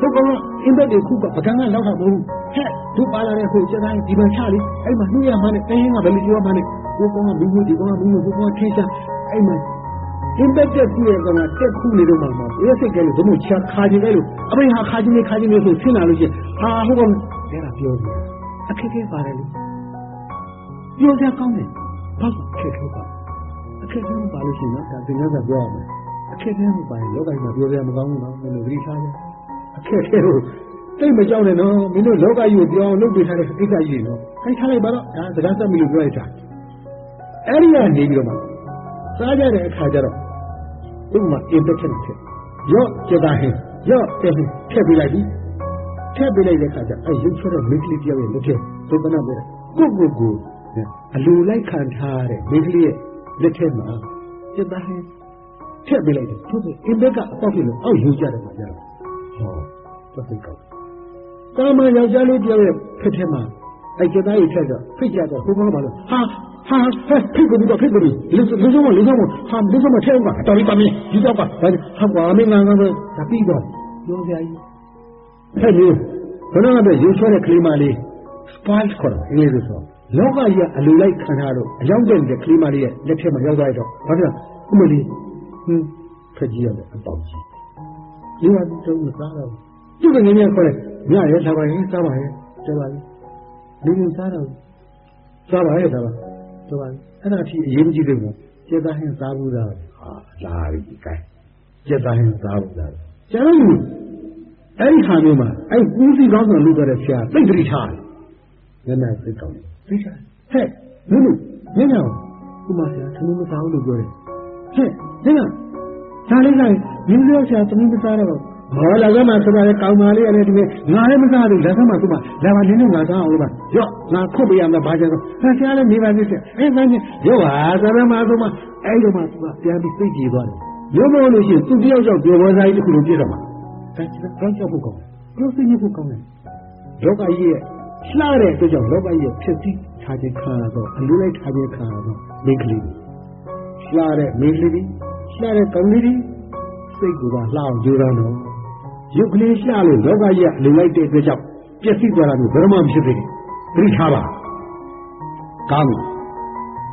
ဘုကောင်ကအင်းဘက်တွေခုကပကံကလောက်တာမဟုတ်ဘူးဟဲ့သူပါလာတဲ့ဟိုကျတိုင်းဒီမှာချလေအဲ့မှာနှူးရမှနဲ့တင်းကဘယ်လိုပြောမှနဲ့ဘုကောင်ကဘူးဘူးဒီကောင်ကဘူးဘူးဘုကောင်ထိချာအဲ့မှာအင်းဘက်တက်ပြည့်ကောင်ကတက်ခုနေတော့မှမဟုတ်ဘူးစိတ်ကလေးဘုံချာခါကြည့်လိုက်လို့အမေဟာခါကြည့်နေခါကြည့်နေဆိုဆင်းလာလို့ရှိရင်ဟာဟိုကောင်အဲ့ဒါပြောပြီး အခက်ခဲပါတယ်လို့ပြောကြကောင်းတယ်ဘာလို့အခက်ခဲပါအခက်ခဲမပါလို့ရှိရင်တော့ဒါသင်္ကန်းကပြောရမယ်အခက်ခဲမပါရင်လောကကြီးမှာပြောရမကောင်းဘူးနော်မင်းတို့သတိထားကြအခက်ခဲကိုတိတ်မကြောက်နဲ့နော်မင်းတို့လောကကြီးကိုပြောအောင်လုပ်ပေးထားတဲ့ကိစ္စကြီးတွေနော်ခိုင်းထားလိုက်ပါတော့ဒါစကားဆက်မိလို့ပြောရတာအဲ့ဒီကနေပြီးတော့မှစားကြတဲ့အခါကျတော့ဥပမာ infection ဖြစ်ရော့ကျေတာဟင်းရော့တဲ့ဟင်းထည့်ပေးလိုက်ပြီ ထည့်ပေးလိုက်တဲ့အခါကျအဲ့ရုပ်ချတဲ့မိန်းကလေးတယောက်ရဲ့လက်ထဲသုကနာပဲကိုကိုကိုအလိုလိုက်ခံထားတဲ့မိန်းကလေးရဲ့လက်ထဲမှာကျေတာဟင်းထည့်ပေးလိုက်တယ်သူကအင်ဘက်ကအပေါက်ဖြစ်လို့အောက်ယူကြတယ်မှာကြားဟောတော့သိကောက်တာမန်ယောက်ျားလေးတယောက်ရဲ့ဖက်ထဲမှာအဲ့ကျေတာရဲ့ထက်တော့ဖိတ်ကြတော့ဘုံဘောပါလို့ဟာဟာဖိတ်ကိုပြီးတော့ဖိတ်ကိုပြီးလူလူဆုံးမလူဆုံးမဟာလူဆုံးမထဲမှာတော်ပြီပါမင်းဒီတော့ပါဟာကွာမင်းငါငါပဲဒါပြီးတော့ပြောစရာကြီး ဟဲ့မျိုးဘယ်တော့မှရုပ်ဆွဲတဲ့ကလေးမလေး spoil ခေါ်တာအင်္ဂလိပ်လိုဆိုလောကကြီးကအလူလိုက်ခံထားတော့အရောက်တဲ့ကလေးမလေးရဲ့လက်ထဲမှာရောက်သွားတော့ဘာဖြစ်လဲဥမလေးဟင်းဖက်ကြီးရတဲ့အပေါက်ကြီးဒီမှာတော့မစားတော့သူကငင်းငယ်ခေါ်တယ်ညရဲစားပါရင်စားပါရဲ့စားပါလေလူလူစားတော့စားပါရဲ့စားပါစားပါအဲ့ဒါအထိအရေးမကြီးသေးဘူးကျက်သားဟင်းစားဘူးသားဟာလာပြီကဲကျက်သားဟင်းစားဘူးသားကျန်လို့ အဲ့ဒီခါမျိုးမှာအဲ့ကူးစီကောင်းဆောင်လုပ်တဲ့ဆရာသိတိထားတယ်နည်းနည်းသိကောင်းတယ်သိချာဟဲ့လူလူညညောင်ခုမှဆရာသမီးမစားဘူးလို့ပြောတယ်ဟဲ့ညညဒါလေးကမင်းပြောဆရာသမီးမစားတော့ဟောလာကမှဆိုပါလေကောင်းပါလေအဲ့ဒီငါလည်းမစားဘူးလက်ဆမ်းမှသူ့မှာလာပါနင်းနဲ့ငါစားအောင်လို့ပါရော့ငါခုတ်ပြရမှာဘာကြတော့ဆရာလည်းနေပါသေးတယ်အဲ့ဒါနဲ့ရော့ပါဆိုတော့မှဆိုမှအဲ့လိုမှသူကပြန်ပြီးသိကြည့်သွားတယ်မျိုးမဟုတ်လို့ရှိရင်သူတယောက်ယောက်ပြောပေါ်စားကြီးတစ်ခုလုံးပြည့်တော့မှာ ဒါကြည့်တော့ကြောက်ဖို့ကောင်းတယ်ပြောသိနေဖို့ကောင်းတယ်လောကကြီးရဲ့လှတဲ့အတွက်ကြောင့်လောကကြီးရဲ့ဖြစ်ပြီးထားခြင်းခံရတော့အလိုလိုက်ထားခြင်းခံရတော့မိန်းကလေးလှတဲ့မိန်းကလေးလှတဲ့ကောင်းလေးစိတ်ကလှအောင်ကြိုးစားတော့ရုပ်ကလေးရှာလို့လောကကြီးကလုံလိုက်တဲ့အတွက်ကြောင့်ပျက်စီးသွားတာမျိုးဘယ်မှမဖြစ်သေးဘူးသတိထားပါကောင်းပြီ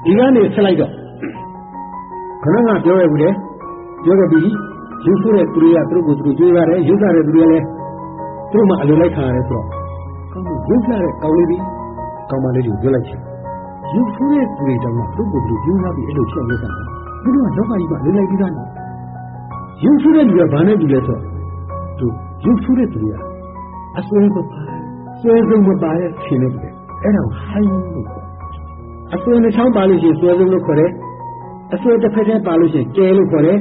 ဒီကနေဆက်လိုက်တော့ခဏကပြောရဘူးလေပြောခဲ့ပြီ ရုပ်ဆိုးတဲ့သူတွေကသူတို့ကိုသူတို့ကြွေးရတယ်ရုပ်စားတဲ့သူတွေလည်းသူတို့မှအလိုလိုက်ခံရတယ်ဆိုတော့ကောင်းပြီရုပ်စားတဲ့ကောင်းလေးပြီကောင်းမလေးကိုပြောလိုက်ချင်ရုပ်ဆိုးတဲ့သူတွေတောင်မှသူတို့ကိုသူတို့ကြွေးရပြီးအဲ့လိုချက်လုပ်တာသူတို့ကလောကကြီးမှာလုံလိုက်ပြီးသားနော်ရုပ်ဆိုးတဲ့လူကဘာနဲ့တူလဲဆိုတော့သူရုပ်ဆူတဲ့သူတွေကအစွဲမပါစွဲစုံမပါရဲ့ရှင်နေတယ်အဲ့ဒါကိုဟိုင်းလို့ခေါ်အစွဲနှချောင်းပါလို့ရှိရင်စွဲစုံလို့ခေါ်တယ်အစွဲတစ်ဖက်တည်းပါလို့ရှိရင်ကျဲလို့ခေါ်တယ်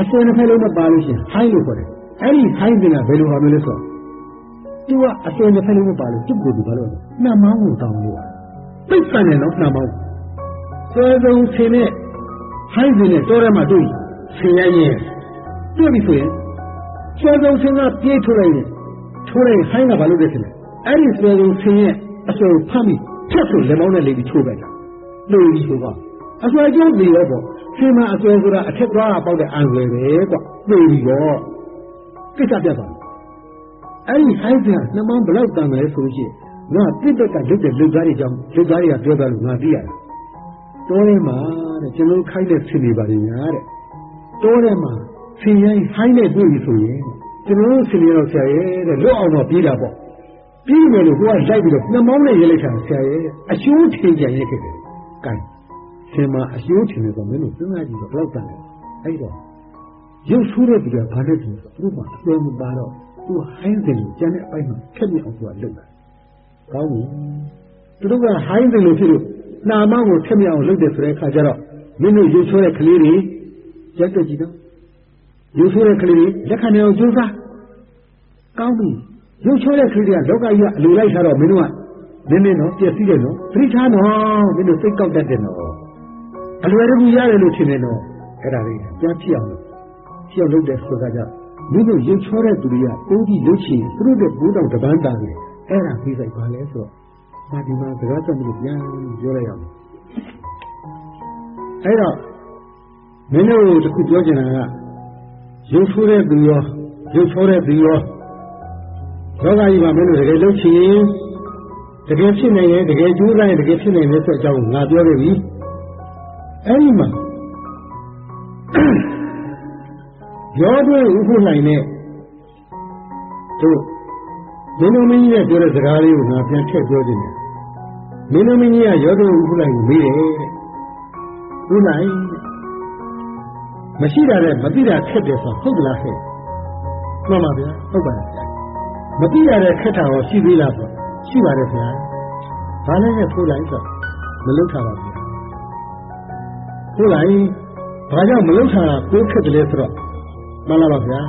အစွဲတစ်ဖက်လုံးမပါလို့ရှိရင်ဟိုင်းလို့ခေါ်တယ်အဲ့ဒီဟိုင်းတင်တာဘယ်လိုဟာမျိုးလဲဆိုတော့သူကအစွဲတစ်ဖက်လုံးမပါလို့သူ့ကိုယ်သူဘာလို့လဲနှမောင်းကိုတောင်းလို့ပိတ်ကန်တယ်နော်နှမောင်းစွဲစုံဆင်းနဲ့ဟိုင်းတင်နဲ့တော်ရမှာတွေ့ဆင်းရရင်တွေ့ပြီဆိုရင်ဆွဲဆုံးဆင်းကပြေးထုတ်လိုက်ရင်ထိုးလိုက်ဟိုင်းကဘာလုပ်လဲဆိုရင်အဲ့ဒီဆွဲဆုံးဆင်းရဲ့အစွဲဖမ်းပြီးဖြတ်ဆိုလက်မောင်းနဲ့လေးပြီးချိုးလိုက်တာလို့ပြီးဆိုတော့အစွဲကျိုးပြီးတော့ပေါ့ ဆဆင်းမအစွဲဆိုတာအထက်သွားတာပေါက်တဲ့အံွယ်ပဲကွာပြေးပြီးတော့ကိစ္စပြတ်သွားအဲ့ဒီဟိုင်းကနှမောင်းဘလောက်တန်တယ်ဆိုလို့ရှိရင်ငါပြစ်တက်ကလွတ်တဲ့လူသားတွေကြောင့်လူသားတွေကပြောတာလို့ငါသိရတယ်တောထဲမှာတဲ့ကျွန်တော်ခိုင်းတဲ့ဆင်နေပါလိမ့်များတဲ့တောထဲမှာဆင်ရိုင်းဟိုင်းနဲ့တွေ့ပြီဆိုရင်ကျွန်တော်တို့ဆင်ရတော့ဆရာရဲ့တဲ့လွတ်အောင်တော့ပြေးတာပေါ့ပြေးမယ်လို့ကိုကလိုက်ပြီးတော့နှမောင်းနဲ့ရေးလိုက်တာဆရာရဲ့အရှိုးထင်ကြရဲခဲ့တယ်။ကဲ ဆင်မအရှိုးထင်တယ်ဆိုမင်းတို့စဉ်းစားကြည့်တော့ဘယ်လောက်တန်လဲအဲ့တော့ရုပ်ဆိုးတဲ့သူကဘာလဲဆိုတော့သူ့မှာအစွဲမပါတော့သူဟိုင်းတယ်လို့ကျန်တဲ့အပိုင်းမှာခက်မြအောင်သူကလုပ်တာ။ကောင်းပြီ။သူတို့ကဟိုင်းတယ်လို့ဖြစ်လို့နာမကိုထက်မြအောင်လုပ်တယ်ဆိုတဲ့အခါကျတော့မင်းတို့ရုပ်ဆိုးတဲ့ကလေးတွေကြက်ကြကြည့်တော့ရုပ်ဆိုးတဲ့ကလေးတွေလက်ခံနေအောင်ကြိုးစားကောင်းပြီရုပ်ဆိုးတဲ့ကလေးတွေကလောကကြီးကအလိုလိုက်ထားတော့မင်းတို့ကနင်းနေတော့ပျက်စီးတယ်နော်သတိထားနော်မင်းတို့စိတ်ကောက်တတ်တယ်နော် အလွယ်တကူရတယ်လို့ထင်တယ်နော်အဲ့ဒါလေးပြန်ဖြစ်အောင်ဖြစ်အောင်လုပ်တဲ့ဆိုတာကမင်းတို့ရုပ်ချောတဲ့သူတွေကတိုးပြီးလုပ်ချင်သူတို့တဲ့ဘိုးတော်တပန်းတာလေအဲ့ဒါပြီးဆိုင်ပါလဲဆိုတော့မာဒီမှာစကားဆက်မှုပြန်ပြောလိုက်အောင်အဲ့တော့မင်းတို့တခုပြောချင်တာကရုပ်ဆိုးတဲ့သူရောရုပ်ဆိုးတဲ့သူရောလောကကြီးမှာမင်းတို့တကယ်လုပ်ချင်တကယ်ဖြစ်နေရင်တကယ်ကြိုးစားရင်တကယ်ဖြစ်နိုင်မယ်ဆိုအကြောင်းငါပြောခဲ့ပြီ အဲ့ဒီမှာရောတွင်းဥပုနိုင်တဲ့တို့မင်းတို့မင်းကြီးရဲ့ပြောတဲ့စကားလေးကိုငါပြန်ထည့်ပြောခြင်းတယ်မင်းတို့မင်းကြီးကရောတွင်းဥပုနိုင်ကိုမေးတယ်တဲ့ဥနိုင်မရှိတာနဲ့မသိတာခက်တယ်ဆိုဟုတ်ကလားဟဲ့မှန်ပါဗျာဟုတ်ပါတယ်ဗျာမသိရတဲ့ခက်တာရောရှိသေးလားဆိုရှိပါတယ်ဗျာဘာလဲနဲ့ထိုးလိုက်ဆိုမလုထားပါဘူး ထိုးလိုက်ဘာကြောင့်မလုထားတာကိုခက်တယ်လဲဆိုတော့မှန်လားပါဗျာ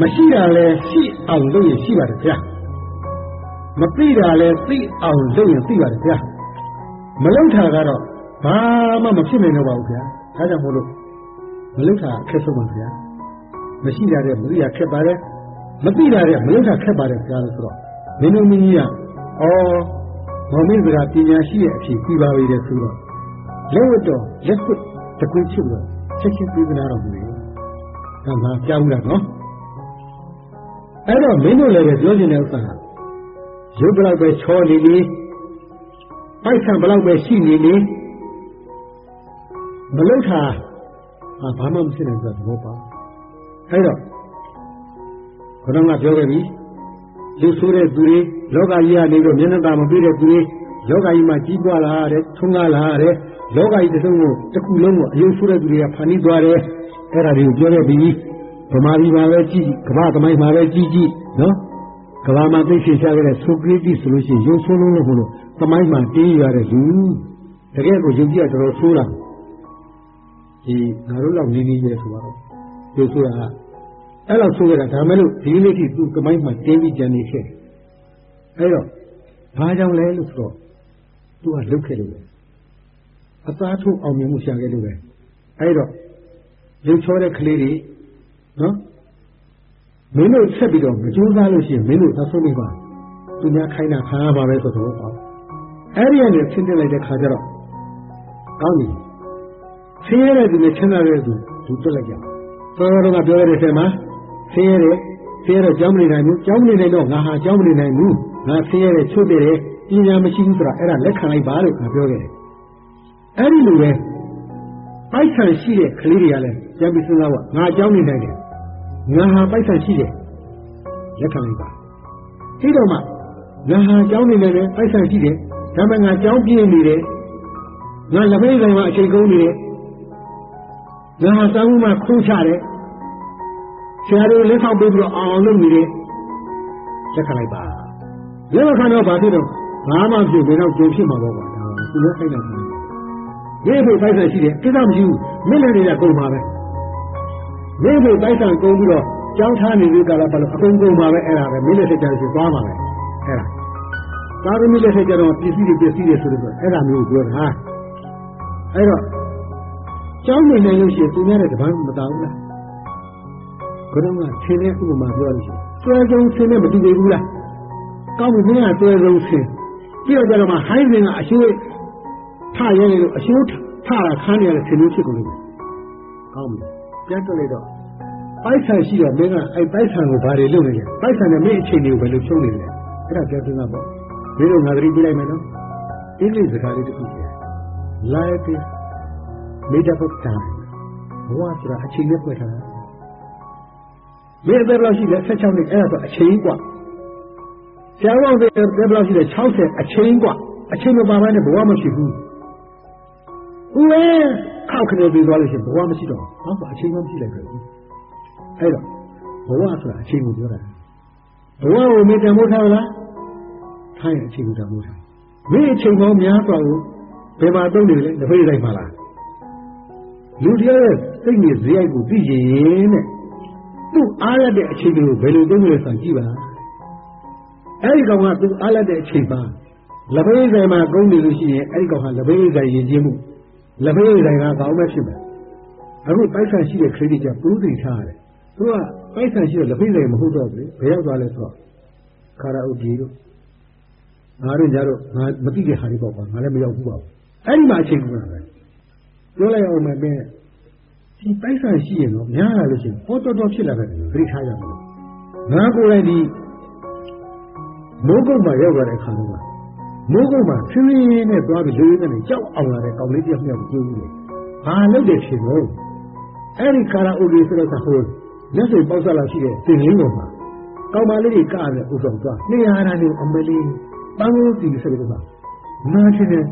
မရှိတာလဲရှိအောင်လုပ်ရင်ရှိပါတယ်ဗျာမသိတာလဲသိအောင်လုပ်ရင်သိပါတယ်ဗျာမလုထားကတော့ဘာမှမဖြစ်နိုင်တော့ပါဘူးဗျာဒါကြောင့်မို့လို့မလုထားအခက်ဆုံးပါဗျာမရှိတာတဲ့မသိတာခက်ပါတယ်မသိတာတဲ့မလုထားခက်ပါတယ်ဗျာလို့ဆိုတော့မင်းတို့မင်းကြီးကဩမောင်မင်းစကားပညာရှိရဲ့အဖြစ်ပြီးပါပြီတဲ့ဆိုတော့ လက်ဝတ်တော်လက်ခွတ်တကွင်းဖြစ်တော့ချက်ချင်းပြေးကနာတော့ဘူးလေ။ဒါမှကြောက်လာနော်။အဲ့တော့မင်းတို့လည်းပဲပြောချင်တဲ့ဥစ္စာရုပ်ဘလောက်ပဲချောနေနေပိုက်ဆံဘလောက်ပဲရှိနေနေမလုထာဟာဘာမှမဖြစ်နိုင်ဆိုတော့ပါအဲ့တော့ခဏကပြောခဲ့ပြီလူဆိုးတဲ့သူတွေလောကကြီးကနေတော့မျက်နှာသာမပြည့်တဲ့သူတွေလောကကြီးမှာကြီးပွားလာတဲ့ထုံးကားလာတဲ့ လောကကြီးတစ်စုံကိုတစ်ခုလုံးကိုအယုံဆိုးတဲ့သူတွေကဖန်တီးသွားတယ်အဲ့ဒါတွေကိုပြောခဲ့ပြီဗမာပြည်မှာပဲကြည့်ကမ္ဘာသမိုင်းမှာပဲကြည့်ကြည့်နော်ကမ္ဘာမှာသိရှိရှာခဲ့တဲ့ဆိုကရတီဆိုလို့ရှိရင်ရုပ်ဆိုးလုံးလို့ဘုလို့သမိုင်းမှာတင်းရတဲ့လူတကယ်ကိုယုံကြည်ရတော်တော်ဆိုးတာဒီငါတို့လောက်နေနေရဲဆိုတော့ရုပ်ဆိုးတာအဲ့လောက်ဆိုးကြတာဒါမဲ့လို့ဒီနေ့ထိသူသမိုင်းမှာတင်းပြီးကြံနေခဲ့အဲ့တော့ဘာကြောင့်လဲလို့ဆိုတော့သူကလုတ်ခဲ့လို့ပဲ အသားထုတ်အောင်မြင်မှုရှာခဲ့လို့ပဲအဲ့တော့ရုပ်ချောတဲ့ကလေးတွေနော်မင်းတို့ဆက်ပြီးတော့မကြိုးစားလို့ရှိရင်မင်းတို့သက်ဆုံးမိပါသူများခိုင်းတာခံရပါပဲဆိုတော့ပေါ့အဲ့ဒီကနေဆင်းတက်လိုက်တဲ့ခါကျတော့ကောင်းပြီဆင်းရဲတဲ့သူနဲ့ချမ်းသာတဲ့သူသူတွက်လိုက်ကြသောတော်ကပြောရတဲ့ဆယ်မှာဆင်းရဲတဲ့ဆင်းရဲတော့ကြောင်းမနေနိုင်ဘူးကြောင်းမနေနိုင်တော့ငါဟာကြောင်းမနေနိုင်ဘူးငါဆင်းရဲတဲ့ချုပ်တဲ့ပညာမရှိဘူးဆိုတာအဲ့ဒါလက်ခံလိုက်ပါလို့ငါပြောခဲ့တယ် အဲ့ဒီလိုပဲပိုက်ဆံရှိတဲ့ကလေးတွေကလည်းကြံပြီးစဉ်းစားပါငါကြောင်းနေနိုင်တယ်ငါဟာပိုက်ဆံရှိတယ်လက်ခံလိုက်ပါဒီတော့မှငါဟာကြောင်းနေနိုင်တယ်ပိုက်ဆံရှိတယ်ဒါမှငါကြောင်းပြင်းနေတယ်ငါလက်ဖေးဆိုင်မှာအချိန်ကုန်နေတယ်ငါဟာစာမှုမှာခိုးချတယ်ဆရာတို့လက်ဆောင်ပေးပြီးတော့အောင်အောင်လုပ်နေတယ်လက်ခံလိုက်ပါလက်မခံတော့ဘာဖြစ်တော့ဘာမှဖြစ်ဘယ်တော့ကြုံဖြစ်မှာပေါ့ကွာဒါသူလည်းခိုင်းတာ မြေဖို့ပိုက်ဆံရှိတယ်ကိစ္စမရှိဘူးမင်းလည်းတွေကကုန်ပါပဲမြေဖို့ပိုက်ဆံကုန်ပြီးတော့ကြောင်းထားနေတဲ့ကာလပတ်လို့အကုန်ကုန်ပါပဲအဲ့ဒါပဲမင်းလည်းစိတ်ကြလို့သွားမှာပဲအဲ့ဒါသာသမီလည်းစိတ်ကြတော့ပစ္စည်းတွေပစ္စည်းတွေဆိုတော့အဲ့ဒါမျိုးပြောတာအဲ့တော့ကျောင်းနေနိုင်လို့ရှိရင်သူများတဲ့တပန်းမတောင်းဘူးလားဘုရားကဆင်းတဲ့ဥပမာပြောလို့ရှိရင်ဆွဲဆုံးဆင်းတဲ့မတူသေးဘူးလားကောင်းပြီမင်းကဆွဲဆုံးဆင်းပြီးတော့ကျတော့မှဟိုင်းစင်ကအရှိုး ထရဲလို့အရှိုးထတာခန်းနေရတဲ့ဆင်းလို့ဖြစ်ကုန်လို့ ကောင်းပြီပြန်တက်လိုက်တော့ပိုက်ဆံရှိတော့မင်းကအဲ့ပိုက်ဆံကိုဘာတွေလုပ်နေလဲပိုက်ဆံနဲ့မင်းအချိန်တွေကိုဘယ်လိုဖြုံးနေလဲအဲ့ဒါပြန်စဉ်းစားပေါ့မင်းတို့ငါသတိပေးလိုက်မယ်နော်အင်္ဂလိပ်စကားလေးတစ်ခုရှိတယ် life is made up of time ဘဝဆိုတာအချိန်နဲ့ဖွဲ့ထားတာမင်းအသက်ဘယ်လောက်ရှိလဲ16နှစ်အဲ့ဒါဆိုအချိန်กว่าဆရာတော်တွေဘယ်လောက်ရှိလဲ60အချိန်กว่าအချိန်မပါဘဲနဲ့ဘဝမရှိဘူး ဦးလဲခောက်ခနေပြီးသွားလို့ရှိရင်ဘဝမရှိတော့ဘူးဘာလို့အချိန်မှမရှိလိုက်ဘူးအဲ့တော့ဘဝဆိုတာအချိန်ကိုပြောတာဘဝကိုမေတ္တာမို့ထားလားထားရင်အချိန်ကိုတမို့ထားမင်းအချိန်ပေါင်းများစွာကိုဘယ်မှာသုံးနေလဲတစ်ဖိတ်လိုက်ပါလားလူတယောက်ရဲ့စိတ်နဲ့ဇေယိုက်ကိုသိရင်တဲ့သူ့အားရတဲ့အချိန်ကိုဘယ်လိုသုံးလဲဆိုတာကြည့်ပါအဲ့ဒီကောင်ကသူ့အားရတဲ့အချိန်ပါလက်ဖေးဆိုင်မှာကုန်းနေလို့ရှိရင်အဲ့ဒီကောင်ကလက်ဖေးဆိုင်ရင်ကျင်းမှု လက်ဖေးဆိုင်ကကောင်းမဲ့ဖြစ်မယ်အခုပိုက်ဆံရှိတဲ့ credit ကပူးတည်ထားရတယ်သူကပိုက်ဆံရှိတဲ့လက်ဖေးဆိုင်မဟုတ်တော့ဘူးဘယ်ရောက်သွားလဲဆိုတော့ခါရာအိုဒီတို့ငါတို့ညတို့ငါမသိတဲ့ဟာတွေပေါ့ကွာငါလည်းမရောက်ဘူးပါဘူးအဲ့ဒီမှာအချိန်ကူတာပဲပြောလိုက်အောင်မယ်တဲ့ဒီပိုက်ဆံရှိရင်တော့များလာလို့ရှိရင်ဟောတော်တော်ဖြစ်လာတယ်ပြိထားရမှာငါကိုယ်လည်းဒီမိုးကုတ်မှာရောက်လာတဲ့ခါတော့ မိုးကုတ်မှာဆင်းရင်းနဲ့သွားပြီးလူရင်းနဲ့ကြောက်အောင်လာတဲ့ကောင်လေးတစ်ယောက်မြောက်ကိုတွေ့ဘူးလေဘာလုပ်တယ်ရှင်လို့အဲ့ဒီကာရာအိုဒီဆိုတဲ့ဟိုလက်စိတ်ပေါက်ဆက်လာရှိတဲ့တင်လင်းပေါ်မှာကောင်မလေးတွေကရတဲ့ဥဆောင်သွားနေရာနေအမလေးပန်းလို့ဒီဆိုတဲ့ကနားချင်းနဲ့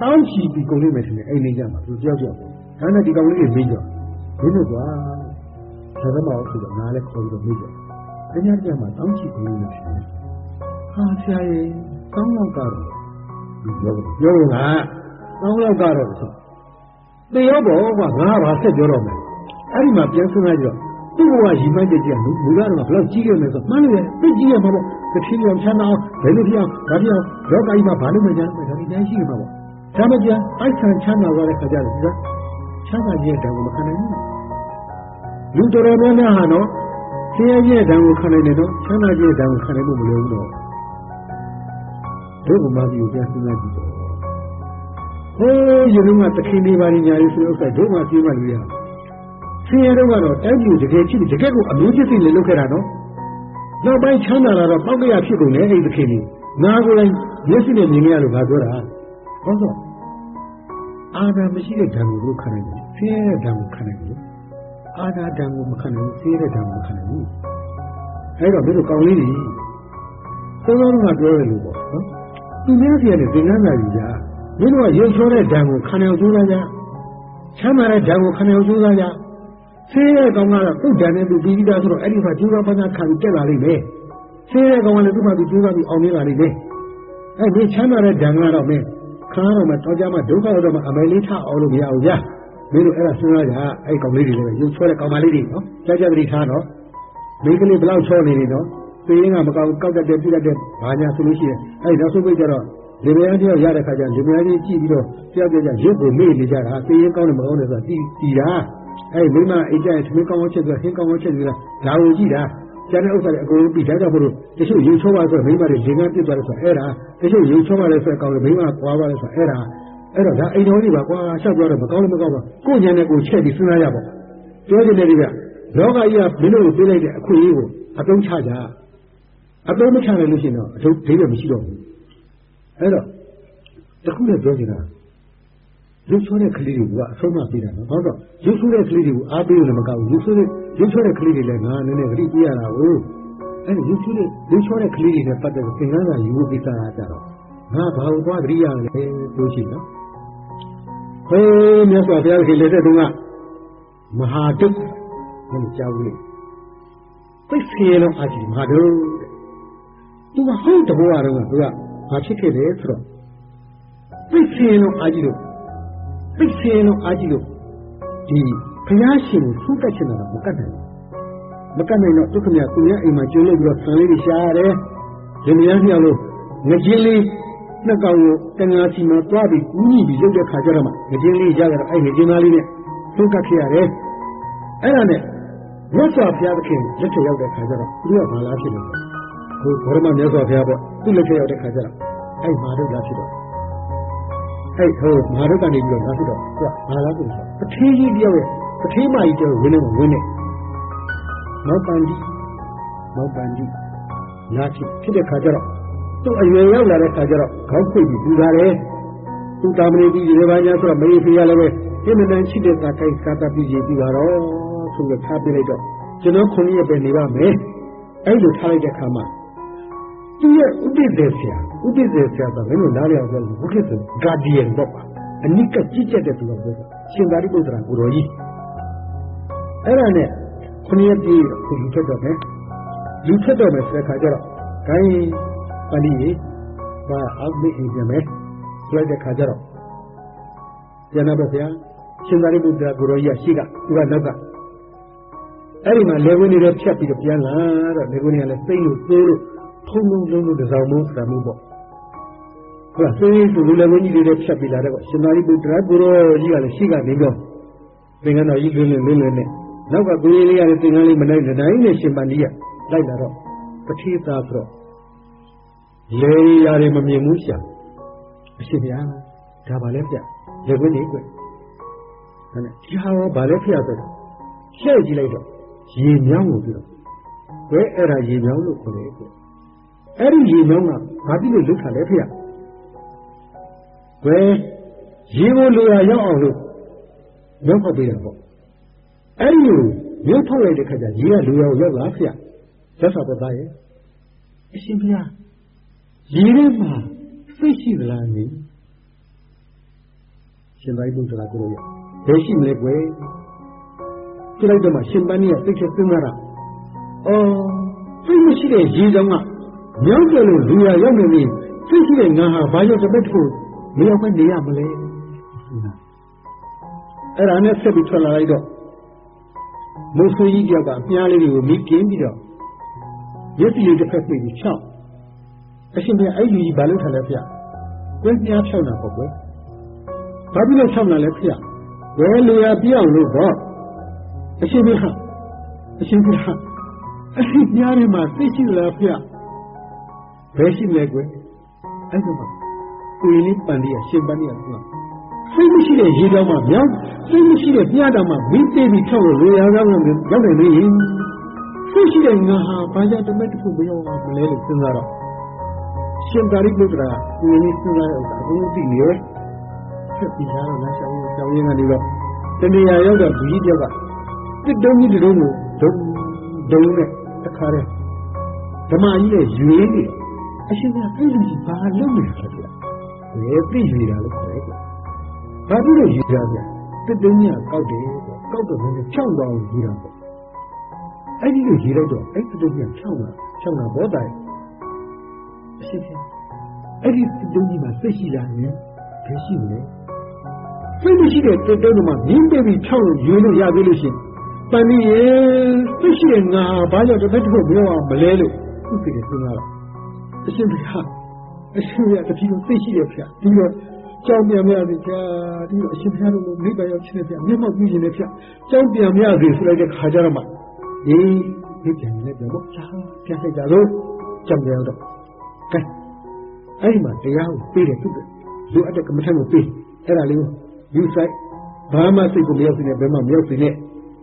တောင်းချီပြီးကုန်လိမ့်မယ်ထင်တယ်အဲ့နေကြမှာသူကြောက်ကြောက်ဒါနဲ့ဒီကောင်လေးတွေမေးကြမင်းတို့ကွာသာသမာ့ဆိုတော့ငါလည်းခေါ်ပြီးတော့မေးကြတညကြမှာတောင်းချီကုန်လိမ့်မယ်ထင်တယ်ဟာဆရာရေတောင်းတော့ကတော့ဒီ ပြောပြောကတောင်းတော့ကတော့ဆိုတေရောပေါ့ကွာငါကဘာဆက်ပြောတော့မယ်အဲ့ဒီမှာပြန်စဉ်းစားကြတော့သူ့ဘဝရည်မှန်းချက်ကြီးကလူလူကတော့ဘယ်လောက်ကြီးခဲ့လဲဆိုမှန်းလို့ရတယ်သိကြီးရမှာပေါ့တစ်ချင်းရောချမ်းသာအောင်ဘယ်လိုပြောင်းဒါပြောင်းလောကကြီးမှာဘာလို့မကြမ်းဒါဒီတိုင်းရှိမှာပေါ့ဒါမကြအိုက်ဆန်ချမ်းသာသွားတဲ့ခါကျတော့ဒီကချမ်းသာခြင်းတောင်မခံနိုင်ဘူးလူတော်တော်များများဟာနော်ဆင်းရဲခြင်းတောင်ကိုခံနိုင်တယ်နော်ချမ်းသာခြင်းတောင်ကိုခံနိုင်ဖို့မလိုဘူးတော့ ဒုက္ခမကြီးကိုပြန်စဉ်းစားကြည့်တော့ဟိုးရေလုံးကတခင်လေးပါးညာရေးဆိုဥစ္စာဒုက္ခပြေးမှလို့ရဆင်းရဲတော့ကတော့တိုက်ပြီးတကယ်ချစ်တကယ်ကိုအမျိုးဖြစ်စိနေလုပ်ခဲ့တာနော်နောက်ပိုင်းချမ်းသာလာတော့ပောက်ကရဖြစ်ကုန်တယ်အဲ့ဒီတခင်လေးငါကိုယ်တိုင်မျက်စိနဲ့မြင်ရလို့ငါပြောတာဟုတ်တော့အာနာမရှိတဲ့ဓာတ်ကိုခံနိုင်တယ်ဆင်းရဲတဲ့ဓာတ်ကိုခံနိုင်တယ်အာနာဓာတ်ကိုမခံနိုင်ဘူးဆင်းရဲတဲ့ဓာတ်ကိုမခံနိုင်ဘူးအဲ့တော့မင်းတို့ကောင်းလေးတွေသုံးလုံးကပြောရလို့ပေါ့နော် သူများစီကနေသင်္ကန်းစာယူကြမင်းတို့ကရုပ်ချောတဲ့ဓာတ်ကိုခံနိုင်အောင်ကြိုးစားကြချမ်းသာတဲ့ဓာတ်ကိုခံနိုင်အောင်ကြိုးစားကြဆင်းရဲကောင်ကတော့သူ့ဓာတ်နဲ့သူပြီးပြီးသားဆိုတော့အဲ့ဒီမှာကြိုးစားပန်းစားခံပြီးတက်လာလိမ့်မယ်ဆင်းရဲကောင်ကလည်းသူ့မှာသူကြိုးစားပြီးအောင်နေလာလိမ့်မယ်အဲ့ဒီချမ်းသာတဲ့ဓာတ်ကတော့မင်းခါတော့မှတောကြမှာဒုက္ခတော့မှအမယ်လေးထအောင်လို့မရဘူးဗျာမင်းတို့အဲ့ဒါစဉ်းစားကြအဲ့ကောင်လေးတွေလည်းရုပ်ချောတဲ့ကောင်မလေးတွေနော်ကြာကြာတတိထားနော်မိန်းကလေးဘလောက်ချောနေနေနော် သိရင်ကမကောက်ကောက်တတ်တယ်ပြတတ်တယ်ဘာညာဆိုလို့ရှိရင်အဲ့နောက်ဆုံးပိတ်ကြတော့လေမယားတယောက်ရတဲ့ခါကျလေမယားကြီးကြည့်ပြီးတော့ကြောက်ကြကြရုပ်ကိုမေ့နေကြတာသိရင်ကောင်းတယ်မကောင်းတယ်ဆိုတာကြည့်ကြည့်တာအဲ့မိမအိတ်ကြရင်သမင်းကောင်းအောင်ချက်ဆိုတာဟင်းကောင်းအောင်ချက်ဆိုတာဒါကိုကြည့်တာကျန်တဲ့ဥစ္စာတွေအကုန်လုံးပြီးဒါကြောင့်မို့လို့တချို့ရေချောပါဆိုမိမတွေလေငန်းပြစ်သွားတယ်ဆိုအဲ့ဒါတချို့ရေချောပါလဲဆိုအကောင်မိမကွာပါလဲဆိုအဲ့ဒါအဲ့တော့ဒါအိမ်တော်ကြီးပါကွာရှောက်ပြောတော့မကောင်းလည်းမကောင်းပါကိုညံနဲ့ကိုချက်ပြီးစဉ်းစားရပါပြောချင်တယ်ဒီကလောကကြီးကမင်းတို့ကိုပေးလိုက်တဲ့အခွင့်အရေးကိုအသုံးချကြ အသုံးမချနိုင်လို့ရှိရင်တော့အထုပ်ဒိဗေမရှိတော့ဘူးအဲ့တော့တခုနဲ့ပြောချင်တာရုပ်ဆိုးတဲ့ကလေးတွေကအဆုံးမပေးတာနော်ဟုတ်တော့ရုပ်ဆိုးတဲ့ကလေးတွေကိုအားပေးလို့လည်းမကောက်ဘူးရုပ်ဆိုးတဲ့ရုပ်ဆိုးတဲ့ကလေးတွေလည်းငါနည်းနည်းဂရိပေးရတာကိုအဲ့ဒီရုပ်ဆိုးတဲ့ရုပ်ဆိုးတဲ့ကလေးတွေနဲ့ပတ်သက်ပြီးသင်္ကန်းစာယူဖို့ကိစ္စအားကြတော့ငါဘာလို့သွားဂရိရလဲလို့ရှိနော်ဟေးမြတ်စွာဘုရားခင်လက်တဲ့တုန်းကမဟာဒုက္ခလို့ကြားဘူးလေသိစေလုံးအကြည့်မဟာဒုက္ခ သူကဟုတ်တဘောရတော့သူကဘာဖြစ်ခဲ့လဲဆိုတော့သိစေလုံးအကြည့်လို့သိစေလုံးအကြည့်လို့ဒီဘုရားရှင်ကိုသုကတ်ချင်တာမကတ်နိုင်မကတ်နိုင်တော့ဒုက္ခမြတ်သူရဲ့အိမ်မှာကျိုးလို့ပြီးတော့ဆံလေးတွေရှားရတယ်ဒီမယားမြောက်လို့ငကြင်းလေးနှစ်ကောင်ကိုတဏှာစီမှာတွားပြီးကူးညီပြီးရုပ်တဲ့ခါကျတော့မှငကြင်းလေးရကြတော့အဲ့ငကြင်းသားလေးနဲ့သုကတ်ခဲ့ရတယ်အဲ့ဒါနဲ့မြတ်စွာဘုရားသခင်လက်ထက်ရောက်တဲ့ခါကျတော့သူကဘာလားဖြစ်နေလဲ ဟိုဘောရမမြတ်စွာဘုရားပေါ့သူ့လက်ထက်ရောက်တဲ့ခါကျတော့အဲ့မာတို့လားဖြစ်တော့အဲ့ဟိုမာတို့ကနေပြီးတော့လာဖြစ်တော့သူကဘာလားဆိုတော့ပထေးကြီးတယောက်ရဲ့ပထေးမကြီးတော့ဝင်းနေမှာဝင်းနေမောပန်ဒီမောပန်ဒီနာချီဖြစ်တဲ့ခါကျတော့သူ့အရွယ်ရောက်လာတဲ့ခါကျတော့ခေါင်းခွေပြီးပြူလာတယ်သူတာမဏေကြီးရေပါညာဆိုတော့မေဖေရလည်းပဲပြင်းမြန်ရှိတဲ့သာကိုက်ကာတာပြီးရေးပြီးတော့ဆိုတော့ထားပြလိုက်တော့ကျွန်တော်ခုနှစ်ရက်ပဲနေပါမယ်အဲ့လိုထားလိုက်တဲ့ခါမှာ သူရဲ့ဥပဒေဆရာဥပဒေဆရာကလည်းနားရအောင်ဆိုဘုခေတ်ဂါဒီယန်တော့ပါအနိကကြည့်ချက်တဲ့သူကပြောရှင်သာရိပုတ္တရာကိုရောကြီးအဲ့ဒါနဲ့ခုနှစ်ရက်ပြည့်ခုလူထွက်တော့မယ်လူထွက်တော့မယ်ဆိုတဲ့ခါကျတော့ဂိုင်းပဏိရေဘာအောက်မေ့အိမ်ပြန်မယ်ဆိုတဲ့ခါကျတော့ပြန်တော့ဗျာရှင်သာရိပုတ္တရာကိုရောကြီးကရှိကသူကနောက်ကအဲ့ဒီမှာလေဝင်းနေတဲ့ဖြတ်ပြီးတော့ပြန်လာတော့လေဝင်းတွေကလည်းစိတ်လို့သိုးလို့ ထုံထုံလုံးလို့တစောင်းမိုးသံမိုးပေါ့ဟုတ်လားစိတ်ဆိုလူလေဝင်းကြီးတွေဖြတ်ပြီးလာတဲ့ပေါ့ရှင်သာရိပုတ္တရာကိုရောကြီးကလည်းရှိကနေတော့သင်္ကန်းတော်ကြီးလွန်းလွန်းလွန်းလွန်းနဲ့နောက်ကကိုကြီးလေးကလည်းသင်္ကန်းလေးမနိုင်တဲ့တိုင်းနဲ့ရှင်ပန္ဒီကလိုက်လာတော့ပတိသားဆိုတော့လေရာတွေမမြင်ဘူးရှာအရှင်ဗျာဒါပါလဲပြလေခွင်းကြီးကွဒါနဲ့ဒီဟာရောဗာလဲဖျက်ဆိုတော့လှည့်ကြည့်လိုက်တော့ရေမြောင်းလို့ပြီးတော့ဘယ်အဲ့ဒါရေမြောင်းလို့ခေါ်တယ်ကွ အဲ့ဒီရေမြောင်းကဘာဖြစ်လို့လုထားလဲဖျက်ဘယ်ရေကိုလိုရာရောက်အောင်လို့မြောင်းဖောက်ပေးတာပေါ့အဲ့ဒီလိုမြောင်းဖောက်လိုက်တဲ့ခါကျရေကလိုရာကိုရောက်လာဖျက်သက်သာတော့သားရဲ့အရှင်ဘုရားရေထဲမှာစိတ်ရှိသလားနိရှင်သာရိပုတ္တရာကိုရောဘယ်ရှိမလဲကွယ်ကြည့်လိုက်တော့မှရှင်ပန်းကြီးကသိချက်သိမ်းတာအော်စိတ်မရှိတဲ့ရေကြောင့်က မြောက်တယ်လို့လူရရောက်နေပြီစိတ်ရှိတဲ့ငါဟာဘာကြောင့်တစ်ပတ်တစ်ခုမရောက်ပဲနေရမလဲအဲ့ဒါနဲ့ဆက်ပြီးထွက်လာလိုက်တော့မုတ်ဆွေးကြီးကြောက်ကပြားလေးတွေကိုမိကင်းပြီးတော့ရစ်တီလေးတစ်ဖက်ပြေးပြီးချောက်အရှင်ဘုရားအဲ့ဒီကြီးဘာလို့ထားလဲဖေ။ကွင်းပြားဖြောက်တာပေါ့ကွယ်။ဘာဖြစ်လို့ဖြောက်တာလဲဖေ။ဝဲလူရပြအောင်လို့တော့အရှင်ဘုရားအရှင်ဘုရားအဲ့ဒီပြားတွေမှာသိရှိလားဖေ။ ဘယ်ရှိလဲကွယ်။အဲ့ဒါမှကိုယ်လေးပန်လေးရရှင်ပန်လေးရကွာ။စိတ်မရှိတဲ့ရေတောင်မှမြောက်စိတ်မရှိတဲ့ပြားတောင်မှမင်းသေးပြီးဖြောက်လို့လူရကောင်းလို့ရောက်နေလေ။စိတ်ရှိတဲ့ငါဟာဘာကြောင့်တမက်တခုမရောက်ပါမလဲလို့စဉ်းစားတော့ရှင်သာရိပုတ္တရာကိုယ်ကြီးစဉ်းစားတဲ့ဥစ္စာအခုသိနေရဲ့ဆက်ပြီးသားတော့လမ်းလျှောက်ရင်းရှောင်းရင်းကနေတော့တဏှာရောက်တော့ဘူးကြီးတယောက်ကတစ်တုံးကြီးတုံးကိုဒုံဒုံနဲ့တခါတည်းဓမ္မကြီးရဲ့ရွေးနေ အရှင်ကအဲ့လိုကြီးဘာလုပ်နေလဲဆိုတာဘယ်သိရွေတာလို့ခေါ်ရဲကွာဘာဖြစ်လို့ရွေတာလဲတစ်တုံးကြီးကောက်တယ်ကောက်တော့လည်းဖြောင်းသွားအောင်ရွေတာပေါ့အဲ့ဒီလိုရွေလိုက်တော့အဲ့တစ်တုံးကြီးဖြောင်းလာဖြောင်းလာဘောတိုင်အရှင်ဖျားအဲ့ဒီတုံးကြီးမှာစိတ်ရှိလာရင်ဘယ်ရှိမလဲစိတ်မရှိတဲ့တုံးတုံးမှာမြင်းပေးပြီးဖြောက်လို့ယူလို့ရသေးလို့ရှင်တန်ကြီးရေစိတ်ရှိတဲ့ငါဘာကြောင့်တစ်ဖက်တစ်ဖက်မပြောအောင်မလဲလို့သူ့စိတ်ကစဉ်းစားတော့ အရှင်ဖျားအရှင်ဖျားတတိယစိတ်ရှိတယ်ဖျားဒီတော့ကြောင်းပြန်မရစေဖျားဒီတော့အရှင်ဖျားတို့မိဘရောက်ချင်းဖျားမျက်မှောက်ပြုခြင်းနဲ့ဖျားကြောင်းပြန်မရစေဆိုလိုက်တဲ့ခါကြတော့မှဒီဒီပြန်နေပြန်တော့ချာပြန်လိုက်ကြတော့ကြောင်းပြန်တော့ကဲအဲ့ဒီမှာတရားကိုပေးတယ်သူ့လိုအပ်တဲ့ကမ္မထံကိုပေးအဲ့ဒါလေးကိုယူဆိုင်ဘာမှစိတ်ကိုမရောက်စေနဲ့ဘယ်မှမရောက်စေနဲ့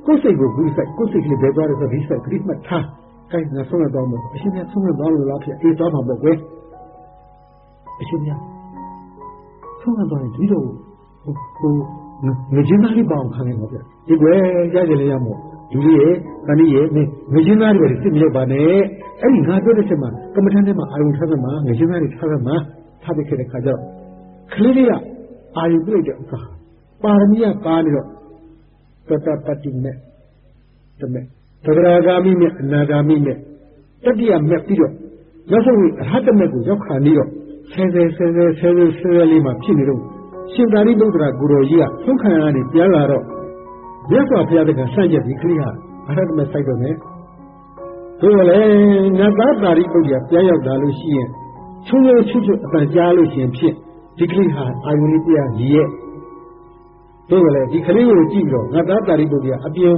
ကိုယ်စိတ်ကိုဘူးဆိုင်ကိုယ်စိတ်ကလေးဘယ်သွားလဲဆိုဒီဆိုင်ခရစ်မတ်ထား ကိုင်းငါဆုံးရတော့မအရှင်မြတ်ဆုံးရတော့လို့လားဖြစ်အေးသွားမှာပေါ့ကွယ်အရှင်မြတ်ဆုံးရတော့ဒီလိုဟိုငကြင်းသားလေးပေါအောင်ခံနေပါဗျဒီကွယ်ရကြလေရမို့လူလေးရဲ့တဏှိရဲ့ငကြင်းသားတွေစစ်မလို့ပါနဲ့အဲ့ဒီငါပြောတဲ့ချက်မှာကမ္မထမ်းထဲမှာအာယုံထားသမှာငကြင်းသားတွေထားသမှာထားပြီးခဲ့တဲ့ခါကျတော့ကလေးလေးကအာယုပြည့်တဲ့အခါပါရမီကပါနေတော့သတ္တပတ္တိမဲ့တမဲ့ သဂရာဂာမိမဲ့အနာဂာမိမဲ့တတိယမဲ့ပြီးတော့နောက်ဆုံးအရဟတမဲ့ကိုရောက်ခါနေတော့ဆယ်ဆယ်ဆယ်ဆယ်ဆယ်ဆယ်ဆယ်လေးမှာဖြစ်နေတော့ရှင်သာရိပုတ္တရာကိုရောကြီးကသုံးခံရကနေပြန်လာတော့မြတ်စွာဘုရားတကဆန့်ကျက်ပြီးခရိယာအရဟတမဲ့စိုက်တော့မယ်တို့လည်းငါသားတာရိပုတ္တရာပြန်ရောက်လာလို့ရှိရင်ချုံချုံချွတ်ချွတ်အပန်ကြားလို့ရှိရင်ဖြစ်ဒီကလေးဟာအာယုန်လေးပြရည်ရဲ့တို့လည်းဒီကလေးကိုကြည့်တော့ငါသားတာရိပုတ္တရာအပြင်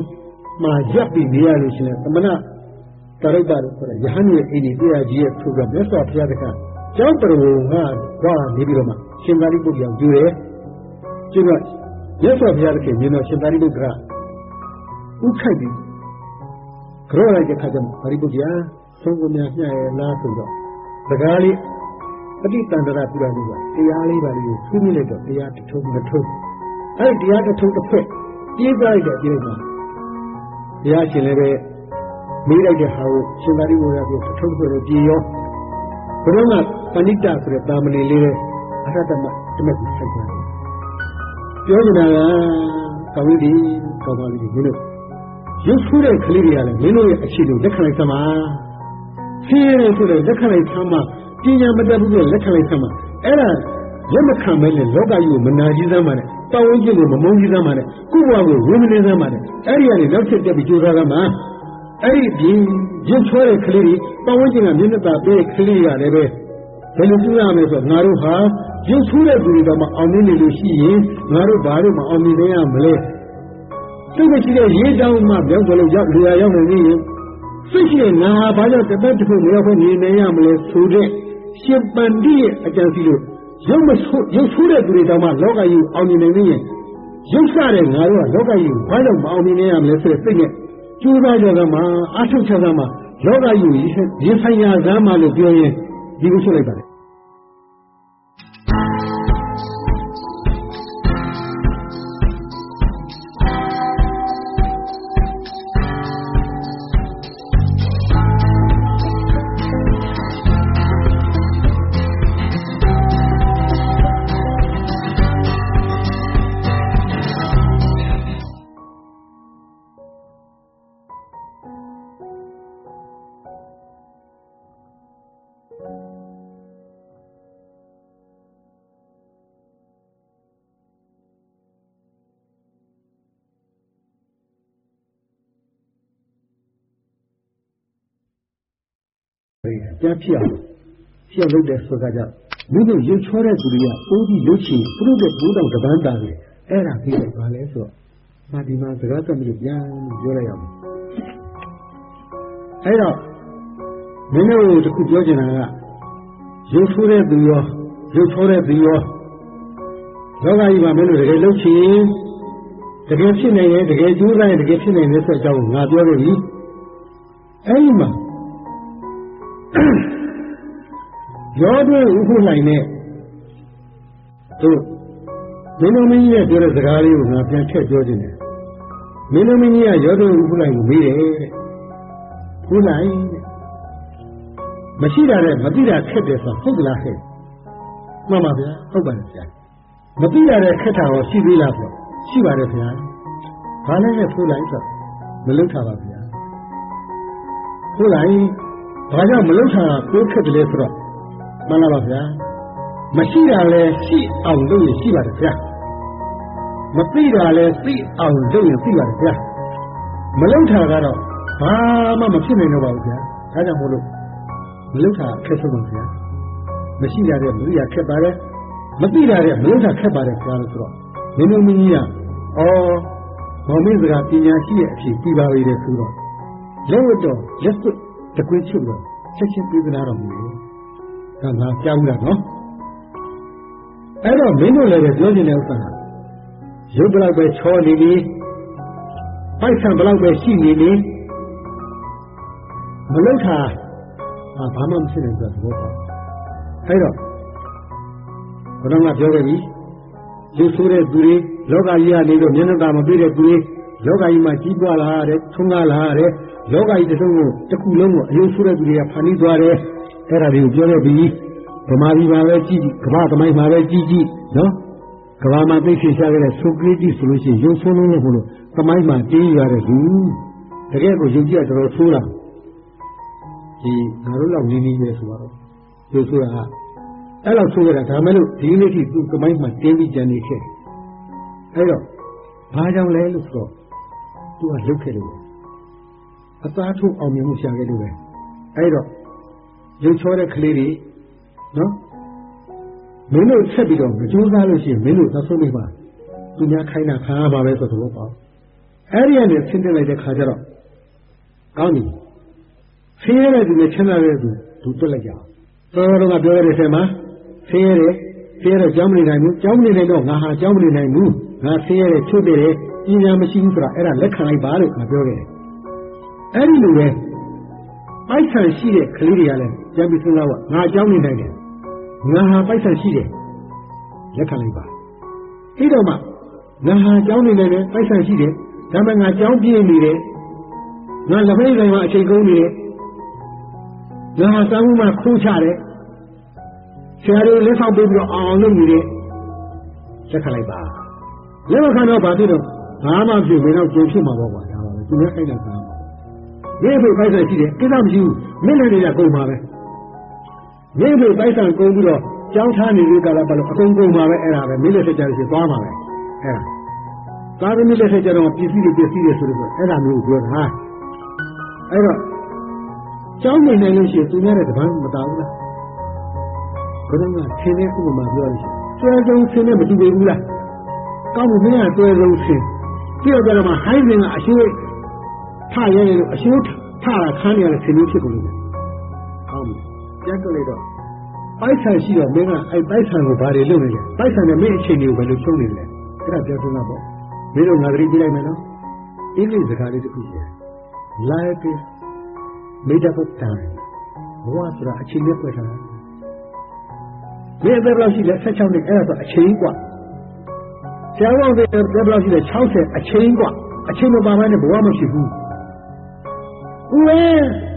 မှာရပ်ပြီးနေရလို့ရှိရင်သမဏတရိပ်တာလို့ခေါ်တဲ့ယဟန်ရဲ့အိမ်ကြီးပြရကြီးရဲ့သူကမြတ်စွာဘုရားတကကျောင်းတော်ကသွားနေပြီးတော့မှရှင်သာရိပုတ္တရာယူတယ်ကျတော့မြတ်စွာဘုရားတခင်မြင်တော့ရှင်သာရိပုတ္တရာဥခိုက်ပြီးကြောလိုက်တဲ့ခါကျမှပါရိပုတ္တရာသုံးကိုများညှရဲ့လားဆိုတော့စကားလေးပဋိတန္တရာပြုရလို့ပါတရားလေးပါလေးကိုဆွေးနွေးလိုက်တော့တရားတစ်ထုံတစ်ထုံအဲ့ဒီတရားတစ်ထုံတစ်ဖက်ပြေးသွားလိုက်တဲ့အပြင်မှာ တရားရှင်လည်းပဲမေးလိုက်တဲ့ဟာကိုရှင်သာရိပုတ္တရာပြောတစ်ထုံတစ်ဖက်ကိုပြေရောဘုရားကပဏိတဆိုတဲ့တာမဏေလေးရဲ့အရတ္တမတမက်ကိုဆက်ကြတယ်ပြောနေတာကကောင်းပြီကောင်းပါပြီမင်းတို့ရုပ်ဆိုးတဲ့ကလေးတွေကလည်းမင်းတို့ရဲ့အခြေကိုလက်ခံလိုက်သမှာဆင်းရဲဆိုတဲ့လက်ခံလိုက်သမှာပညာမတတ်ဘူးဆိုလက်ခံလိုက်သမှာအဲ့ဒါလက်မခံမဲနဲ့လောကကြီးကိုမနာကြီးသမ်းပါနဲ့ ပတ်ဝန်းကျင်ကိုမမုန်းကြီးသမ်းပါနဲ့ကိုယ့်ဘဝကိုဝိမနေသမ်းပါနဲ့အဲ့ဒီကနေနောက်ဆက်တက်ပြီးကြိုးစားသမှာအဲ့ဒီပြင်ရုပ်ဆိုးတဲ့ကလေးတွေပတ်ဝန်းကျင်ကမျက်နှာသာပေးကလေးတွေကလည်းပဲဘယ်လိုပြုရမလဲဆိုတော့ငါတို့ဟာရုပ်ဆိုးတဲ့သူတွေတော့မအောင်မြင်နေလို့ရှိရင်ငါတို့ဘာလို့မအောင်မြင်နိုင်ရမလဲစိတ်မရှိတဲ့ရေးတောင်းမှပြောင်းကြလို့ရောက်လူရရောက်နေရင်စိတ်ရှိတဲ့ငါဟာဘာကြောင့်တပတ်တစ်ခုမရောက်ခွင့်နေနိုင်ရမလဲဆိုတဲ့ရှင်ပန္တိရဲ့အကြံစီလို့ ရုပ်မဆိုးရုပ်ဆိုးတဲ့သူတွေတောင်မှလောကကြီးအောင်မြင်နိုင်ရင်ရုပ်ဆတဲ့ငါတို့ကလောကကြီးဘာလို့မအောင်မြင်နိုင်ရမလဲဆိုတဲ့စိတ်နဲ့ကျိုးသားကြကမှအထုတ်ချက်ကမှလောကကြီးရင်ဆိုင်ရာဇာမလို့ပြောရင်ဒီလိုဆိုလိုက်ပါတယ် ပြန်ဖြစ်အောင်ဖြစ်အောင်လုပ်တဲ့ဆိုတာကြောင့်မိတို့ရုပ်ချောတဲ့သူတွေကပိုးပြီးလုပ်ချင်သူတို့ရဲ့ဘိုးတော်တပန်းတာတွေအဲ့ဒါပြီးတော့ပါလဲဆိုတော့မာဒီမှာစကားသက်မျိုးပြန်ပြောလိုက်အောင်အဲ့တော့မင်းတို့တခုပြောချင်တာကရုပ်ဆိုးတဲ့သူရောရုပ်ချောတဲ့သူရောလောကကြီးမှာမင်းတို့တကယ်လုပ်ချင်တကယ်ဖြစ်နိုင်ရင်တကယ်ကြိုးစားရင်တကယ်ဖြစ်နိုင်တဲ့ဆက်ကြောင်းငါပြောလို့ပြီအဲ့ဒီမှာ ရောတွင်းဥခုနိုင်တဲ့သူမင်းတို့မင်းကြီးရဲ့ပြောတဲ့စကားလေးကိုငါပြန်ထည့်ပြောခြင်းတယ်မင်းတို့မင်းကြီးကရောတွင်းဥခုနိုင်ကိုမေးတယ်တဲ့ခုနိုင်မရှိတာတဲ့မသိတာခက်တယ်ဆိုဟုတ်ကလားဟဲ့မှန်ပါဗျာဟုတ်ပါတယ်ဗျာမသိရတဲ့ခက်တာရောရှိသေးလားဆိုရှိပါတယ်ဗျာဘာလဲနဲ့ဖိုးလိုက်ဆိုမလုပ်တာပါဗျာဖိုးလိုက်ဘာကြောင့်မလုပ်တာကိုခက်တယ်လဲဆိုတော့ မှန်လားပါဗျာမရှိတာလဲရှိအောင်လုပ်ရင်ရှိပါတယ်ဗျာမသိတာလဲသိအောင်လုပ်ရင်သိပါတယ်ဗျာမလုပ်တာကတော့ဘာမှမဖြစ်နိုင်တော့ပါဘူးဗျာဒါကြောင့်မို့လို့မလုပ်တာခက်ဆုံးပါဗျာမရှိရတဲ့မသိရခက်ပါတယ်မသိရတဲ့မလုပ်တာခက်ပါတယ်ဗျာလို့ဆိုတော့မင်းတို့မင်းကြီးကအော်ဘောမင်းစကားပညာရှိရဲ့အဖြစ်ပြီးပါပြီတဲ့ဆိုတော့လက်ဝတ်တော့လက်စွပ်တကွေးချုပ်တော့ချက်ချင်းပြေးသနာတော်မူတယ်။ ဒါငါကြားဘူးလားနော်။အဲ့တော့မင်းတို့လည်းပြောချင်တဲ့ဥစ္စာရုပ်ဘလောက်ပဲချောနေနေပိုက်ဆံဘလောက်ပဲရှိနေနေမလောက်တာဘာမှမဖြစ်နိုင်တဲ့သဘောပေါ့။အဲ့တော့ဘုရားကပြောခဲ့ပြီလူဆိုးတဲ့သူတွေလောကကြီးကနေတော့မျက်နှာသာမပြည့်တဲ့သူတွေလောကကြီးမှာကြီးပွားလာတဲ့ထုံးကားလာတဲ့လောကကြီးတစ်စုံကိုတစ်ခုလုံးကိုအယုဆိုးတဲ့သူတွေကဖန်တီးသွားတယ် အဲ့ဒါတွေကိုပြောခဲ့ပြီးဗမာပြည်မှာပဲကြည့်ကြည့်ကမ္ဘာသမိုင်းမှာပဲကြည့်ကြည့်နော်ကမ္ဘာမှာသိရှိရှာခဲ့တဲ့ဆိုကရတီဆိုလို့ရှိရင်ရုပ်ဆိုးလုံးလို့ဘုလို့သမိုင်းမှာတင်းရတဲ့သူတကယ်ကိုယုံကြည်ရတော်ဆိုးတာဒီငါတို့လောက်နေနေနေဆိုတော့ရုပ်ဆိုးတာအဲ့လောက်ဆိုးရတာဒါမဲ့လို့ဒီနေ့ထိသူသမိုင်းမှာတင်းပြီးကြံနေခဲ့အဲ့တော့ဘာကြောင့်လဲလို့ဆိုတော့သူကလုတ်ခဲ့လို့အသားထုတ်အောင်မြင်မှုရှာခဲ့လို့ပဲအဲ့တော့ ရုပ်ချောတဲ့ကလေးတွေနော်မင်းတို့ဆက်ပြီးတော့မကြိုးစားလို့ရှိရင်မင်းတို့သဆုံးမိပါသူများခိုင်းတာခံရပါပဲဆိုတော့ပေါ့အဲ့ဒီကနေဆင်းတက်လိုက်တဲ့ခါကျတော့ကောင်းပြီဆင်းရဲတဲ့သူနဲ့ချမ်းသာတဲ့သူသူတွက်လိုက်ကြအောင်တော်တော်ကပြောရတဲ့ဆင်မှာဆင်းရဲတယ်ဆင်းရဲတော့ကြောင်းမနေနိုင်ဘူးကြောင်းမနေနိုင်တော့ငါဟာကြောင်းမနေနိုင်ဘူးငါဆင်းရဲတယ်ချုပ်တယ်ပညာမရှိဘူးဆိုတာအဲ့ဒါလက်ခံလိုက်ပါလို့ငါပြောခဲ့တယ်အဲ့ဒီလိုပဲပိုက်ဆံရှိတဲ့ကလေးတွေကလည်း ကြံပြီးစဉ်းစားပါငါအကြောင်းနေနိုင်တယ်ငါဟာပိုက်ဆံရှိတယ်လက်ခံလိုက်ပါအဲ့တော့မှငါဟာအကြောင်းနေနိုင်တယ်ပိုက်ဆံရှိတယ်ဒါမှငါအကြောင်းပြည့်နေတယ်ငါလက်မိတ်ဆိုင်မှာအချိန်ကုန်နေတယ်ငါဟာစောင်းမှုမှာခိုးချတယ်ဆရာတွေလက်ဆောင်ပေးပြီးတော့အောင်အောင်လုပ်နေတယ်လက်ခံလိုက်ပါလက်မခံတော့ဘာဖြစ်တော့ဘာမှဖြစ်မင်းတော့ကြုံဖြစ်မှာပေါ့ကွာဒါပါပဲသူလည်းအဲ့ဒါကမိဖို့ပိုက်ဆံရှိတယ်ကိစ္စမရှိဘူးမင်းလည်းနေရကုန်ပါပဲ မိဖို့ပိုက်ဆံကုန်ပြီးတော့ကြောင်းထားနေတဲ့ကာလပတ်လို့အကုန်ကုန်ပါပဲအဲ့ဒါပဲမိလက်ဆက်ကြလို့ရှိသွားပါပဲအဲ့ဒါသာသမီလက်ဆက်ကြတော့ပစ္စည်းတွေပစ္စည်းတွေဆိုလို့အဲ့ဒါမျိုးပြောတာအဲ့တော့ကျောင်းနေနေလို့ရှိရင်သူများတဲ့တပန်းမတာဘူးလားဘယ်တော့မှဆင်းတဲ့ဥပမာပြောလို့ရှိရင်ကျွဲဆုံးဆင်းတဲ့မတူပေဘူးလားကောင်းမှုမင်းကကျွဲဆုံးဆင်းပြီးတော့ကြတော့မှဟိုင်းစင်ကအရှိထရဲတယ်လို့အရှိထတာခန်းနေရတဲ့ဆင်းလို့ဖြစ်ကုန်လို့ကောင်းပြီ ကြက်ကလေးတော့ပိုက်ဆံရှိတော့မင်းကအဲ့ပိုက်ဆံကိုဘာတွေလုပ်နေလဲပိုက်ဆံနဲ့မင်းအချိန်တွေကိုဘယ်လိုချုံးနေလဲအဲ့ဒါပြောစမ်းတော့ပေါ့မင်းတို့ငါသတိပြလိုက်မယ်နော်အင်္ဂလိပ်စကားလေးတစ်ခုရှိတယ် life is made up of time ဘဝဆိုတာအချိန်နဲ့ဖွဲ့ထားတာဒီအသက်ဘယ်လောက်ရှိလဲ16နှစ်အဲ့ဒါဆိုအချိန်กว่าဆရာတော်တွေဘယ်ဘယ်လောက်ရှိလဲ60အချိန်กว่าအချိန်မပါဘဲနဲ့ဘဝမရှိဘူးဦးဝဲ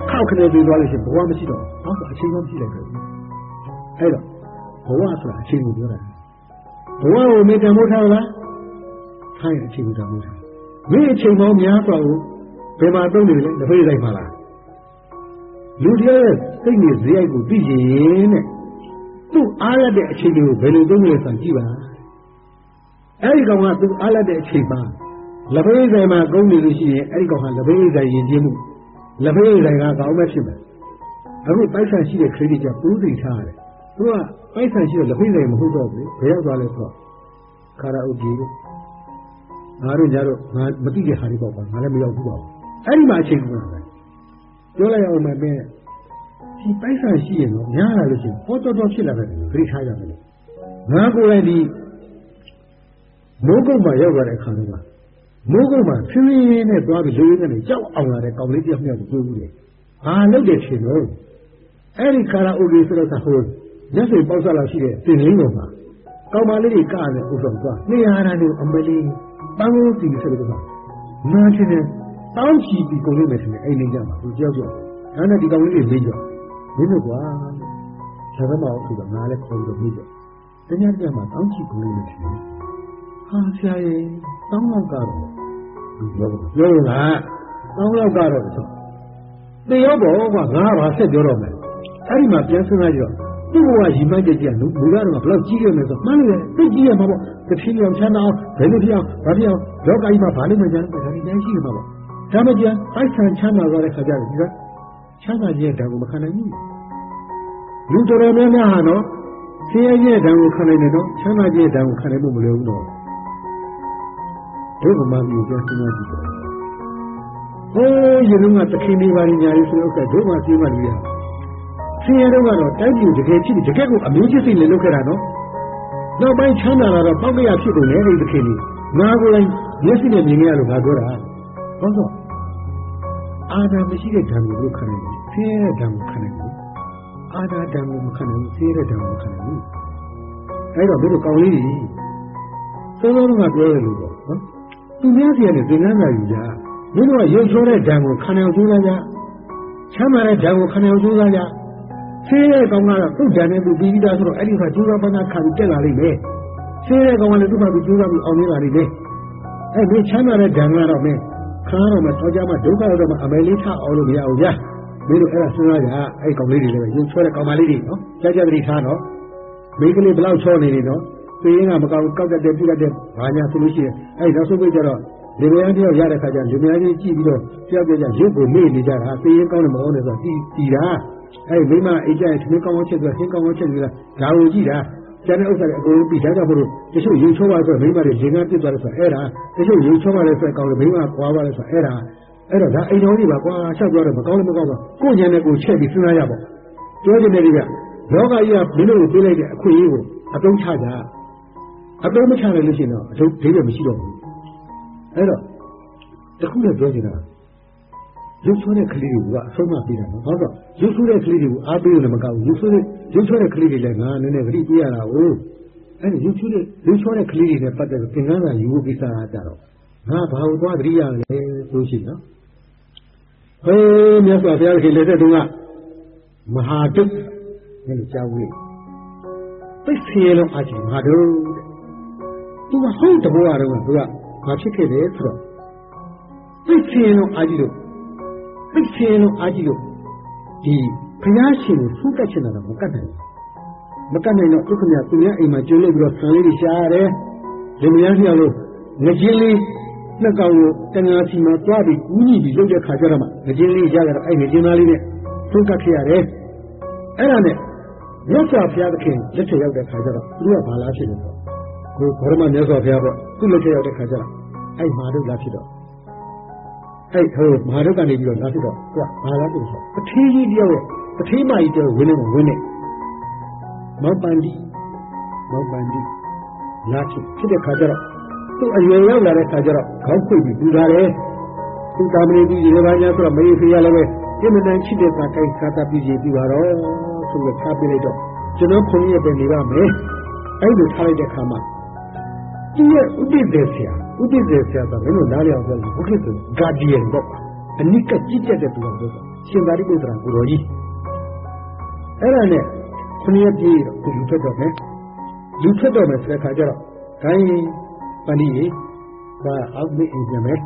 ခောက်ခနေပြီးသွားလို့ရှိရင်ဘဝမရှိတော့ ဘာလို့အချိန်မရှိလိုက်ဘူးအဲ့တော့ဘဝဆိုတာအချိန်ကိုပြောတာဘဝကိုမေတ္တာမို့ထားလားခိုင်းအချိန်ကိုတမို့ထားမင်းအချိန်ပေါင်းများစွာကိုဘယ်မှာသုံးနေလဲလက်ဖေးဆိုင်ပါလားလူတယောက်ရဲ့စိတ်နဲ့ဇေယိုက်ကိုသိရင်တဲ့သူ့အားရတဲ့အချိန်တွေကိုဘယ်လိုသုံးလဲဆိုတာကြည့်ပါအဲ့ဒီကောင်ကသူ့အားရတဲ့အချိန်မှာလက်ဖေးဆိုင်မှာကုန်းနေလို့ရှိရင်အဲ့ဒီကောင်ကလက်ဖေးဆိုင်ယဉ်ကျေးမှုလက်ဖေးဆိုင်ကကောင်းမဲ့ဖြစ်မယ် အခုပိုက်ဆံရှိတဲ့ credit ကပူးသိထားရတယ်သူကပိုက်ဆံရှိတဲ့လက်ဖေးဆိုင်မဟုတ်တော့ဘူးဘယ်ရောက်သွားလဲဆိုတော့ကာရာအိုကေတို့ငါတို့ညတို့ငါမသိတဲ့ဟာတွေပေါ့ကွာငါလည်းမရောက်ဘူးပါဘူးအဲ့ဒီမှာအချိန်ကူတာပဲပြောလိုက်အောင်မယ်ပဲဒီပိုက်ဆံရှိရင်တော့များလာလို့ရှိရင်ပေါ်တော်တော်ဖြစ်လာတယ်ခရီးထားကြတယ်ငါကိုယ်လည်းဒီမိုးကုတ်မှာရောက်လာတဲ့အခါမှာမိုးကုတ်မှာဆင်းရင်းနဲ့သွားပြီးလူရင်းနဲ့ကြောက်အောင်လာတဲ့ကောင်လေးတယောက်မြောက်ကိုတွေ့ဘူးလေဘာလုပ်တယ်ရှင်တော့ အဲ့ဒီကာရာအိုကေဆိုတော့ဟိုရက်စိပေါက်ဆက်လာရှိတဲ့တင်လင်းတော်မှာကောင်မလေးတွေကလည်းဥဆောင်သွားနေရာတာတို့အမလီပန်းကိုတီဆိုတော့နားချင်းနဲ့တောင်းချီပြီးကုန်လို့မယ်ဆိုရင်အိမ်နေကြမှာသူကြောက်ကြောက်ဒါနဲ့ဒီကောင်လေးတွေမေးကြမင်းတို့ကွာဆက်သမားဆိုတော့ငါလည်းခေါ်ပြီးတော့မေးကြတညတညမှာတောင်းချီကုန်လို့မယ်ဆိုရင်ဟာဆရာရဲ့တောင်းတော့ကတော့ဒီပြောပြောလားတောင်းတော့ကတော့ဆိုတေရောပေါ့ကွာငါကဘာဆက်ပြောတော့မယ် အဲ့ဒီမှာပြန်စဉ်းစားကြတော့သူ့ဘဝရီမိုက်တဲ့ကြီးကလူလူကတော့ဘယ်လောက်ကြီးရမလဲဆိုမှန်းလို့သိကြီးရမှာပေါ့တစ်ထီအောင်ချမ်းသာအောင်ဘယ်လိုဖြစ်အောင်ဘာဖြစ်အောင်လောကကြီးမှာဘာလို့မကြမ်းဒါတွေတိုင်းရှိမှာပေါ့ဒါမှကြမ်းပိုက်ဆံချမ်းသာသွားတဲ့ခါကျတော့ဒီကချမ်းသာခြင်းရဲ့ဓာတ်ကိုမခံနိုင်ဘူးလူတော်တော်များများဟာနော်ဆင်းရဲခြင်းရဲ့ဓာတ်ကိုခံနိုင်တယ်နော်ချမ်းသာခြင်းရဲ့ဓာတ်ကိုခံနိုင်ဖို့မလွယ်ဘူးနော်တို့ကမှပြီးပြန်စဉ်းစားကြည့်ပါဟိုးရေလုံးကတခင်လေးပါးညာလေးဆိုတော့တို့မှသိမှလူရဆ င်းရဲတော့ကတော့တိုက်ပြည်တကယ်ဖြစ်ပြီးတကယ်ကိုအမျိုးချင်းစိတ်နဲ့လုပ်ခဲ့တာနော်နောက်ပိုင်းချမ်းသာလာတော့ပောက်ကရဖြစ်ကုန်တယ်အဲ့ဒီတခင်လေးငါကိုယ်တိုင်မျက်စိနဲ့မြင်ရလို့ငါပြောတာဟုတ်တော့အာနာမရှိတဲ့ဓာတ်ကိုတို့ခံနိုင်တယ်ဆင်းရဲတဲ့ဓာတ်ကိုခံနိုင်တယ်အာနာဓာတ်ကိုမခံနိုင်ဘူးဆင်းရဲတဲ့ဓာတ်ကိုမခံနိုင်ဘူးအဲ့တော့တို့ကောင်းလေးကြီးစောစောကပြောရလို့ပေါ့နော်သူများစီကနေသင်္ကန်းစာယူကြမင်းတို့ကရုပ်ဆိုးတဲ့ဓာတ်ကိုခံနိုင်အောင်ကြိုးစားကြချမ်းသာတဲ့ဓာတ်ကိုခံနိုင်အောင်ကြိုးစားကြ ဆင်းရဲကောင်ကတော့သူ့ဓာတ်နဲ့သူပြီးပြီးသားဆိုတော့အဲ့ဒီခါကြိုးစားပန်းသားခံပြီးတက်လာလိမ့်မယ်ဆင်းရဲကောင်ကလည်းသူ့ဘာသူကြိုးစားပြီးအောင်နေလာလိမ့်မယ်အဲ့ဒီချမ်းသာတဲ့ဓာတ်ကတော့မင်းခါတော့မှတော့ကြမှာဒုက္ခတော့မှအမယ်လေးထအောင်လို့မရဘူးဗျာမင်းတို့အဲ့ဒါစဉ်းစားကြအဲ့ကောင်လေးတွေလည်းရုပ်ချောတဲ့ကောင်မလေးတွေနော်ကြားကြတိထားနော်မိန်းကလေးဘလောက်ချောနေနေနော်သိရင်ကမကောက်ကောက်တတ်တဲ့ပြတ်တဲ့ဘာညာဆိုလို့ရှိရင်အဲ့နောက်ဆုံးပိတ်ကြတော့လူများတယောက်ရတဲ့ခါကျလူများကြီးကြည့်ပြီးတော့တယောက်တယောက်ရုပ်ကိုမေ့နေကြတာသိရင်ကောင်းတယ်မကောင်းတယ်ဆိုတော့တီးတီတာ အဲ့မိမအိတ်ကြရဲ့သမင်းကောင်းကောင်းချက်ဆိုဟင်းကောင်းကောင်းချက်ဆိုတာဒါကိုကြည့်တာကျန်တဲ့ဥစ္စာတွေအကုန်လုံးပြီးဒါကြောင့်မို့လို့တချို့ရုပ်ချောပါဆိုမိမတွေလေကန်းပြစ်သွားတယ်ဆိုအဲ့ဒါတချို့ရုပ်ချောပါလဲဆိုကောင်းတယ်မိမကွာပါလဲဆိုအဲ့ဒါအဲ့တော့ဒါအိမ်တော်ကြီးပါကွာချက်သွားတယ်မကောင်းလည်းမကောင်းတော့ကိုယ့်ဉာဏ်နဲ့ကိုယ်ချက်ပြီးစဉ်းစားရပါပြောချင်တယ်ဒီကလောကကြီးကမင်းတို့ကိုပေးလိုက်တဲ့အခွင့်အရေးကိုအသုံးချကြအသုံးမချနိုင်လို့ရှိရင်တော့အထုပ်ဒိဋ္ဌိမရှိတော့ဘူးအဲ့တော့တခုလည်းပြောချင်တာ ရုပ်ဆိုးတဲ့ကလေးတွေကအဆုံးမပေးတာနော်ဟုတ်တော့ရုပ်ဆိုးတဲ့ကလေးတွေကိုအားပေးလို့လည်းမကောက်ဘူးရုပ်ဆိုးတဲ့ရုပ်ဆိုးတဲ့ကလေးတွေလည်းငါနည်းနည်းဂရိပေးရတာ哦အဲ့ဒီရုပ်ဆိုးတဲ့ရုပ်ဆိုးတဲ့ကလေးတွေနဲ့ပတ်သက်ပြီးသင်္ကန်းစာယူဖို့ကိစ္စအားကြတော့ငါဘာလို့သွားဂရိရလဲဆိုရှင်နော်ဟေးမြတ်စွာဘုရားခင်လက်ထက်တုန်းကမဟာတုတ်အဲ့လိုကြားဝေးသိစေလုံးအချင်းမဟာတုတ်သူကဟုတ်တဘောရတော့သူကဘာဖြစ်ခဲ့လဲဆိုတော့သိစေလုံးအချင်းလို့ သိစေလုံးအချင်းလို့ဒီဘုရားရှင်ကိုဖူးကတ်ချင်တာတော့မကတ်နိုင်ဘူးမကတ်နိုင်တော့ဥက္ကမသူများအိမ်မှာကျိုးလို့ပြီးတော့ဆံလေးတွေရှားရတယ်ဒီမယားပြောလို့ငကြင်းလေးနှစ်ကောင်ကိုတဏှာစီမှာသွားပြီးကူးညီပြီးလုပ်တဲ့ခါကျတော့မှငကြင်းလေးရကြတော့အဲ့ငကြင်းသားလေးနဲ့ဖူးကတ်ခဲ့ရတယ်အဲ့ဒါနဲ့မြတ်စွာဘုရားသခင်လက်ထက်ရောက်တဲ့ခါကျတော့သူကဘာလားဖြစ်နေတော့ကိုဘောရမမြတ်စွာဘုရားပေါ့သူ့လက်ထက်ရောက်တဲ့ခါကျတော့အဲ့မာတို့လားဖြစ်တော့ အဲ့ဟိုမာတို့ကနေပြီးတော့လားဖြစ်တော့သူကဘာလားဖြစ်တော့ပထီးကြီးတယောက်ရဲ့ပထီးမကြီးတယောက်ဝင်းနေမှာဝင်းနေမောပန်ဒီမောပန်ဒီလာဖြစ်ဖြစ်တဲ့ခါကျတော့သူ့အရွယ်ရောက်လာတဲ့ခါကျတော့ခေါင်းခွေပြီးပူထားတယ်သူတာမဏေကြီးရေဘာညာဆိုတော့မေဖေးရလည်းပဲပြင်းတဲ့ချစ်တဲ့သာကိုင်ခါတာပြည်ကြီးပြီးပါတော့ဆိုတော့ထားပြလိုက်တော့ကျွန်တော်ခွန်ကြီးပဲနေပါမယ်အဲ့လိုထားလိုက်တဲ့ခါမှာဒီရဲ့ဥပ္ပဒေဆရာ ဥပ္ပဒေဆရာကမင်းတို့နားလည်အောင်ပြောလို့ဘုခေတ်ဆိုဂါဒီယန်ပေါ့အနိကကြည့်ကြတဲ့သူတော်ဆိုရှင်သာရိပုတ္တရာကိုတော်ကြီးအဲ့ဒါနဲ့ခொနည်းပြေးတော့သူလူထွက်တော့မယ်လူထွက်တော့မယ်ဆိုတဲ့ခါကျတော့ခိုင်းပဏိရေဒါအောက်မေ့အိမ်ပြန်မယ်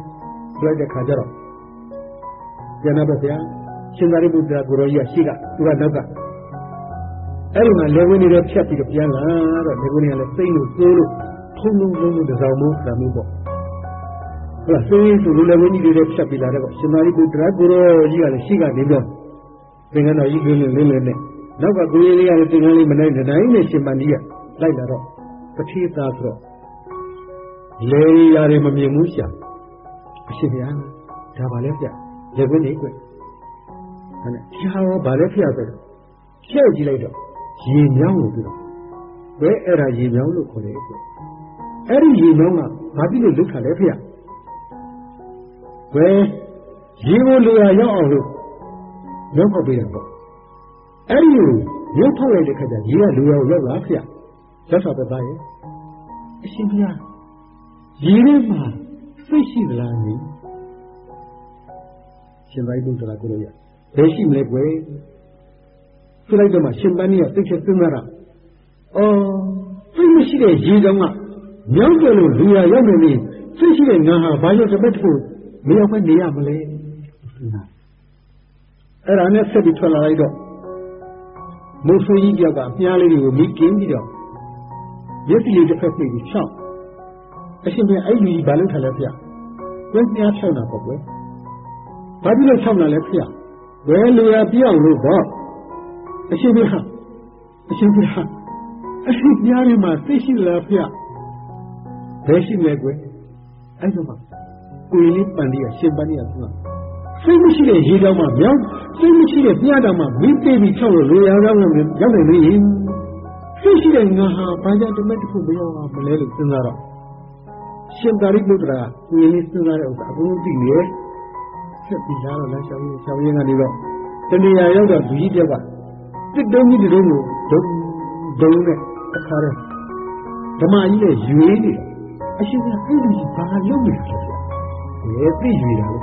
ဆိုတဲ့ခါကျတော့ပြန်တော့ဗျာရှင်သာရိပုတ္တရာကိုတော်ကြီးကရှိကသူကနောက်ကအဲ့ဒီမှာလေဝင်နေတဲ့ဖြတ်ပြီးတော့ပြန်လာတော့လေဝင်နေကလည်းစိတ်လို့စိုးလို့ထုံလုံးလုံးလို့တစောင်းမို့ဒါမျိုးပေါ့ ဟုတ်လားစိတ်ဆိုလို့လေဝင်ကြီးတွေဖြတ်ပြီးလာတဲ့ပေါ့ရှင်သာရိပုတ္တရာကိုတော်ကြီးကလည်းရှိကနေတော့သင်္ကန်းတော်ကြီးလင်းလင်းလင်းလင်းနဲ့နောက်ကကိုရင်လေးကလည်းသင်္ကန်းလေးမနိုင်တဲ့တိုင်းနဲ့ရှင်ပန်ကြီးကလိုက်လာတော့ပတိသားဆိုတော့လေရာတွေမမြင်ဘူးရှာအရှင်ဘုရားဒါပါလဲဗျလေဝင်နေကွအဲ့နဲ့ရှားရောဗာလဲဖျက်ဆိုတော့ရှဲ့ကြည့်လိုက်တော့ရေမြောင်းလို့ပြောတော့ဘယ်အဲ့ဒါရေမြောင်းလို့ခေါ်တယ်ကွအဲ့ဒီရေမြောင်းကဘာဖြစ်လို့လုထားလဲဖျက် ဘယ်ရေကိုလူရရောက်အောင်လို့ရောက်ပေါက်ပေးတယ်ပေါ့အဲ့ဒီရုပ်ထုတ်လိုက်တဲ့ခါကျရေကလူရရောက်လာဖျက်ရောက်တာပဲသားရဲ့အရှင်ဘုရားရေထဲမှာစိတ်ရှိသလားနိရှင်သာရိပုတ္တရာကိုလိုရဘယ်ရှိမလဲကွယ်ဆိုလိုက်တော့မှရှင်ပန်းကြီးကသိချက်စဉ်းစားတာအော်စိတ်မရှိတဲ့ရေတောင်ကမြောက်တယ်လို့လူရရောက်နေနေစိတ်ရှိတဲ့ငါဟာဘာလို့တပတ်တခု မရောက်မနေရမလဲအဲ့ဒါနဲ့ဆက်ပြီးထွက်လာလိုက်တော့မုတ်ဆိုးကြီးပြောက်ကမြားလေးတွေကိုမိကင်းပြီးတော့မျက်စိလေးတစ်ဖက်ပြေးပြီးချောင်းအရှင်ဘုရားအဲ့လူကြီးဘာလို့ထားလဲဖေ။ဝဲပြားချောင်းတာပေါ့ကွယ်။ဘာဖြစ်လို့ချောင်းတာလဲဖေ။ဝဲလူရပြောင်းလို့ပေါ့။အရှင်ဘုရားအရှင်ဘုရားအရှင်ပြားရမှာသိရှိလားဖေ။ဘယ်ရှိလဲကွယ်။အဲ့တော့မှ ကိုယ်လေးပန်လေးကရှင်ပန်လေးကသူကစိတ်မရှိတဲ့ရေတောင်မှမြောက်စိတ်မရှိတဲ့ပြားတောင်မှမင်းပေးပြီးချောင်းလို့လူရရောက်လို့ရောက်နိုင်လေ။စိတ်ရှိတဲ့ငါဟာဘာကြောင့်တမက်တစ်ခုမရောက်အောင်မလဲလို့စဉ်းစားတော့ရှင်သာရိပုတ္တရာကိုယ်လေးစဉ်းစားတဲ့ဥစ္စာအကုန်သိနေဆက်ပြီးလာတော့လမ်းလျှောက်ရင်းလျှောက်ရင်းကနေတော့တဏှာရောက်တော့လူကြီးတယောက်ကတစ်တုံးကြီးတုံးကိုဒုံဒုံနဲ့အခါတော့ဓမ္မကြီးနဲ့ရွေးနေတယ်အရှင်ကအဲ့ဒီဘာလုပ်နေလဲ ဘယ်သိရွေးတာလဲ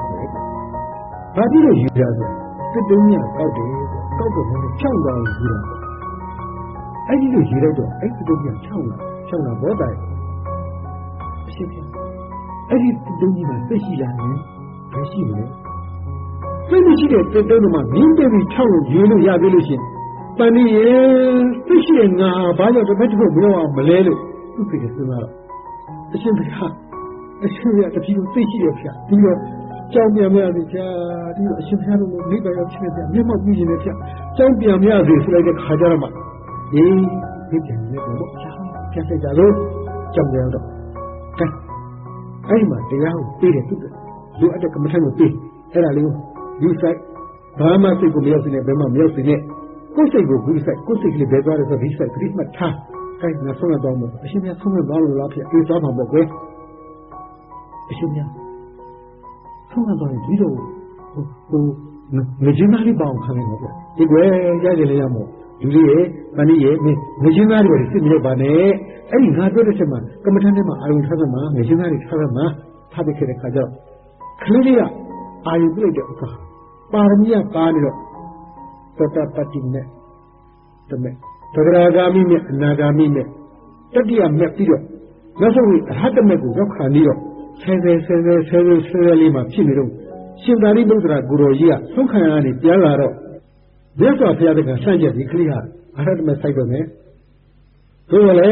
ဘာဖြစ်လို့ရွေးတာလဲတစ်တုံးကြီးကောက်တယ်ကောက်တော့ဘယ်နဲ့ချောင်းသွားလို့ရွေးတာအဲ့ဒီလိုရွေးလိုက်တော့အဲ့ဒီတုံးကြီးချောင်းလာချောင်းလာဘောတိုင်အရှင်ကအဲ့ဒီတုံးကြီးမှာသိရှိလာရင်ဘယ်ရှိမလဲသိမရှိတဲ့တုံးတုံးမှာမင်းတည်းပြီးချောင်းလို့ရွေးလို့ရသေးလို့ရှင်တန်ဒီရေသိရှိတဲ့ငါဘာကြောင့်တစ်ဖက်တစ်ဖက်မပြောအောင်မလဲလို့သူသိတယ်စဉ်းစားတော့အရှင်ဘုရား အရှင်ဘုရားတပည့်တော်သိရှိရဖျားပြီးတော့ကြောင်းပြန်မရစေဖျားပြီးတော့အရှင်ဘုရားတို့နိဗ္ဗာန်ရောက်ခြင်းဖျားမျက်မှောက်ပြုခြင်းနဲ့ဖျားကြောင်းပြန်မရစေဆိုလိုက်တဲ့ခါကြတော့မှဒီဒီပြန်နေတော့ပြန်ဆက်ကြလို့ကြောင်းပြန်တော့ကဲအဲ့မှာတရားကိုပေးတယ်သူလူအပ်တဲ့ကမ္မထံကိုပေးအဲ့ဒါလေးကိုယူဆိုင်ဘာမှစိတ်ကိုမရောက်စေနဲ့ဘယ်မှမရောက်စေနဲ့ကိုယ်စိတ်ကိုဘူးဆိုင်ကိုယ်စိတ်ကလေးဘယ်သွားလဲဆိုဒီဆိုင်ခရစ်မတ်ထားခိုင်းငါဆုံးရတော့မအရှင်မြတ်ဆုံးရတော့လို့လားဖြစ်အေးသွားမှာပေါ့ကွယ် အရှင်များဆုံးမသွားရင်ဒီတော့ဟိုဟိုငကြင်းသားလေးပေါအောင်ခံနေတော့ဒီကွယ်ရကြလေရမို့လူလေးရဲ့မဏိရဲ့ငကြင်းသားတွေစစ်မြောက်ပါနဲ့အဲ့ဒီငါပြောတဲ့ချက်မှာကမ္မထန်ထဲမှာအာယုထားသမှာငကြင်းသားတွေထားသမှာထားပြီးခဲ့တဲ့ခါကျတော့ကလေးလေးကအာယုပြိတ်တဲ့အခါပါရမီကပါနေတော့သတ္တပတ္တိနဲ့တမဲ့သဂရာဂာမိနဲ့အနာဂာမိနဲ့တတိယမဲ့ပြီးတော့နောက်ဆုံးအရဟတမဲ့ကိုရောက်ခါနေတော့ ဆယ်ဆယ်ဆယ်ဆယ်ဆယ်ဆယ်ဆယ်လေးမှာဖြစ်နေတော့ရှင်သာရိပုတ္တရာကိုရောကြီးကဆုံးခံရကနေပြန်လာတော့မြတ်စွာဘုရားတကဆန့်ကျက်ဒီကလေးဟာအရဟတမဲ့ဆိုင်တော့မယ်ဆိုရလေ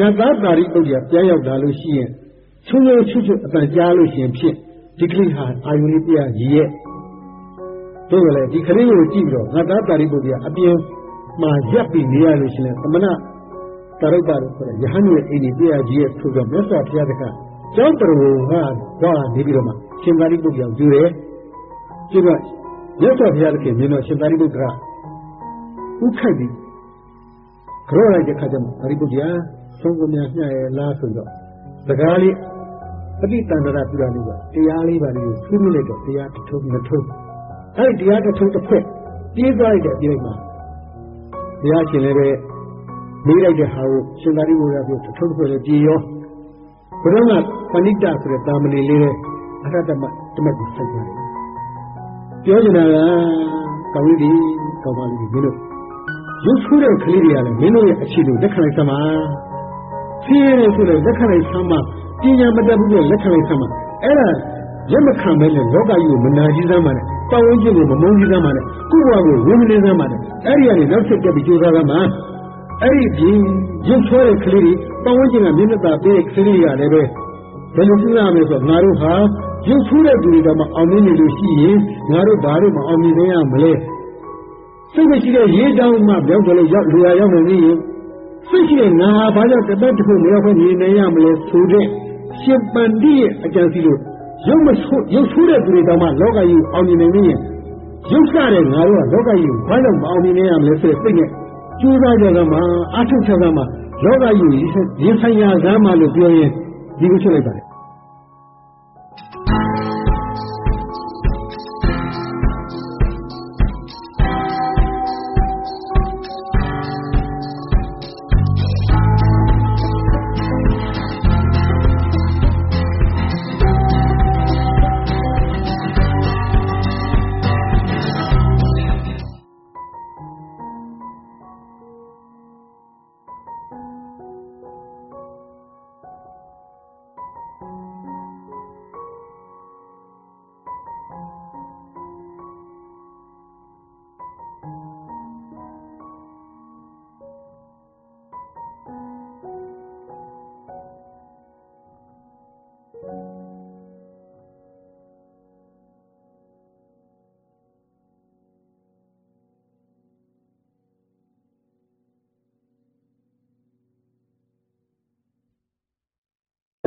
ငါသားတာရိပုတ္တရာပြန်ရောက်လာလို့ရှိရင်ချုံချုံချွတ်ချွတ်အတန်ကြားလို့ရှိရင်ဖြစ်ဒီကလေးဟာအာယုန်လေးပြရည်ရဲ့ဆိုရလေဒီကလေးကိုကြည့်ပြီးတော့ငါသားတာရိပုတ္တရာအပြင်မှာရပ်ပြီးနေရလို့ရှိရင်သမဏတရုပ်ပါလို့ဆိုတဲ့ယဟန်ရဲ့အိမ်ကြီးတရားကြီးရဲ့ဆိုတော့မြတ်စွာဘုရားတကကျော င်းတော်ကဟောနေပြီးတော့မှရှင်သာရိပုတ္တရာကျူတယ်ကျူတော့မြတ်စွာဘုရားတခင်မြင်တော့ရှင်သာရိပုတ္တရာဥခိုက်ပြီးကြောလိုက်တဲ့ခါကျမှသာရိပုတ္တရာသုံးကများညှရဲ့လားဆိုတော့စကားလေးပဋိတန္တရာပြုတာလေးကတရားလေးပါလေးကိုဆွေးနွေးလိုက်တော့တရားတစ်ထုံးနှစ်ထုံးအဲ့ဒီတရားတစ်ထုံးတစ်ဖက်ပြေးသွားလိုက်တဲ့ပြေးလိုက်မှာဘုရားရှင်လည်းပဲမေးလိုက်တဲ့ဟာကိုရှင်သာရိပုတ္တရာပြောထုံးတစ်ဖက်လည်းပြေရော ဘုရားကပဏိတဆိုတဲ့တာမဏေလေးနဲ့အရတ္တမတမတ်ကိုဆက်ကြတယ်ပြောနေတာကကောင်းလေးကောင်းပါလိမ့်မင်းတို့ရုပ်ဆိုးတဲ့ကလေးတွေကလည်းမင်းတို့ရဲ့အခြေလို့လက်ခံလိုက်သမှာဖြည်းရဲဆိုတဲ့လက်ခံလိုက်သမှာပညာမတတ်ဘူးတဲ့လက်ခံလိုက်သမှာအဲ့ဒါလက်မခံမဲနဲ့လောကကြီးကိုမနာကြီးစမ်းပါနဲ့ပတ်ဝန်းကျင်ကိုမမုန်းကြီးစမ်းပါနဲ့ကိုယ့်ဘဝကိုဝိမနေစမ်းပါနဲ့အဲ့ဒီကနေနောက်ဆက်တက်ပြီးကြိုးစားသမှာအဲ့ဒီပြင်ရုပ်ဆိုးတဲ့ကလေးတွေ ပတ်ဝန်းကျင်ကမျက်နှာသာပေးတဲ့ကလေးတွေကလည်းပဲဘယ်လိုပြုရမလဲဆိုတော့ငါတို့ဟာရုပ်ဆိုးတဲ့သူတွေကမှအောင်မြင်နေလို့ရှိရင်ငါတို့ဘာလို့မအောင်မြင်နိုင်ရမလဲစိတ်မရှိတဲ့ရေးတောင်းမှပြောင်းကြလို့ရောက်လူရရောက်နေရင်စိတ်ရှိတဲ့ငါဟာဘာကြောင့်တပတ်တစ်ခုမရောက်ခွင့်နေနိုင်ရမလဲဆိုတဲ့ရှင်ပန္တိရဲ့အကြံစီလို့ရုပ်မဆိုးရုပ်ဆိုးတဲ့သူတွေတောင်မှလောကကြီးအောင်မြင်နိုင်ရင်ရုပ်ဆတဲ့ငါတို့ကလောကကြီးဘာကြောင့်မအောင်မြင်နိုင်ရမလဲဆိုတဲ့စိတ်နဲ့ကြိုးစားကြကမှအထုချက်ကမှ လောကကြီးရင်ဆိုင်ရာကမ်းမှလို့ပြောရင်ဒီကိုချက်လိုက်ပါတယ်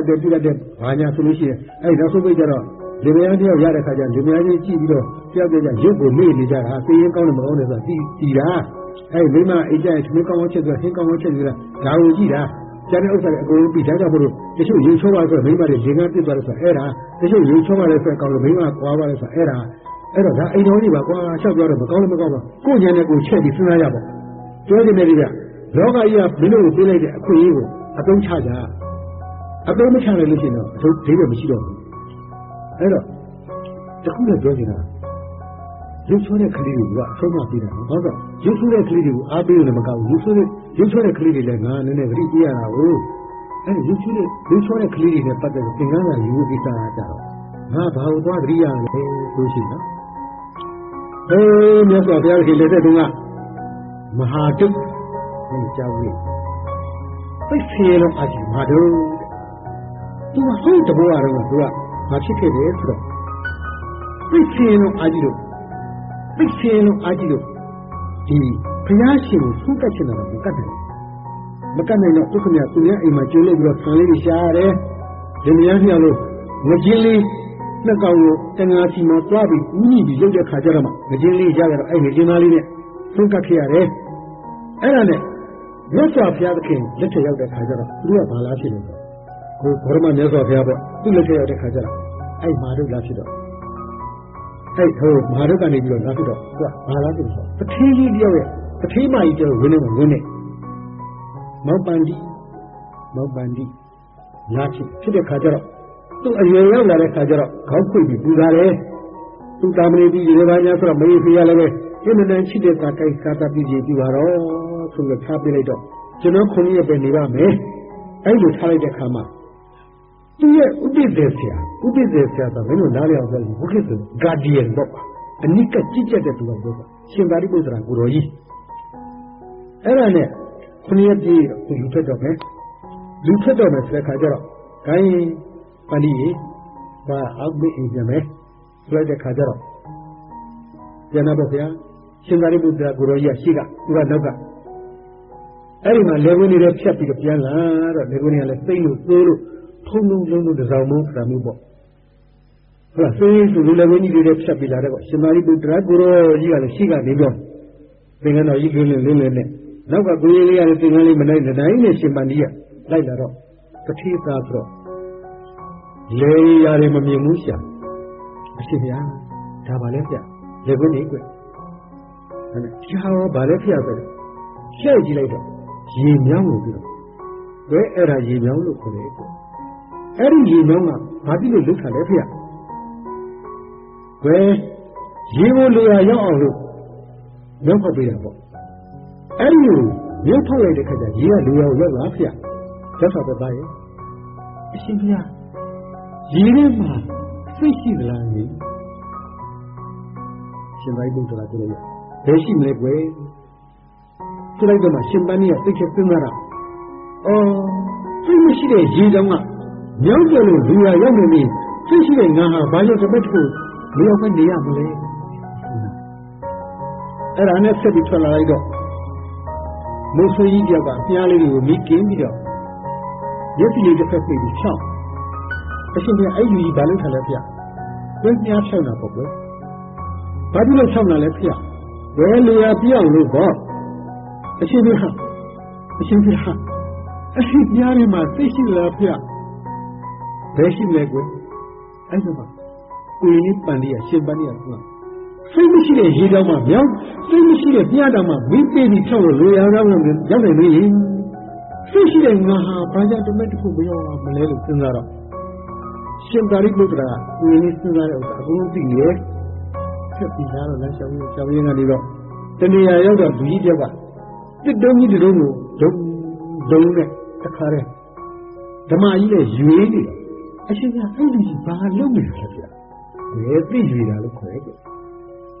တဲ့ပြရတဲ့ဘာညာဆိုလို့ရှိရင်အဲ့နောက်ဆုံးပိတ်ကြတော့လေမယားတယောက်ရတဲ့ခါကျလေမယားကြီးကြည့်ပြီးတော့တယောက်တယောက်ရုပ်ကိုမေ့နေကြတာသိရင်ကောင်းတယ်မကောင်းတယ်ဆိုတာတီးတီးတာအဲ့မိမအိတ်ကျရင်သမီးကောင်းကောင်းချက်ဆိုတာဟင်းကောင်းကောင်းချက်ဆိုတာဒါကိုကြည့်တာကျန်တဲ့ဥစ္စာတွေအကုန်လုံးပြီးဒါကြောင့်မို့လို့တချို့ရေချိုးပါဆိုမိမတွေလေငန်းပြစ်သွားတယ်ဆိုအဲ့ဒါတချို့ရေချိုးပါလဲဆိုကောင်းလို့မိမကွာပါလဲဆိုအဲ့ဒါအဲ့တော့ဒါအိမ်တော်ကြီးပါကွာရှောက်ပြောတော့မကောင်းလည်းမကောင်းတော့ကိုယ်ဉာဏ်နဲ့ကိုချက်ပြီးစဉ်းစားရပါပြောနေတယ်ကြလောကကြီးကမင်းတို့ကိုပေးလိုက်တဲ့အခွင့်အရေးကိုအသုံးချကြ အသုံးမချနိုင်လို့ရှိရင်တော့အထုပ်ဒိဗေမရှိတော့ဘူးအဲ့တော့တခုနဲ့ပြောချင်တာရုပ်ချွဲတဲ့ကလေးတွေကဆုံးမပေးတာနော်ဟုတ်တော့ရုပ်ချွဲတဲ့ကလေးတွေကိုအားပေးလို့မကောက်ဘူးရုပ်ချွဲတဲ့ရုပ်ချွဲတဲ့ကလေးတွေလည်းငါနည်းနည်းဂရိပေးရတာကိုအဲ့ရုပ်ချွဲတဲ့ရုပ်ချွဲတဲ့ကလေးတွေနဲ့ပတ်သက်ပြီးသင်္ကန်းစာယူပြီးစားကြတော့ငါဘာလို့သွားဂရိရလဲဆိုရှိနော်ဟေးမြတ်စွာဘုရားရှင်လက်ထက်တုန်းကမဟာတုတ်ဟောကြားဝေးသိစေလုံးအကြီးမဟာတုတ် သူကဟိုတဘောရတော့သူကမဖြစ်ခဲ့တယ်ဆိုတော့သိစင်လုံးအာကြီးလို့သိစင်လုံးအာကြီးလို့ဒီဘုရားရှင်ကိုဆုံးကတ်ချင်တာမကတ်နိုင်မကတ်နိုင်တော့သူခင်ဗျာသူများအိမ်မှာကျိုးလိုက်ပြီးတော့ဆံလေးရှာရတယ်ဒီမယားပြောလို့ငကြင်းလေးနှစ်ကောင်ကိုတငါစီမှာသွားပြီးဦးညီပြီးရုပ်တဲ့ခါကျတော့မှငကြင်းလေးရကြတော့အဲ့ငကြင်းသားလေးနဲ့ဆုံးကတ်ခဲ့ရတယ်အဲ့ဒါနဲ့မြတ်စွာဘုရားသခင်လက်ထက်ရောက်တဲ့ခါကျတော့သူကဘာလားဖြစ်နေလဲ ကိုဘောရမမြတ်စွာဘုရားပေါ့သူ့လက်ထက်ရောက်တဲ့ခါကျတော့အဲ့မာတို့လာဖြစ်တော့အဲ့ဟိုမာတို့ကနေပြီးတော့လာဖြစ်တော့သူကဘာလားဆိုတော့တထေးကြီးတယောက်ရဲ့တထေးမကြီးတယောက်ဝင်းနေမှာဝင်းနေမောက်ပန်ဒီမောက်ပန်ဒီလာဖြစ်ဖြစ်တဲ့ခါကျတော့သူ့အရွယ်ရောက်လာတဲ့ခါကျတော့ခေါင်းခွေပြီးပူတာလေသူတာမဏေပြီးရေဘာညာဆိုတော့မေးဖေးရလည်းပဲအင်းမတန်ရှိတဲ့ကာကိုက်ကာတာပြီးကြည့်ပြီးပါတော့ဆိုပြီးထားပြလိုက်တော့ကျွန်တော်ခုနှစ်ရက်ပဲနေပါမယ်အဲ့လိုထားလိုက်တဲ့ခါမှာ သူရဲ့ဥပိ္ပေဆရာဥပိ္ပေဆရာဆိုမင်းတို့နားလည်အောင်ပြောလို့ဘုခိဆိုဂါဒီယန်ပေါ့အနိကကြည့်ချက်တဲ့သူကပြောတာရှင်သာရိပုတ္တရာကိုတော်ကြီးအဲ့ဒါနဲ့ခုနှစ်ရက်ပြည့်သူလူထွက်တော့မယ်လူထွက်တော့မယ်ဆိုတဲ့ခါကျတော့ဂိုင်းပဏိရေဘာအောက်မေးအိမ်ပြန်မယ်ဆိုလိုက်တဲ့ခါကျတော့ပြန်တော့ဗျာရှင်သာရိပုတ္တရာကိုတော်ကြီးကရှိကသူကနောက်ကအဲ့ဒီမှာလေဝင်နေတဲ့ဖြတ်ပြီးတော့ပြန်လာတော့လေဝင်နေကလည်းသိမ့်လို့သိုးလို့ ထုံလုံးလုံးလို့တစောင်းမို့ဒါမျိုးပေါ့ဟုတ်လားသိဆိုလူလည်းဝင်းကြီးတွေဖြတ်ပြီးလာတဲ့ပေါ့ရှင်သာရိပုတ္တရာကိုရောကြီးကလည်းရှိကနေပြောသင်္ကန်းတော်ကြီးကလေးလေးလေးနဲ့နောက်ကကိုကြီးလေးကလည်းသင်္ကန်းလေးမနိုင်တဲ့တိုင်းနဲ့ရှင်မန္ဒီကလိုက်လာတော့တတိသာဆိုတော့လေရာတွေမမြင်ဘူးရှာအရှင်ဗျာဒါပါလဲဗျလေခွင်းနေကွအဲ့ဒါချာရောဗာလဲဖျက်ပဲရှဲ့ကြည့်လိုက်တော့ရေမြောင်းလို့ပြီးတော့ဘယ်အဲ့ဒါရေမြောင်းလို့ခေါ်တယ်ကွ အဲ့ဒီရေမြောင်းကဘာဖြစ်လို့လုတ်ထားလဲဖေ။ဘယ်ရေကိုလေယာရောက်အောင်လို့မြောက်ဖောက်ပေးတာပေါ့။အဲ့ဒီကိုမြောက်ဖောက်လိုက်တဲ့ခါကျရေကလေယာကိုရောက်လာဖေ။သက်သာပဲသားရဲ့။အရှင်ဘုရားရေထဲမှာစိတ်ရှိသလားလေ။ရှင်ဘိုင်းဘုရားပြောလို့ဘယ်ရှိမလဲကွယ်။ဆိုလိုက်တော့မှရှင်ပန်းကြီးကသိချက်စဉ်းစားတာ။အော်စိတ်မရှိတဲ့ရေတောင်က မြောက်ကျလို့လူရရောက်နေပြီသိရှိတဲ့ငါဟာဘာကြောင့်တစ်ပတ်တစ်ခုမရောက်ခွင့်နေရမလဲအဲ့ဒါနဲ့ဆက်ပြီးထွက်လာလိုက်တော့မုတ်ဆွေးကြီးတယောက်ကပြားလေးတွေကိုမိကင်းပြီးတော့ရုပ်ပြလေးတစ်ဖက်ပြပြီးချောင်းအရှင်ကအဲ့လူကြီးဘာလို့ထားလဲဗျကွင်းပြားချောင်းတာပေါ့ကွယ်ဘာဖြစ်လို့ချောင်းတာလဲဗျဘယ်လူရပြောင်းလို့ပေါ့အရှင်ကဟာအရှင်ကဟာအရှင်ပြားလေးမှာသိရှိလားဗျ ဘယ်ရှိမလဲကွယ်အဲ့ဒါမှကိုရင်ပန်လေးရရှင်ပန်လေးရသူကစိတ်မရှိတဲ့ရေတောင်မှမြောက်စိတ်မရှိတဲ့ပြားတောင်မှမင်းပေးပြီးဖြောက်လို့လိုရအောင်ရောက်နေပြီစိတ်ရှိတဲ့ငါဟာဘာကြောင့်တမက်တစ်ခုမရောက်အောင်မလဲလို့စဉ်းစားတော့ရှင်သာရိပုတ္တရာကိုရင်စဉ်းစားတဲ့ဥစ္စာအကုန်လုံးသိနေဖြစ်ပြီးသားတော့လမ်းလျှောက်ရင်းလျှောက်ရင်းကနေတော့တဏှာရောက်တော့လူကြီးတယောက်ကတစ်တုံးကြီးတုံးကိုဒုံဒုံနဲ့တခါတည်းဓမ္မကြီးနဲ့ရွေးနေတယ် အရှင်ကအဲ့ဒီဘာလုပ်နေလဲဗျာဘယ်သိရွေတာလို့ခေါ်ရဲ့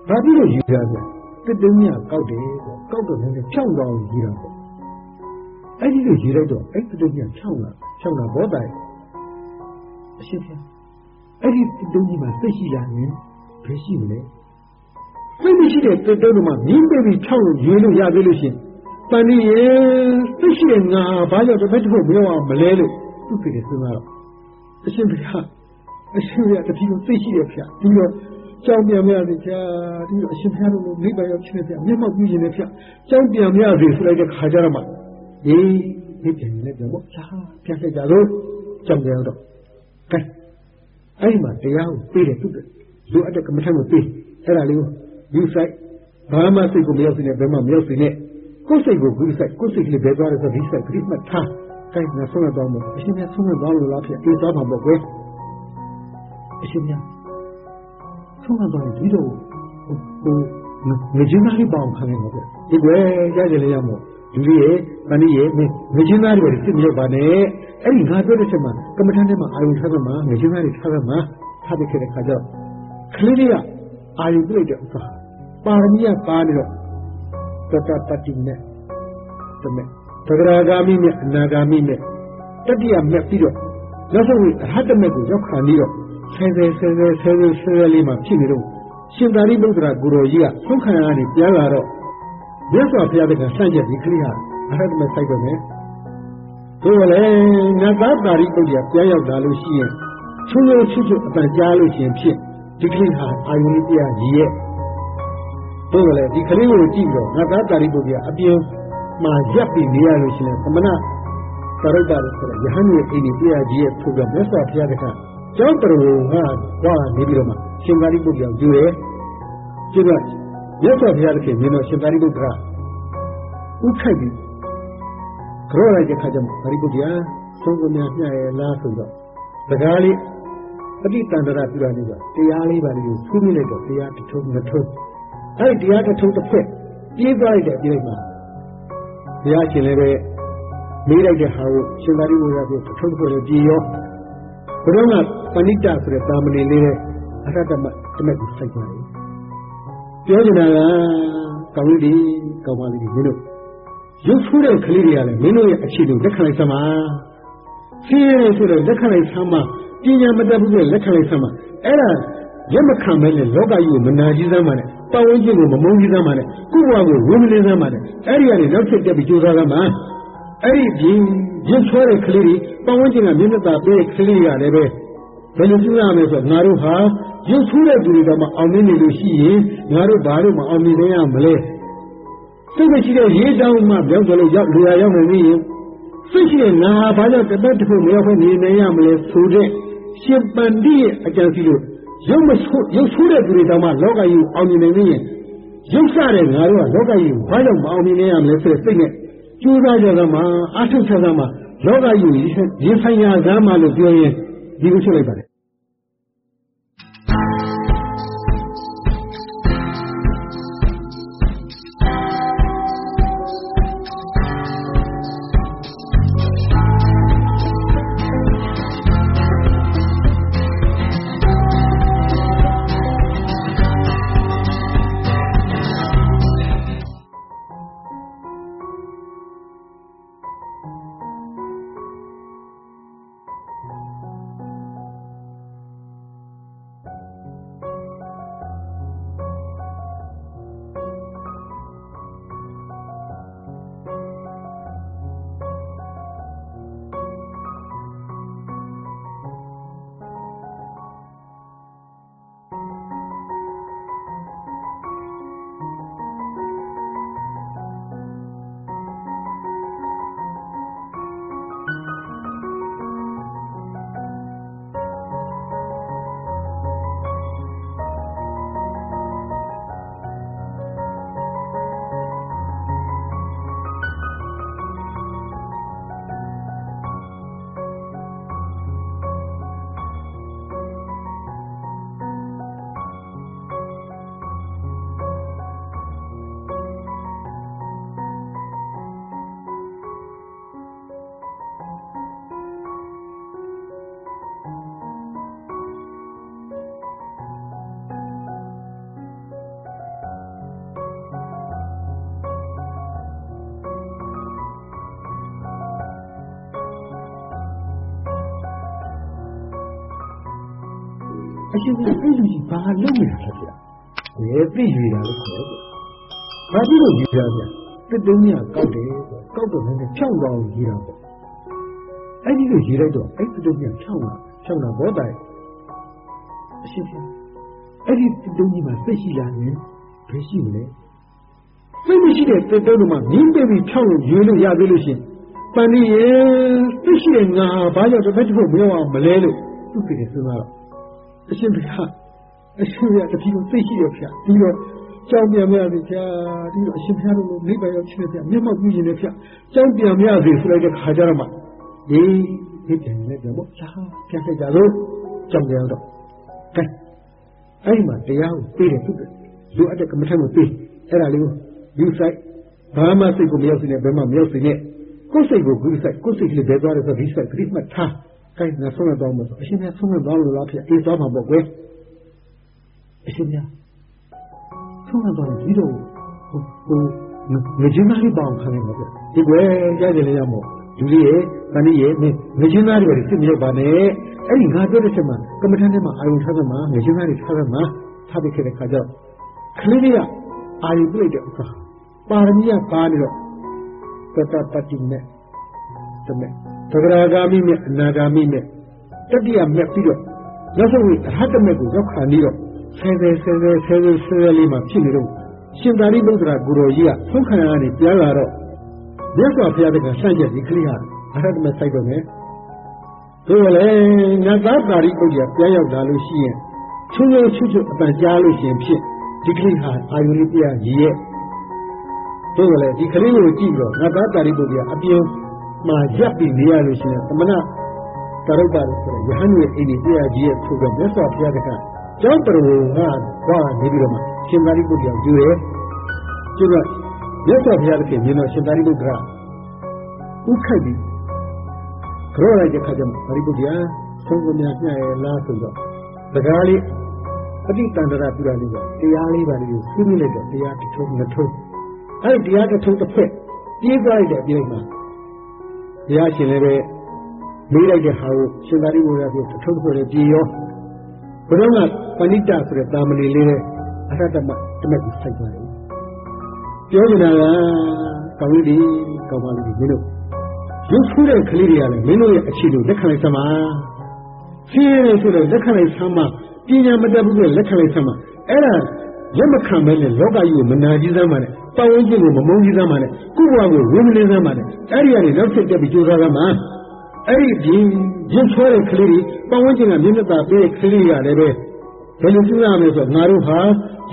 ဘာဖြစ်လို့ရွေတာဗျာတစ်တုံးမြကောက်တယ်ကောက်တော့လည်းဖြောင်းတော့ရွေတာပေါ့အဲ့ဒီလိုရွေလိုက်တော့အဲ့တစ်တုံးမြဖြောင်းလာဖြောင်းလာဘောတိုင်အရှင်ကအဲ့ဒီတစ်တုံးကြီးမှာသိရှိလာရင်ဘယ်ရှိမလဲသိမရှိတဲ့တစ်တုံးမှာမြင်းပေးပြီးဖြောင်းလို့ရွေလို့ရသေးလို့ရှင်ပန်ဒီရေသိရှိတဲ့ငါဘာကြောင့်တစ်ဖက်တစ်ဖက်မပြောအောင်မလဲလို့သူ့ပြေစဉ်းစားတော့ အရှင်ဘုရားအရှင်ဘုရားတတိယသိရှိတယ်ဖျားပြီးတော့ကြောင်းပြန်မရစေဖျားပြီးတော့အရှင်ဘုရားတို့နိဗ္ဗာန်ရောက်ခြင်းဖျားမျက်မှောက်ပြုခြင်းနဲ့ဖျားကြောင်းပြန်မရစေဆိုလိုက်တဲ့ခါကြတော့မှအေးဒီပြန်နေပြန်ပေါ့ဖြားပြန်ဆက်ကြတော့ကြောင်းပြန်တော့ကဲအဲ့ဒီမှာတရားကိုပြေးတယ်သူလိုအပ်တဲ့ကမ္မထံကိုပြေးအဲ့ဒါလေးကိုယူဆိုင်ဘာမှစိတ်ကိုမရောက်စေနဲ့ဘယ်မှမရောက်စေနဲ့ကိုယ်စိတ်ကိုဂုစိုက်ကိုယ်စိတ်ကလေးဘယ်သွားလဲဆိုဒီစိုက်ခရစ်မတ်ထား ကိုက်နဲ့ဆုံးရတော့မှာအရှင်မြတ်ဆုံးရတော့လို့လားဖြစ်အေးသွားမှာပေါ့ကွယ်အရှင်မြတ်ဆုံးရတော့ဒီတော့ဟိုငကြင်းသားလေးပေါအောင်ခံနေတော့ဒီကွယ်ကြားကြလေရမို့လူကြီးရဲ့တဏှိရဲ့ငကြင်းသားတွေစစ်မြောက်ပါနဲ့အဲ့ဒီငါပြောတဲ့ချက်မှာကမ္မထမ်းထဲမှာအာယုထားသမှာငကြင်းသားတွေထားသမှာထားတဲ့ခါကျတော့ကလေးလေးကအာယုပြလိုက်တဲ့ဥစ္စာပါရမီကပါနေတော့တတတတိနဲ့တမဲ့ သဂရာဂာမိနဲ့အနာဂာမိနဲ့တတိယမြတ်ပြီးတော့နောက်ဆုံးအဟတမေကိုရောက်ခါပြီးတော့ဆယ်ဆယ်ဆယ်ဆယ်ဆယ်ဆယ်ဆယ်ဆယ်လေးမှဖြစ်နေတော့ရှင်သာရိပုတ္တရာကိုရောကြီးကဆုံးခံရကနေပြန်လာတော့မြတ်စွာဘုရားတကဆန့်ကျက်ဒီကလေးဟာအဟတမေဆိုင်ပါမယ်တို့လည်းငါသားသာရိပုတ္တရာပြန်ရောက်လာလို့ရှိရင်ချုံချုံချွတ်ချွတ်အပန်ကြားလို့ရှိရင်ဖြစ်ဒီကလေးဟာအာယုန်လေးပြကြီးရဲ့တို့လည်းဒီကလေးကိုကြည့်တော့ငါသားသာရိပုတ္တရာအပြင် မှာရပ်ပြီးနေရလို့ရှိရင်သမဏရုပ်ပါလို့ဆိုတော့ယဟန်ရဲ့အိမ်ကြီးတရားကြီးရဲ့ထုတ်ပြမြတ်စွာဘုရားတခါကျောင်းတော်ကကွာနေပြီးတော့မှရှင်သာရိပုတ္တရာယူတယ်ကျတော့မြတ်စွာဘုရားတခင်မြင်တော့ရှင်သာရိပုတ္တရာဥခိုက်ပြီးကြောလိုက်တဲ့ခါကျမှသာရိပုတ္တရာသုံးကများညရဲ့လားဆိုတော့စကားလေးအတိတန္တရာပြုတာလေးပါတရားလေးပါလေးကိုဖူးမိလိုက်တော့တရားတစ်ထုံးနှစ်ထုံးအဲ့ဒီတရားတစ်ထုံးတစ်ဖက်ပြေးသွားလိုက်တဲ့ပြေးလိုက်မှာ ဘုရားရှင်လည်းပဲမေးလိုက်တဲ့ဟာကိုရှင်သာရိပုတ္တရာကတစ်ထုံးတစ်ဖက်လည်းပြေးရောဘုရားကပဏိတဆိုတဲ့တာမဏေလေးနဲ့အရတ္တမတမက်ကိုစိုက်သွားတယ်ပြောနေတာကကောင်းပြီကောင်းပါလိမ့်မင်းတို့ရုပ်ဆိုးတဲ့ကလေးတွေကလည်းမင်းတို့ရဲ့အခြေအနေလက်ခံလိုက်စမ်းပါဆင်းရဲဆိုတဲ့လက်ခံလိုက်စမ်းပါပညာမတတ်ဘူးဆိုလက်ခံလိုက်စမ်းပါအဲ့ဒါရက်မခံမဲနဲ့လောကကြီးကိုမနာကြီးစမ်းပါနဲ့ ပတ်ဝန်းကျင်ကိုမမုန်းကြီးစမ်းပါနဲ့ကိုယ့်ဘဝကိုဝိမလင်းစမ်းပါနဲ့အဲ့ဒီကနေနောက်ဆက်တက်ပြီးကြိုးစားစမ်းပါအဲ့ဒီပြင်ရုပ်ဆိုးတဲ့ကလေးတွေပတ်ဝန်းကျင်ကမျက်နှာသာပေးတဲ့ကလေးတွေကလည်းပဲဘယ်လိုပြုရမလဲဆိုတော့ငါတို့ဟာရုပ်ဆိုးတဲ့သူတွေတော့မအောင်မြင်နေလို့ရှိရင်ငါတို့ဘာလို့မအောင်မြင်နိုင်ရမလဲစိတ်မရှိတဲ့ရေးတောင်းမှပြောင်းကြလို့ရောက်လူရရောက်နေပြီစိတ်ရှိတဲ့ငါဟာဘာကြောင့်တပတ်တစ်ခုမရောက်ဘဲနေနိုင်ရမလဲဆိုတဲ့ရှင်ပန္တိရဲ့အကြံစီလို့ ရုပ်မဆိုးရုပ်ဆိုးတဲ့သူတွေတောင်မှလောကကြီးကိုအောင်မြင်နိုင်နေရင်ရုပ်ဆတဲ့ငါတို့ကလောကကြီးကိုဘာကြောင့်မအောင်မြင်နိုင်ရမလဲဆိုတဲ့စိတ်နဲ့ကြိုးစားကြတာမှာအထုဆက်တာမှာလောကကြီးကိုရင်ဆိုင်ရာကမ်းမှလို့ပြောရင်ဒီလိုဖြစ်လိုက်ပါတယ် အရှင်ကအဲ့လူကြီးဘာလုပ်နေတာလဲဗျာဘယ်သိရွေတာလဲခေါ်တယ်ဘာဖြစ်လို့ရွေတာဗျာတစ်တုံးကြီးကောက်တယ်ကောက်တော့လည်းဖြောင်းသွားအောင်ရွေတာပေါ့အဲ့ဒီလိုရွေလိုက်တော့အဲ့တစ်တုံးကြီးဖြောင်းလာဖြောင်းလာဘောတိုင်အရှင်အဲ့ဒီတစ်တုံးကြီးမှာစိတ်ရှိလာရင်ဘယ်ရှိမလဲစိတ်မရှိတဲ့တစ်တုံးမှာမြင်းပေးပြီးဖြောင်းလို့ရွေလို့ရသေးလို့ရှင်ပန်ဒီရဲ့သိရှိတဲ့ငါဘာကြောင့်တစ်ဖက်တစ်ခုမရောက်အောင်မလဲလို့သူ့ပြည်စဉ်းစားတော့ အရှင်ဘုရားအရှင်ဘုရားတတိယသိရှိရဖျားပြီးတော့ကြောင်းပြန်မရစေဖျားပြီးတော့အရှင်ဘုရားတို့နိဗ္ဗာန်ရောက်ခြင်းဖျားမျက်မှောက်ပြုခြင်းနဲ့ဖျားကြောင်းပြန်မရစေဆိုလိုက်တဲ့ခါကြတော့မှဒီဒီပြန်လည်းပြန်ပေါ့လာပြန်ခဲ့ကြလို့ကြောင်းပြန်တော့ကဲအဲ့ဒီမှာတရားကိုပေးတယ်သူလူအပ်တဲ့ကမ္မထကိုပေးအဲ့ဒါလေးကိုယူဆိုင်ဘာမှစိတ်ကိုမရောက်စေနဲ့ဘယ်မှမရောက်စေနဲ့ကိုယ်စိတ်ကိုဂုစိုက်ကိုယ်စိတ်ကလေးဘယ်သွားလဲဆိုဒီစိုက်ခရစ်မတ်ထား ကိုင်းငါဆုံးမသွားမှာဆိုအရှင်မြတ်ဆုံးမသွားလို့လားဖေအေးသွားမှာပေါ့ကွယ်အရှင်မြတ်ဆုံးမသွားရင်ဒီတော့ဟိုဟိုငချင်းသားလေးပေါအောင်ခံနေမှာဗျဒီကွယ်ကြားကြလေရမို့လူကြီးရဲ့တဏှိရဲ့ငချင်းသားတွေပဲစစ်မရောက်ပါနဲ့အဲ့ဒီငါပြောတဲ့ချက်မှာကမ္မထန်ထဲမှာအာယုံထားသမှာငချင်းသားတွေထားသမှာထားပြီးခဲ့တဲ့ခါကျတော့ကလေးလေးကအာယုပြလိုက်တဲ့ဥစ္စာပါရမီကပါနေတော့တတပတိနဲ့တမဲ့ သဂရာဂါမိနဲ့အနာဂါမိနဲ့တတိယမြတ်ပြီးတော့နောက်ဆုံးအဟတမေကိုရောက်ခံပြီးတော့ဆယ်ဆယ်ဆယ်ဆယ်ဆယ်ဆယ်ဆယ်လေးမှဖြစ်နေတော့ရှင်သာရိပုတ္တရာဂုရောကြီးကသုံးခန္ဓာကနေပြန်လာတော့မြတ်စွာဘုရားကဆန့်ကျက်ဒီကလေးဟာအဟတမေစိုက်တော့မယ်ဆိုရလေနတ်သားပါရိပုတ္တရာပြန်ရောက်လာလို့ရှိရင်ချုံချုံချွတ်ချွတ်အပန်ကြားလို့ရှင်ဖြစ်ဒီကလေးဟာအာယုန်လေးပြရည်ရဲ့ဆိုရလေဒီကလေးကိုကြည့်ပြီးတော့နတ်သားပါရိပုတ္တရာအပြင် မှာရပ်ပြီးနေရလို့ရှိရင်သမဏကရုပ္ပါလို့ဆိုရယဟန်ရဲ့အိမ်ကြီးပြရကြီးရဲ့ဆိုတော့မြတ်စွာဘုရားကကျောင်းပရဝေငါသွားနေပြီးတော့မှရှင်သာရိပုတ္တရာယူရဲကျတော့မြတ်စွာဘုရားကမြင်တော့ရှင်သာရိပုတ္တရာဥခိုက်ပြီးကြောလိုက်တဲ့ခါကျမှသာရိပုတ္တရာသုံးခုများညရဲ့လားဆိုတော့စကားလေးပဋိတန္တရာပြုတာလေးကတရားလေးပါလေးကိုဆွေးနွေးလိုက်တော့တရားတစ်ထုံးနှစ်ထုံးအဲ့ဒီတရားတစ်ထုံးတစ်ဖက်ပြေးသွားလိုက်တဲ့အပြင်မှာ ဘုရားရှင်လည်းပဲမေးလိုက်တဲ့ဟာကိုရှင်သာရိပုတ္တရာပြောတစ်ထုံးဆိုတဲ့ပြေရောဘုရားကပဏိတဆိုတဲ့တာမဏေလေးနဲ့အရတ္တမတမက်ကိုစိုက်သွားတယ်ပြောနေတာကကောင်းလေးကောင်းပါလိမ့်မင်းတို့ရုပ်ဖူးတဲ့ကလေးတွေကလည်းမင်းတို့ရဲ့အခြေလို့လက်ခံလိုက်စမ်းပါရှင်းရဲဆိုတော့လက်ခံလိုက်စမ်းပါပညာမတတ်ဘူးတဲ့လက်ခံလိုက်စမ်းပါအဲ့ဒါလက်မခံမဲနဲ့လောကကြီးကိုမနာကြီးစမ်းပါနဲ့ ပတ်ဝန်းကျင်ကိုမမုန်းကြီးစမ်းပါနဲ့ကုဘဝကိုဝင်းမလင်းစမ်းပါနဲ့အဲ့ဒီကနေနောက်ဆက်တက်ပြီးကြိုးစားစမ်းပါအဲ့ဒီဒီရုပ်ဆွဲတဲ့ကလေးတွေပတ်ဝန်းကျင်ကမျက်နှာသာပေးတဲ့ကလေးတွေကလည်းပဲဘယ်လိုပြုရမလဲဆိုတော့ငါတို့ဟာ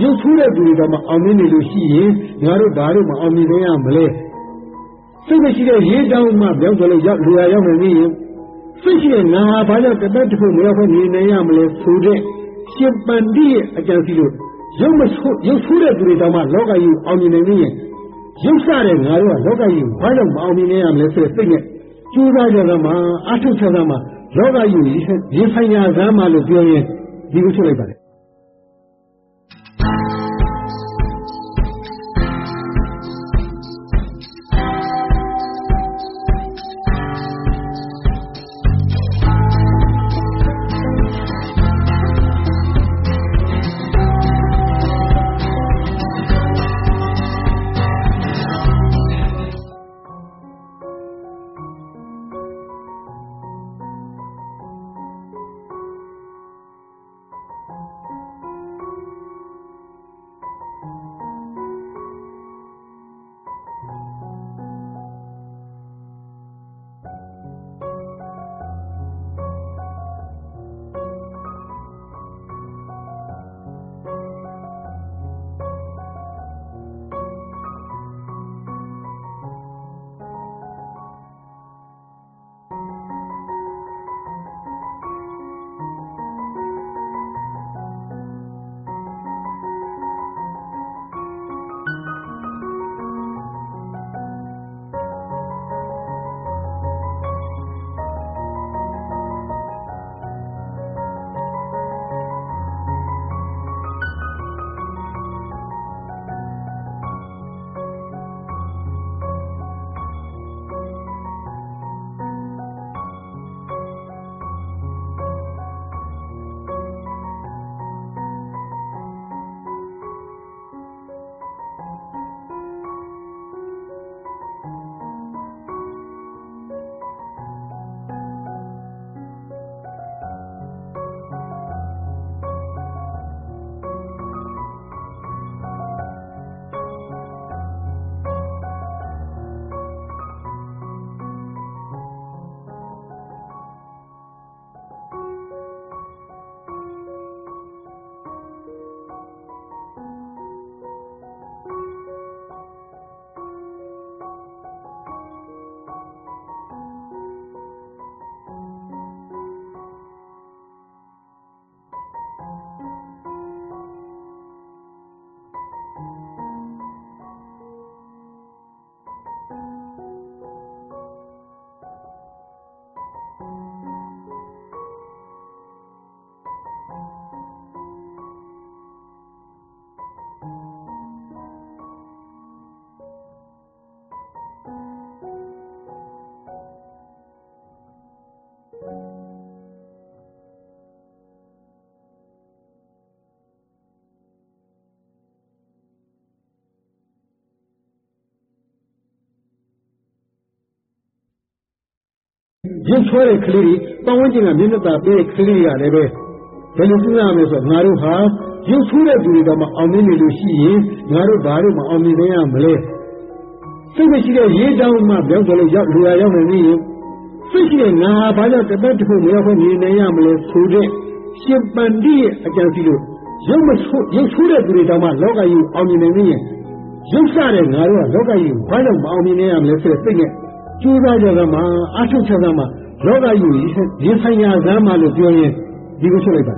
ရုပ်ဆူးတဲ့သူတွေတော့မအောင်မြင်နေလို့ရှိရင်ငါတို့ဘာလို့မအောင်မြင်နိုင်ရမလဲစိတ်မရှိတဲ့ရေးတောင်းမှပြောင်းကြလို့ရောက်လူရရောက်နေရင်စိတ်ရှိတဲ့ငါဟာဘာကြောင့်တပတ်တစ်ခုမရောက်ဖို့နေနိုင်ရမလဲဆိုတဲ့ရှင်ပန္တိရဲ့အကြံစီလို့ ရုပ်မဆူရုပ်ဆူးတဲ့သူတွေတောင်မှလောကကြီးအောင်မြင်နေနေရင်ရုပ်ဆတဲ့ငါတို့ကလောကကြီးဘာကြောင့်မအောင်မြင်နိုင်ရမလဲဆိုတဲ့စိတ်နဲ့ကျိုးစားကြတာမှာအထုချတာမှာလောကကြီးရေဆိုင်ရာဇာမလို့ပြောရင်ဒီလိုချုပ်လိုက်ပါတယ် ရင်ချွဲတဲ့ကလေးတွေပတ်ဝန်းကျင်ကမျက်နှာသာပေးတဲ့ကလေးတွေကလည်းပဲဘယ်လိုပြုရမလဲဆိုတော့ငါတို့ဟာရုပ်ဆူးတဲ့သူတွေကမှအောင်မြင်နေလို့ရှိရင်ငါတို့ဘာလို့မအောင်မြင်နိုင်ရမလဲစိတ်မရှိတဲ့ရေးတောင်းမှပြောင်းကြလို့ရောက်လူရရောက်နေပြီစိတ်ရှိတဲ့ငါဟာဘာကြောင့်တပတ်တစ်ခုမရောက်ခွင့်နေနိုင်ရမလဲဆိုတဲ့ရှင်ပန္တိရဲ့အကြံစီလို့ရုပ်မဆူးရုပ်ဆူးတဲ့သူတွေတောင်မှလောကကြီးအောင်မြင်နေပြီရုပ်ဆတဲ့ငါတို့ကလောကကြီးဘာကြောင့်မအောင်မြင်နိုင်ရမလဲဆိုတဲ့စိတ်နဲ့ ကျိုးစားကြကမှာအထုတ်ချက်ကမှာလောကကြီးရင်ဆိုင်ရာကမ်းမှာလို့ပြောရင်ဒီကိုထုတ်လိုက်ပါ